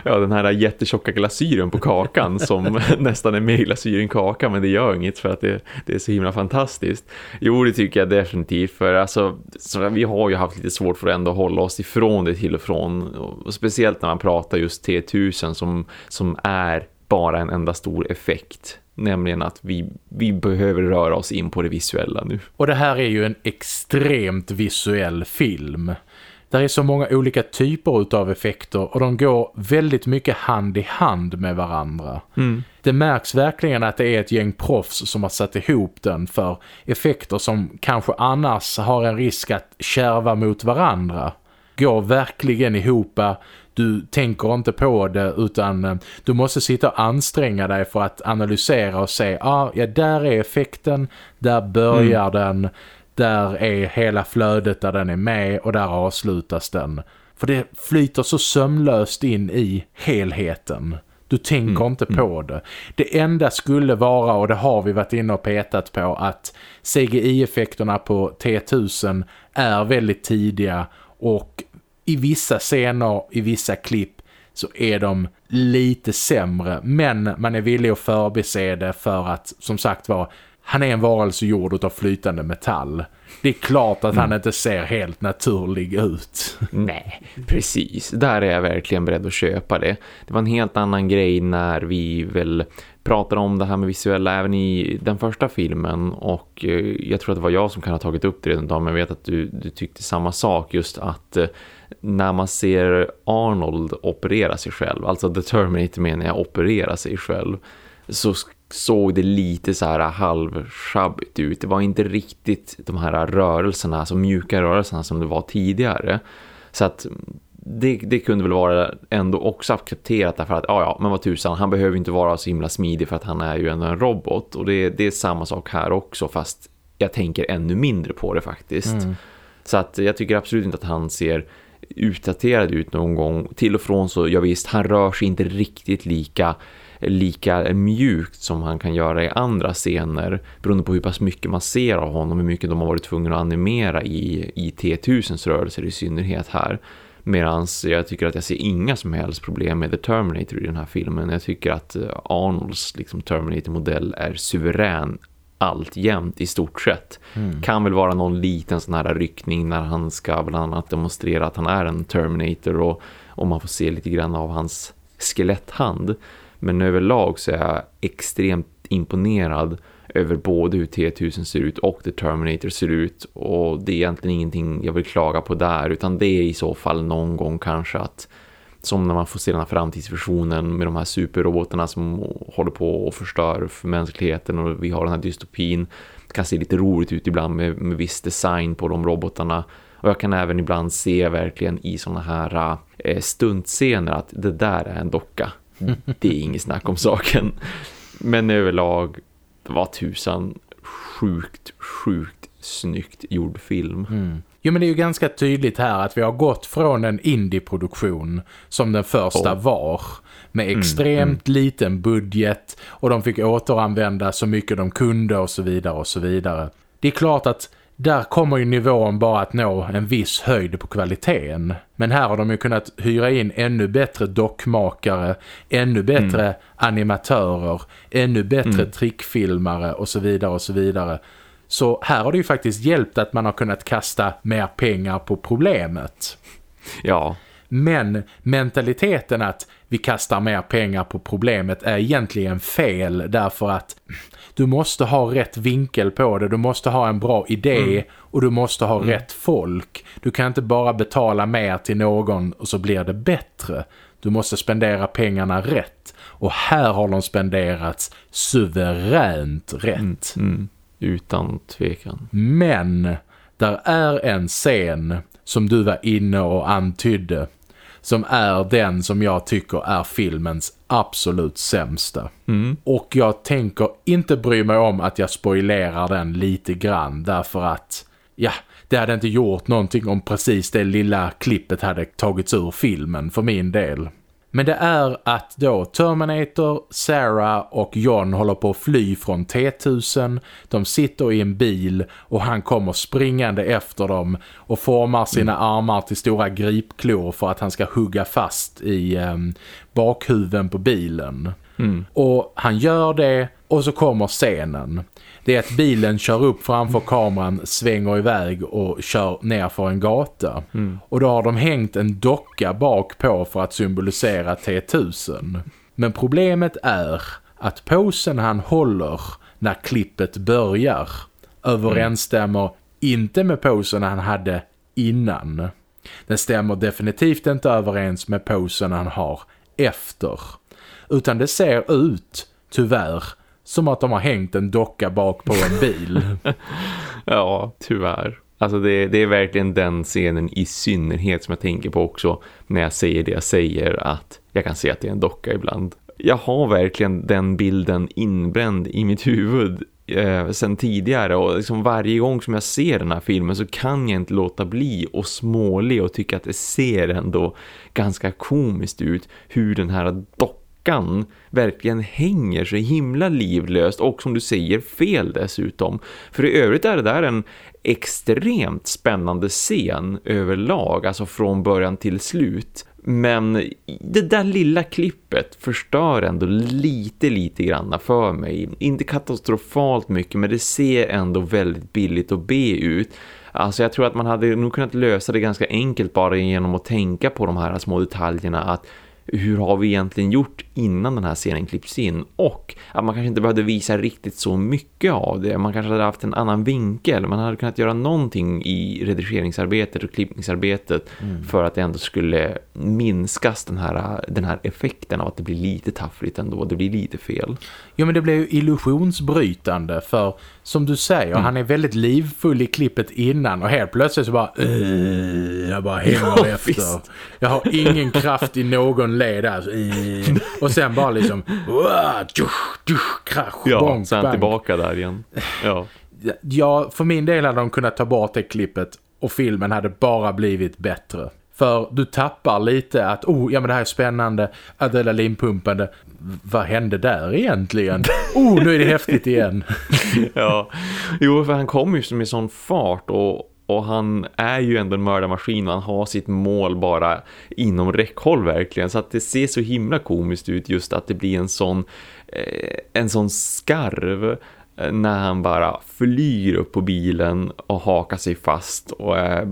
Ja, den här jättetjocka glasyren på kakan som nästan är mer glasyr än kaka men det gör inget för att det, det, är så himla fantastiskt. Jo, det tycker jag definitivt för alltså, vi har ju haft lite svårt för att ändå hålla oss ifrån det till och från och speciellt när man pratar just T1000 som, som är bara en enda stor effekt nämligen att vi, vi behöver röra oss in på det visuella nu. Och det här är ju en extremt visuell film. Det är så många olika typer av effekter och de går väldigt mycket hand i hand med varandra. Mm. Det märks verkligen att det är ett gäng proffs som har satt ihop den för effekter som kanske annars har en risk att kärva mot varandra. Går verkligen ihop du tänker inte på det utan eh, du måste sitta och anstränga dig för att analysera och se, ah, ja där är effekten, där börjar mm. den, där är hela flödet där den är med och där avslutas den. För det flyter så sömlöst in i helheten. Du tänker mm. inte mm. på det. Det enda skulle vara, och det har vi varit inne och petat på, att CGI-effekterna på T1000 är väldigt tidiga och i vissa scener, i vissa klipp så är de lite sämre. Men man är villig att förbise det för att, som sagt var, han är en varelse gjord av flytande metall. Det är klart att mm. han inte ser helt naturlig ut. Nej, precis. Där är jag verkligen beredd att köpa det. Det var en helt annan grej när vi väl pratade om det här med visuella även i den första filmen och eh, jag tror att det var jag som kan ha tagit upp det redan men jag vet att du, du tyckte samma sak just att eh, när man ser Arnold operera sig själv, alltså The Terminator menar jag operera sig själv så såg det lite så här halvschabbigt ut. Det var inte riktigt de här rörelserna, alltså mjuka rörelserna som det var tidigare. Så att det, det kunde väl vara ändå också accepterat därför att, ja ja, men vad tusan, han behöver inte vara så himla smidig för att han är ju ändå en robot. Och det, det är samma sak här också fast jag tänker ännu mindre på det faktiskt. Mm. Så att jag tycker absolut inte att han ser utdaterad ut någon gång. Till och från så, ja visst, han rör sig inte riktigt lika lika mjukt som han kan göra i andra scener beroende på hur pass mycket man ser av honom, hur mycket de har varit tvungna att animera i, i T-1000s rörelser i synnerhet här. Medan jag tycker att jag ser inga som helst problem med The Terminator i den här filmen. Jag tycker att eh, Arnolds liksom, Terminator-modell är suverän allt jämt i stort sett. Mm. Kan väl vara någon liten sån här ryckning när han ska bland annat demonstrera att han är en Terminator och, och man får se lite grann av hans skeletthand. Men överlag så är jag extremt imponerad över både hur T-1000 ser ut och The Terminator ser ut. Och det är egentligen ingenting jag vill klaga på där utan det är i så fall någon gång kanske att som när man får se den här framtidsversionen med de här superrobotarna som håller på och förstör för mänskligheten och vi har den här dystopin. Det kan se lite roligt ut ibland med, med viss design på de robotarna. Och jag kan även ibland se verkligen i sådana här eh, stuntscener att det där är en docka. det är inget snack om saken. Men överlag var tusan sjukt, sjukt snyggt gjord film. Mm. Jo men det är ju ganska tydligt här att vi har gått från en indieproduktion som den första oh. var med mm, extremt mm, liten budget och de fick återanvända så mycket de kunde och så vidare och så vidare. Det är klart att där kommer ju nivån bara att nå en viss höjd på kvaliteten. Men här har de ju kunnat hyra in ännu bättre dockmakare, ännu bättre mm. animatörer, ännu bättre mm. trickfilmare och så vidare och så vidare. Så här har det ju faktiskt hjälpt att man har kunnat kasta mer pengar på problemet. Ja. Men mentaliteten att vi kastar mer pengar på problemet är egentligen fel därför att du måste ha rätt vinkel på det, du måste ha en bra idé mm. och du måste ha mm. rätt folk. Du kan inte bara betala mer till någon och så blir det bättre. Du måste spendera pengarna rätt. Och här har de spenderats suveränt rätt. Mm. mm. Utan tvekan. Men där är en scen som du var inne och antydde som är den som jag tycker är filmens absolut sämsta. Mm. Och jag tänker inte bry mig om att jag spoilerar den lite grann därför att, ja, det hade inte gjort någonting om precis det lilla klippet hade tagits ur filmen för min del. Men det är att då Terminator, Sarah och John håller på att fly från T-1000. De sitter i en bil och han kommer springande efter dem och formar sina mm. armar till stora gripklor för att han ska hugga fast i eh, bakhuven på bilen. Mm. Och han gör det och så kommer scenen. Det är att bilen kör upp framför kameran, svänger iväg och kör ner för en gata. Mm. Och då har de hängt en docka bak på för att symbolisera T1000. Men problemet är att posen han håller när klippet börjar överensstämmer mm. inte med posen han hade innan. Den stämmer definitivt inte överens med posen han har efter. Utan det ser ut, tyvärr, som att de har hängt en docka bak på en bil. ja, tyvärr. Alltså det, det, är verkligen den scenen i synnerhet som jag tänker på också när jag säger det jag säger att jag kan se att det är en docka ibland. Jag har verkligen den bilden inbränd i mitt huvud eh, sen tidigare och liksom varje gång som jag ser den här filmen så kan jag inte låta bli och småle och tycka att det ser ändå ganska komiskt ut hur den här dockan klockan verkligen hänger så himla livlöst och som du säger fel dessutom. För i övrigt är det där en extremt spännande scen överlag, alltså från början till slut. Men det där lilla klippet förstör ändå lite, lite granna för mig. Inte katastrofalt mycket, men det ser ändå väldigt billigt och B ut. Alltså jag tror att man hade nog kunnat lösa det ganska enkelt bara genom att tänka på de här små detaljerna. Att hur har vi egentligen gjort innan den här scenen klipps in och att man kanske inte behövde visa riktigt så mycket av det. Man kanske hade haft en annan vinkel. Man hade kunnat göra någonting i redigeringsarbetet och klippningsarbetet mm. för att det ändå skulle minskas den här, den här effekten av att det blir lite taffligt ändå. Det blir lite fel. Ja men det blir ju illusionsbrytande för som du säger, mm. han är väldigt livfull i klippet innan och helt plötsligt så bara uh, jag bara hänger ja, efter. Visst. Jag har ingen kraft i någon led alltså. Och sen bara liksom krasch, ja, bonk, sen bang. tillbaka där igen. Ja. ja, för min del hade de kunnat ta bort det klippet och filmen hade bara blivit bättre. För du tappar lite att, oh ja men det här är spännande, adrenalinpumpande. Vad hände där egentligen? Oh, nu är det häftigt igen. ja, jo för han kommer ju med sån fart och, och han är ju ändå en mördarmaskin och han har sitt mål bara inom räckhåll verkligen. Så att det ser så himla komiskt ut just att det blir en sån, eh, en sån skarv Eh, när han bara flyr upp på bilen och hakar sig fast och eh,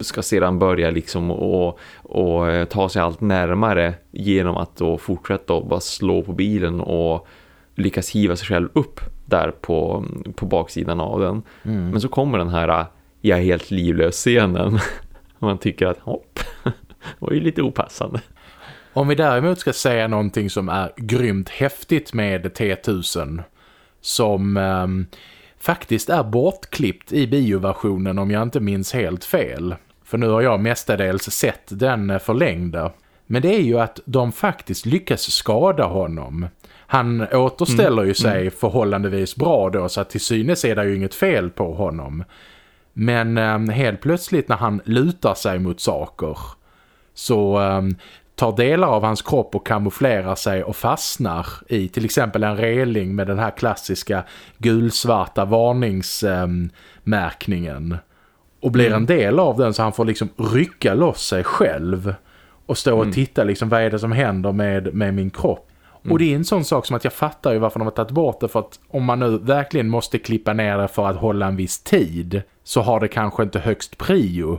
ska sedan börja liksom och, och ta sig allt närmare genom att då fortsätta och bara slå på bilen och lyckas hiva sig själv upp där på, på baksidan av den. Mm. Men så kommer den här jag är helt livlös scenen man tycker att hopp, det var ju lite opassande. Om vi däremot ska säga någonting som är grymt häftigt med T1000 som eh, faktiskt är bortklippt i bioversionen om jag inte minns helt fel. För nu har jag mestadels sett den förlängda. Men det är ju att de faktiskt lyckas skada honom. Han återställer ju mm, sig mm. förhållandevis bra då så att till synes är det ju inget fel på honom. Men eh, helt plötsligt när han lutar sig mot saker så eh, tar delar av hans kropp och kamouflerar sig och fastnar i till exempel en reling med den här klassiska gulsvarta varningsmärkningen. och blir mm. en del av den så han får liksom rycka loss sig själv och stå och mm. titta liksom vad är det som händer med, med min kropp. Mm. Och det är en sån sak som att jag fattar ju varför de har tagit bort det för att om man nu verkligen måste klippa ner det för att hålla en viss tid så har det kanske inte högst prio.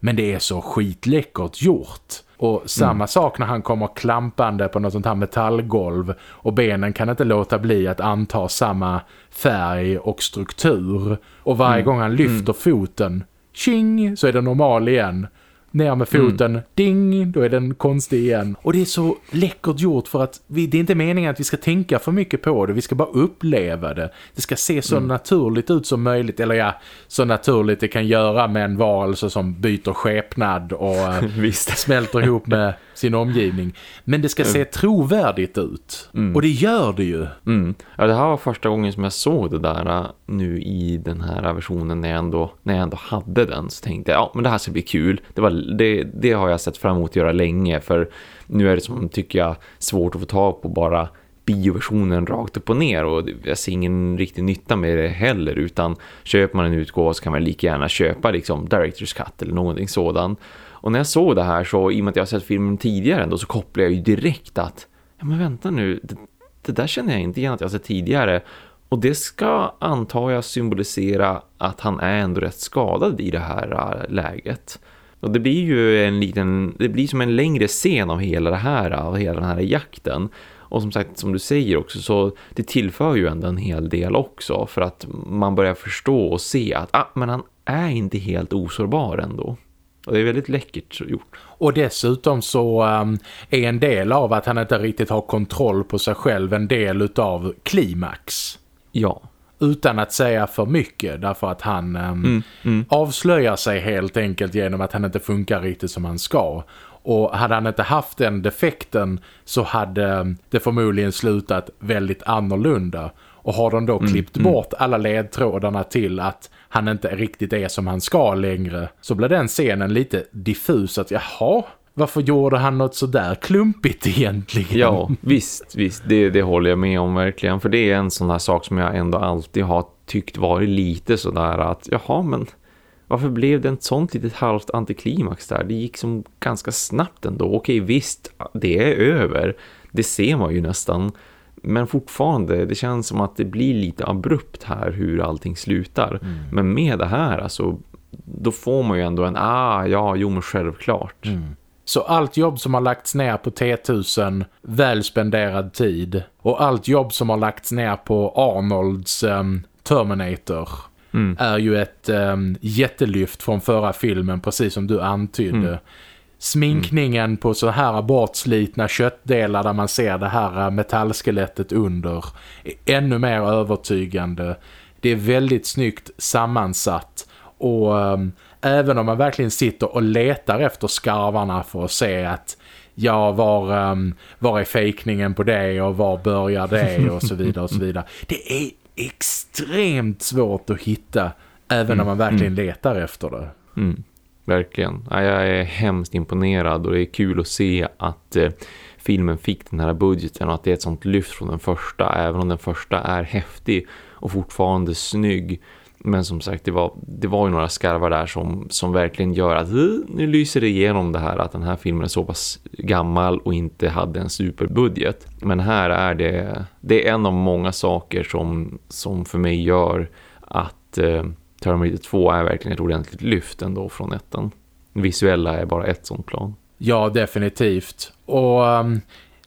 Men det är så skitläckert gjort. Och samma mm. sak när han kommer klampande på något sånt här metallgolv och benen kan inte låta bli att anta samma färg och struktur. Och varje mm. gång han lyfter mm. foten, tjing, så är det normal igen ner med foten, mm. ding, då är den konstig igen. Och det är så läckert gjort för att vi, det är inte meningen att vi ska tänka för mycket på det, vi ska bara uppleva det. Det ska se så mm. naturligt ut som möjligt, eller ja, så naturligt det kan göra med en varelse som byter skepnad och eh, smälter ihop med sin omgivning. Men det ska mm. se trovärdigt ut. Mm. Och det gör det ju. Mm. Ja, det här var första gången som jag såg det där äh, nu i den här versionen när jag ändå, när jag ändå hade den. Så tänkte jag, ja men det här ska bli kul. Det, var, det, det har jag sett fram emot att göra länge. För nu är det som tycker jag svårt att få tag på bara bioversionen rakt upp och ner och jag ser ingen riktig nytta med det heller utan köper man en utgåva så kan man lika gärna köpa liksom Director's Cut eller någonting sådant och när jag såg det här så, i och med att jag har sett filmen tidigare ändå, så kopplade jag ju direkt att ja men vänta nu, det, det där känner jag inte igen att jag har sett tidigare. Och det ska antar jag symbolisera att han är ändå rätt skadad i det här äh, läget. Och det blir ju en liten, det blir som en längre scen av hela det här, av hela den här jakten. Och som sagt, som du säger också, så det tillför ju ändå en hel del också. För att man börjar förstå och se att ah, men han är inte helt osårbar ändå. Och det är väldigt läckert gjort. Och dessutom så um, är en del av att han inte riktigt har kontroll på sig själv en del utav klimax. Ja. Utan att säga för mycket därför att han um, mm, mm. avslöjar sig helt enkelt genom att han inte funkar riktigt som han ska. Och hade han inte haft den defekten så hade det förmodligen slutat väldigt annorlunda. Och har de då mm, klippt mm, bort alla ledtrådarna till att han inte riktigt är som han ska längre så blir den scenen lite diffus att jaha, varför gjorde han något så där klumpigt egentligen? Ja, visst, visst. Det, det håller jag med om verkligen. För det är en sån här sak som jag ändå alltid har tyckt varit lite sådär att jaha, men varför blev det ett sånt litet halvt antiklimax där? Det gick som ganska snabbt ändå. Okej, visst, det är över. Det ser man ju nästan men fortfarande, det känns som att det blir lite abrupt här hur allting slutar. Mm. Men med det här, alltså, då får man ju ändå en, ah, ja, jo men självklart. Mm. Så allt jobb som har lagts ner på T1000, väl spenderad tid. Och allt jobb som har lagts ner på Arnolds um, Terminator mm. är ju ett um, jättelyft från förra filmen, precis som du antydde. Mm. Sminkningen mm. på så här bortslitna köttdelar där man ser det här metallskelettet under är ännu mer övertygande. Det är väldigt snyggt sammansatt och um, även om man verkligen sitter och letar efter skarvarna för att se att ja, var, um, var är fejkningen på det och var börjar det och så vidare och så vidare. Det är extremt svårt att hitta även mm. när man verkligen mm. letar efter det. Mm. verkligen. Ja, jag är hemskt imponerad och det är kul att se att eh, filmen fick den här budgeten och att det är ett sånt lyft från den första. Även om den första är häftig och fortfarande snygg. Men som sagt, det var, det var ju några skarvar där som, som verkligen gör att nu lyser det igenom det här att den här filmen är så pass gammal och inte hade en superbudget. Men här är det, det är en av många saker som, som för mig gör att eh, Terminator 2 är verkligen ett ordentligt lyft ändå från ettan. Visuella är bara ett sånt plan. Ja, definitivt. Och um,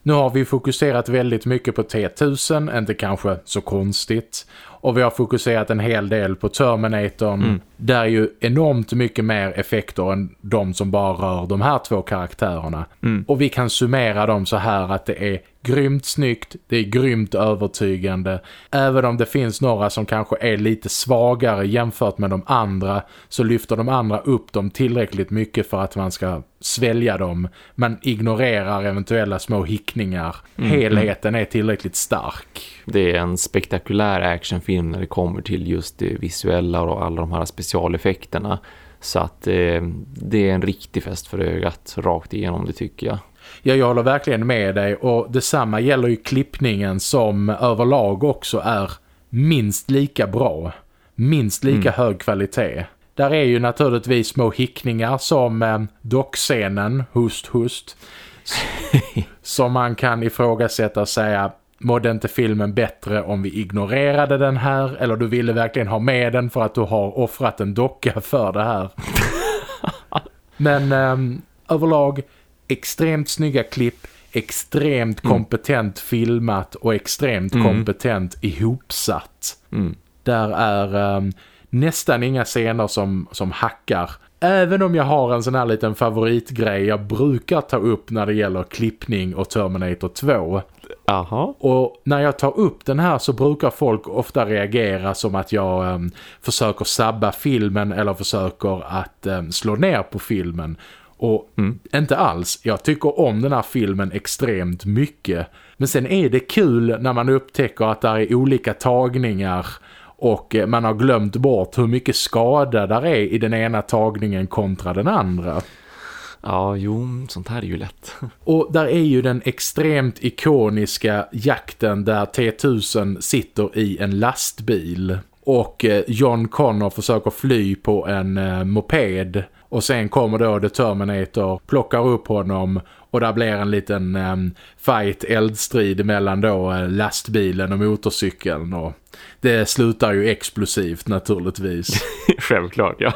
nu har vi fokuserat väldigt mycket på T1000, inte kanske så konstigt. Och vi har fokuserat en hel del på Terminatorn. Mm. Där är ju enormt mycket mer effekter än de som bara rör de här två karaktärerna. Mm. Och vi kan summera dem så här att det är grymt snyggt, det är grymt övertygande. Även om det finns några som kanske är lite svagare jämfört med de andra så lyfter de andra upp dem tillräckligt mycket för att man ska svälja dem. Man ignorerar eventuella små hickningar. Mm. Helheten är tillräckligt stark. Det är en spektakulär actionfilm när det kommer till just det visuella och alla de här specialeffekterna. Så att eh, det är en riktig fest för ögat rakt igenom det tycker jag. Ja, jag håller verkligen med dig och detsamma gäller ju klippningen som överlag också är minst lika bra. Minst lika mm. hög kvalitet. Där är ju naturligtvis små hickningar som eh, dockscenen, hust hust. som man kan ifrågasätta och säga mådde inte filmen bättre om vi ignorerade den här eller du ville verkligen ha med den för att du har offrat en docka för det här. Men eh, överlag extremt snygga klipp, extremt mm. kompetent filmat och extremt mm. kompetent ihopsatt. Mm. Där är um, nästan inga scener som, som hackar. Även om jag har en sån här liten favoritgrej jag brukar ta upp när det gäller klippning och Terminator 2. Aha. Och när jag tar upp den här så brukar folk ofta reagera som att jag um, försöker sabba filmen eller försöker att um, slå ner på filmen. Och mm. inte alls, jag tycker om den här filmen extremt mycket. Men sen är det kul när man upptäcker att det är olika tagningar och eh, man har glömt bort hur mycket skada där är i den ena tagningen kontra den andra. Ja, jo, sånt här är ju lätt. Och där är ju den extremt ikoniska jakten där T-1000 sitter i en lastbil. Och eh, John Connor försöker fly på en eh, moped och sen kommer då The Terminator, plockar upp honom och där blir en liten um, fight, eldstrid mellan då uh, lastbilen och motorcykeln. Och det slutar ju explosivt naturligtvis. Självklart, ja.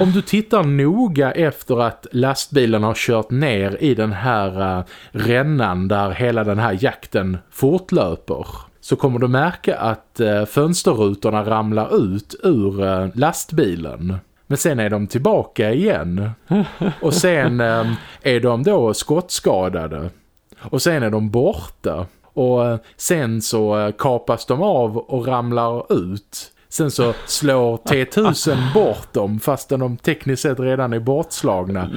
Om du tittar noga efter att lastbilen har kört ner i den här uh, rännan där hela den här jakten fortlöper så kommer du märka att uh, fönsterrutorna ramlar ut ur uh, lastbilen. Men sen är de tillbaka igen. Och sen eh, är de då skottskadade. Och sen är de borta. Och sen så kapas de av och ramlar ut. Sen så slår T1000 bort dem fastän de tekniskt sett redan är bortslagna.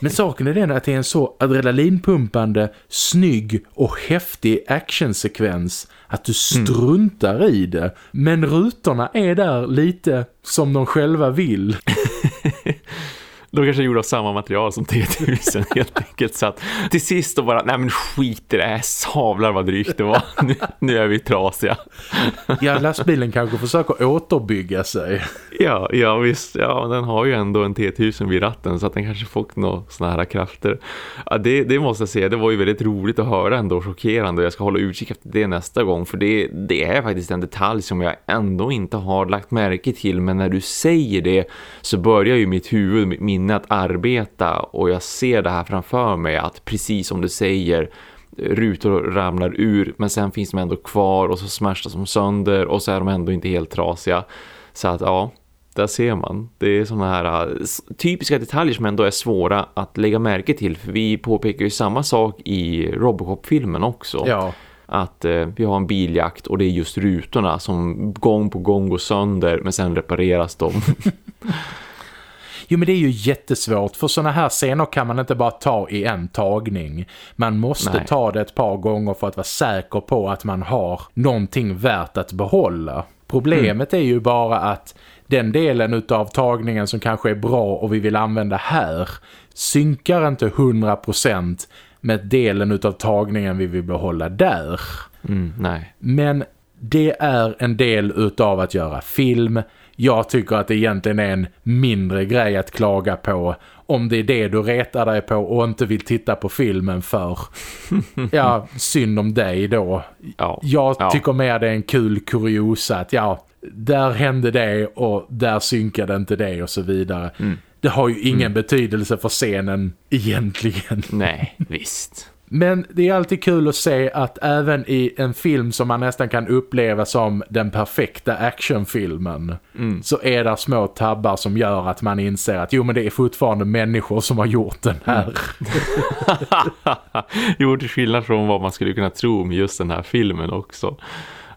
Men saken är den att det är en så adrenalinpumpande, snygg och häftig actionsekvens att du mm. struntar mm. i det. Men rutorna är där lite som de själva vill. De kanske gjorde av samma material som T-1000 helt enkelt. Så att till sist då bara, nej men skit i det här, savlar vad drygt det var. Nu, nu är vi trasiga. Ja, lastbilen kanske försöker återbygga sig. Ja, ja visst. Ja, den har ju ändå en T-1000 vid ratten så att den kanske fått några sådana här krafter. Ja, det, det måste jag säga, det var ju väldigt roligt att höra ändå, chockerande. Jag ska hålla utkik efter det nästa gång. För det, det är faktiskt en detalj som jag ändå inte har lagt märke till. Men när du säger det så börjar ju mitt huvud, min minne att arbeta och jag ser det här framför mig att precis som du säger rutor ramlar ur men sen finns de ändå kvar och så smashas de sönder och så är de ändå inte helt trasiga. Så att ja, där ser man. Det är sådana här äh, typiska detaljer som ändå är svåra att lägga märke till. För vi påpekar ju samma sak i Robocop-filmen också. Ja. Att eh, vi har en biljakt och det är just rutorna som gång på gång går sönder men sen repareras de. Jo men det är ju jättesvårt för sådana här scener kan man inte bara ta i en tagning. Man måste Nej. ta det ett par gånger för att vara säker på att man har någonting värt att behålla. Problemet mm. är ju bara att den delen av tagningen som kanske är bra och vi vill använda här synkar inte 100% med delen av tagningen vi vill behålla där. Mm, nej. Men det är en del utav att göra film. Jag tycker att det egentligen är en mindre grej att klaga på om det är det du retar dig på och inte vill titta på filmen för. ja, synd om dig då. Ja, Jag ja. tycker mer det är en kul kuriosa att ja, där hände det och där synkade inte det och så vidare. Mm. Det har ju ingen betydelse för scenen egentligen. Nej, visst. Men det är alltid kul att se att även i en film som man nästan kan uppleva som den perfekta actionfilmen Mm. så är det små tabbar som gör att man inser att jo men det är fortfarande människor som har gjort den här. jo, till skillnad från vad man skulle kunna tro med just den här filmen också.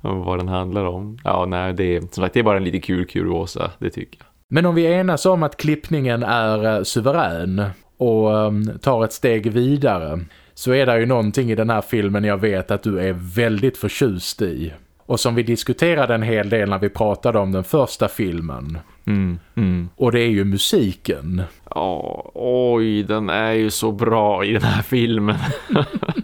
Vad den handlar om. Ja, nej, det är, som sagt, det är bara en lite kul kuriosa, det tycker jag. Men om vi enas om att klippningen är eh, suverän och ehm, tar ett steg vidare så är det ju någonting i den här filmen jag vet att du är väldigt förtjust i. Och som vi diskuterade en hel del när vi pratade om den första filmen. Mm, mm. Och det är ju musiken. Ja, oj, den är ju så bra i den här filmen.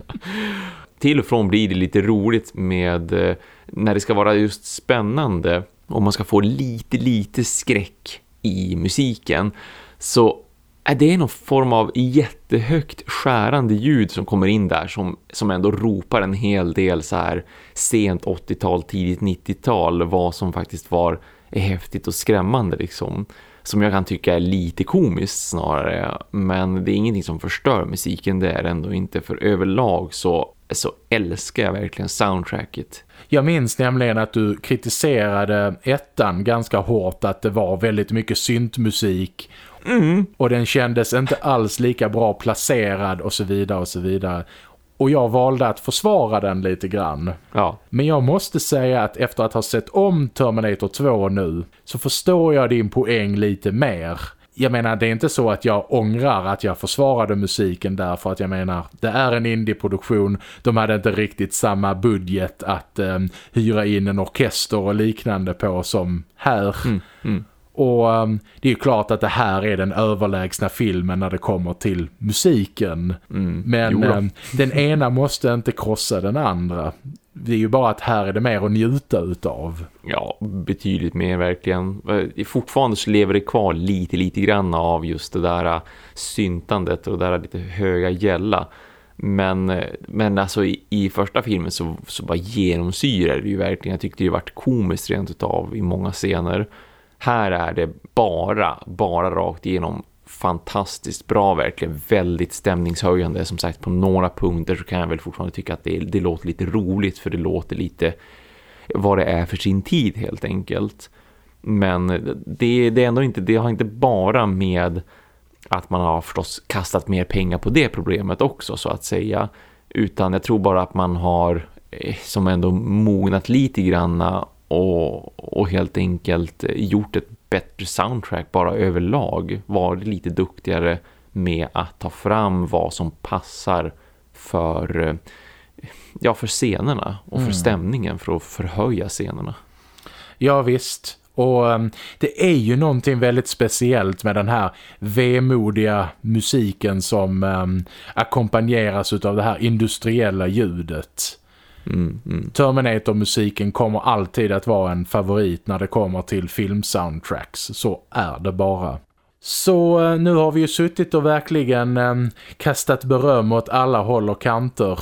Till och från blir det lite roligt med eh, när det ska vara just spännande och man ska få lite, lite skräck i musiken så är det någon form av jättehögt skärande ljud som kommer in där som, som ändå ropar en hel del så här sent 80-tal, tidigt 90-tal vad som faktiskt var häftigt och skrämmande liksom? Som jag kan tycka är lite komiskt snarare men det är ingenting som förstör musiken det är ändå inte. För överlag så, så älskar jag verkligen soundtracket. Jag minns nämligen att du kritiserade ettan ganska hårt att det var väldigt mycket syntmusik mm. och den kändes inte alls lika bra placerad och så vidare och så vidare. Och jag valde att försvara den lite grann. ja, Men jag måste säga att efter att ha sett om Terminator 2 nu så förstår jag din poäng lite mer. Jag menar, det är inte så att jag ångrar att jag försvarade musiken där för att jag menar, det är en indieproduktion. De hade inte riktigt samma budget att eh, hyra in en orkester och liknande på som här. mm. Mm. Och um, det är ju klart att det här är den överlägsna filmen när det kommer till musiken. Mm. Men um, den ena måste inte krossa den andra. Det är ju bara att här är det mer att njuta utav. Ja, betydligt mer verkligen. Eh, Fortfarande så lever det kvar lite, lite grann av just det där eh, syntandet och det där lite höga gälla. Men, eh, men alltså i, i första filmen så, så bara genomsyrar det ju verkligen. Jag tyckte det varit komiskt rent utav i många scener. Här är det bara, bara rakt igenom fantastiskt bra verkligen, väldigt stämningshöjande som sagt på några punkter så kan jag väl fortfarande tycka att det, det låter lite roligt för det låter lite vad det är för sin tid helt enkelt. Men det, det är ändå inte, det har inte bara med att man har förstås kastat mer pengar på det problemet också så att säga. Utan jag tror bara att man har eh, som ändå mognat lite granna och, och helt enkelt gjort ett bättre soundtrack bara överlag. Varit lite duktigare med att ta fram vad som passar för ja, för scenerna och för Mm. stämningen för att förhöja scenerna. Ja visst. Och um, det är ju någonting väldigt speciellt med den här vemodiga musiken som um, ackompanjeras utav det här industriella ljudet. Mm, mm. Terminator-musiken kommer alltid att vara en favorit när det kommer till filmsoundtracks. Så är det bara. Så eh, nu har vi ju suttit och verkligen eh, kastat beröm åt alla håll och kanter.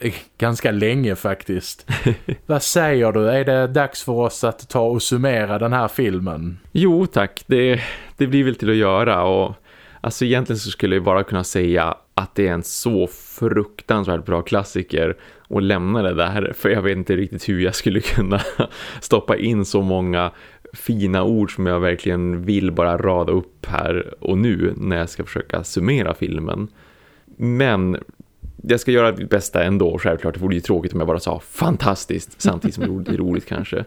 Ganska länge faktiskt. Vad säger du? Är det dags för oss att ta och summera den här filmen? Jo tack, det, det blir väl till att göra och alltså egentligen så skulle jag bara kunna säga att det är en så fruktansvärt bra klassiker och lämna det där för jag vet inte riktigt hur jag skulle kunna stoppa in så många fina ord som jag verkligen vill bara rada upp här och nu när jag ska försöka summera filmen. Men jag ska göra mitt bästa ändå, självklart. Det vore ju tråkigt om jag bara sa fantastiskt samtidigt som det är roligt kanske.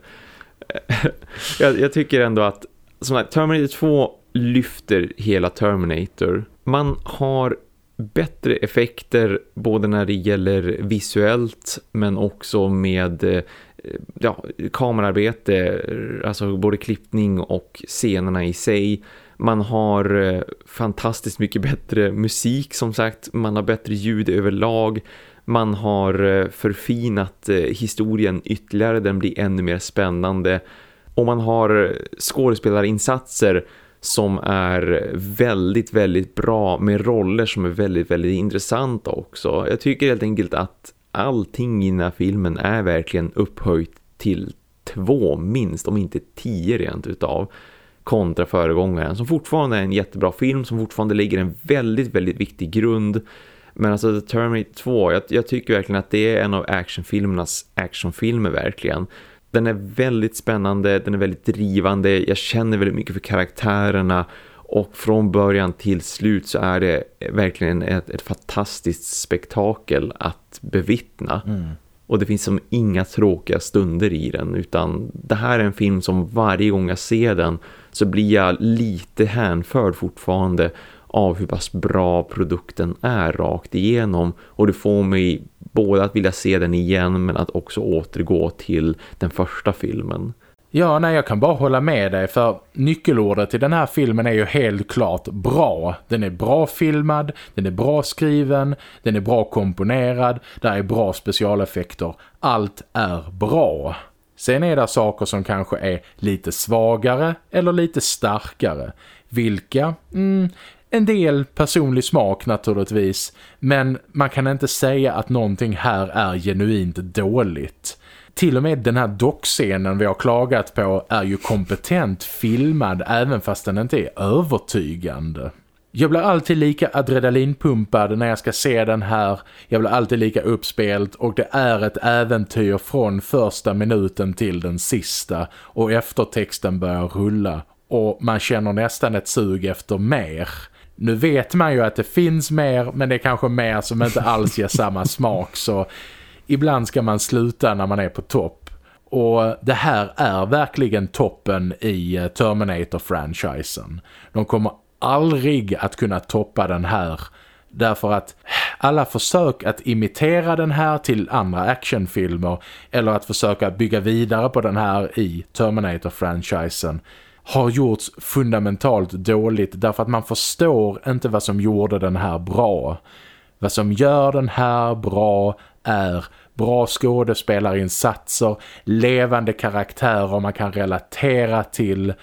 jag, jag tycker ändå att som sagt, Terminator 2 lyfter hela Terminator. Man har bättre effekter både när det gäller visuellt men också med eh, ja, kamerarbete, alltså både klippning och scenerna i sig. Man har eh, fantastiskt mycket bättre musik som sagt, man har bättre ljud överlag. Man har eh, förfinat historien ytterligare, den blir ännu mer spännande. Och man har skådespelarinsatser som är väldigt, väldigt bra med roller som är väldigt, väldigt intressanta också. Jag tycker helt enkelt att allting i den här filmen är verkligen upphöjt till två minst, om inte tio rent utav kontra föregångaren som fortfarande är en jättebra film som fortfarande ligger en väldigt, väldigt viktig grund men alltså The Terminator 2, jag, jag tycker verkligen att det är en av actionfilmernas actionfilmer verkligen den är väldigt spännande, den är väldigt drivande, jag känner väldigt mycket för karaktärerna och från början till slut så är det verkligen ett, ett fantastiskt spektakel att bevittna. Mm. Och det finns som inga tråkiga stunder i den utan det här är en film som varje gång jag ser den så blir jag lite hänförd fortfarande av hur pass bra produkten är rakt igenom och det får mig både att vilja se den igen men att också återgå till den första filmen. Ja, nej jag kan bara hålla med dig för nyckelordet i den här filmen är ju helt klart bra. Den är bra filmad, den är bra skriven, den är bra komponerad, där är bra specialeffekter. Allt är bra. Sen är det saker som kanske är lite svagare eller lite starkare. Vilka? Mm, en del personlig smak naturligtvis, men man kan inte säga att någonting här är genuint dåligt. Till och med den här dockscenen vi har klagat på är ju kompetent filmad även fast den inte är övertygande. Jag blir alltid lika adrenalinpumpad när jag ska se den här. Jag blir alltid lika uppspelt och det är ett äventyr från första minuten till den sista och eftertexten börjar rulla och man känner nästan ett sug efter mer. Nu vet man ju att det finns mer men det är kanske mer som inte alls ger samma smak så ibland ska man sluta när man är på topp. Och det här är verkligen toppen i eh, Terminator-franchisen. De kommer aldrig att kunna toppa den här därför att alla försök att imitera den här till andra actionfilmer eller att försöka bygga vidare på den här i Terminator-franchisen har gjorts fundamentalt dåligt därför att man förstår inte vad som gjorde den här bra. Vad som gör den här bra är bra skådespelarinsatser, levande karaktärer man kan relatera till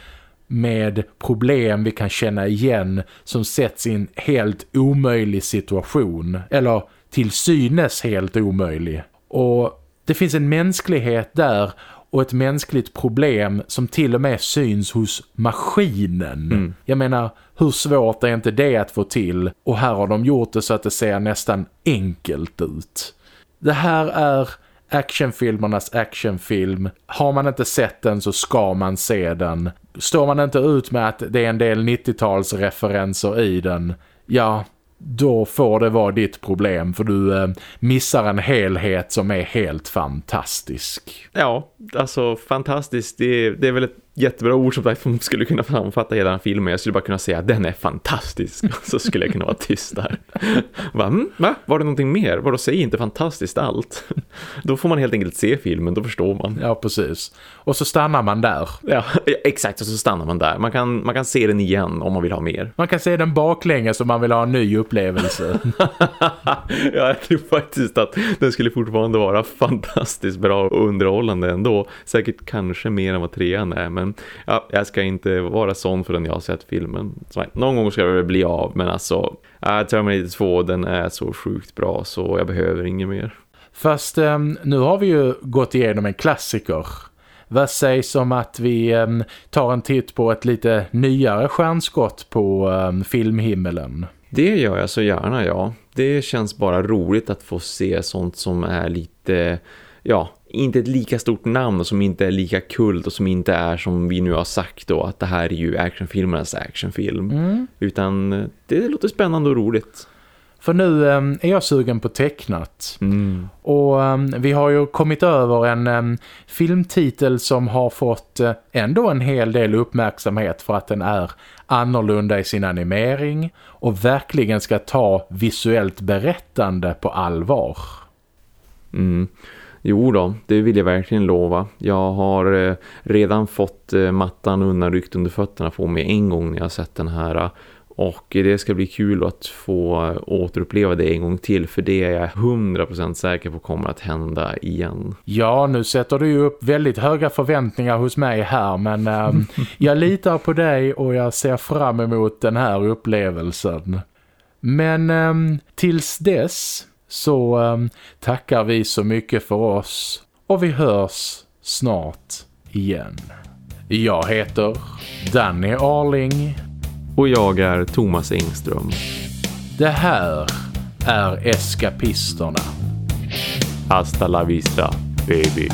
med problem vi kan känna igen som sätts i en helt omöjlig situation eller till synes helt omöjlig. Och det finns en mänsklighet där och ett mänskligt problem som till och med syns hos maskinen. Mm. Jag menar, hur svårt är inte det att få till? Och här har de gjort det så att det ser nästan enkelt ut. Det här är actionfilmernas actionfilm. Har man inte sett den så ska man se den. Står man inte ut med att det är en del 90-talsreferenser i den, ja, då får det vara ditt problem för du eh, missar en helhet som är helt fantastisk. Ja, alltså fantastiskt, det, det är väl ett jättebra ord som skulle kunna framfatta hela den filmen. Jag skulle bara kunna säga att den är fantastisk. Så skulle jag kunna vara tyst där. Va? Mm, va? Var det någonting mer? Vadå, säg inte fantastiskt allt. Då får man helt enkelt se filmen, då förstår man. Ja, precis. Och så stannar man där. Ja, exakt. Och så stannar man där. Man kan, man kan se den igen om man vill ha mer. Man kan se den baklänges om man vill ha en ny upplevelse. ja, jag tror faktiskt att den skulle fortfarande vara fantastiskt bra och underhållande ändå. Säkert kanske mer än vad trean är, men men ja, jag ska inte vara sån förrän jag har sett filmen. Så, någon gång ska det väl bli av, men alltså äh, Terminator 2 den är så sjukt bra så jag behöver inget mer. Fast um, nu har vi ju gått igenom en klassiker. Vad sägs om att vi um, tar en titt på ett lite nyare stjärnskott på um, filmhimmelen? Det gör jag så gärna, ja. Det känns bara roligt att få se sånt som är lite, ja, inte ett lika stort namn och som inte är lika kult och som inte är som vi nu har sagt då att det här är ju actionfilmernas actionfilm. Mm. Utan eh, det låter spännande och roligt. För nu um, är jag sugen på tecknat. Mm. Och um, vi har ju kommit över en um, filmtitel som har fått uh, ändå en hel del uppmärksamhet för att den är annorlunda i sin animering och verkligen ska ta visuellt berättande på allvar. Mm. Jo då, det vill jag verkligen lova. Jag har eh, redan fått eh, mattan undanryckt under fötterna på mig en gång när jag sett den här. Och det ska bli kul att få återuppleva det en gång till för det är jag 100% säker på kommer att hända igen. Ja, nu sätter du ju upp väldigt höga förväntningar hos mig här men ähm, jag litar på dig och jag ser fram emot den här upplevelsen. Men ähm, tills dess så ähm, tackar vi så mycket för oss och vi hörs snart igen. Jag heter Danny Arling och jag är Thomas Engström. Det här är Eskapisterna. Hasta la vista, baby.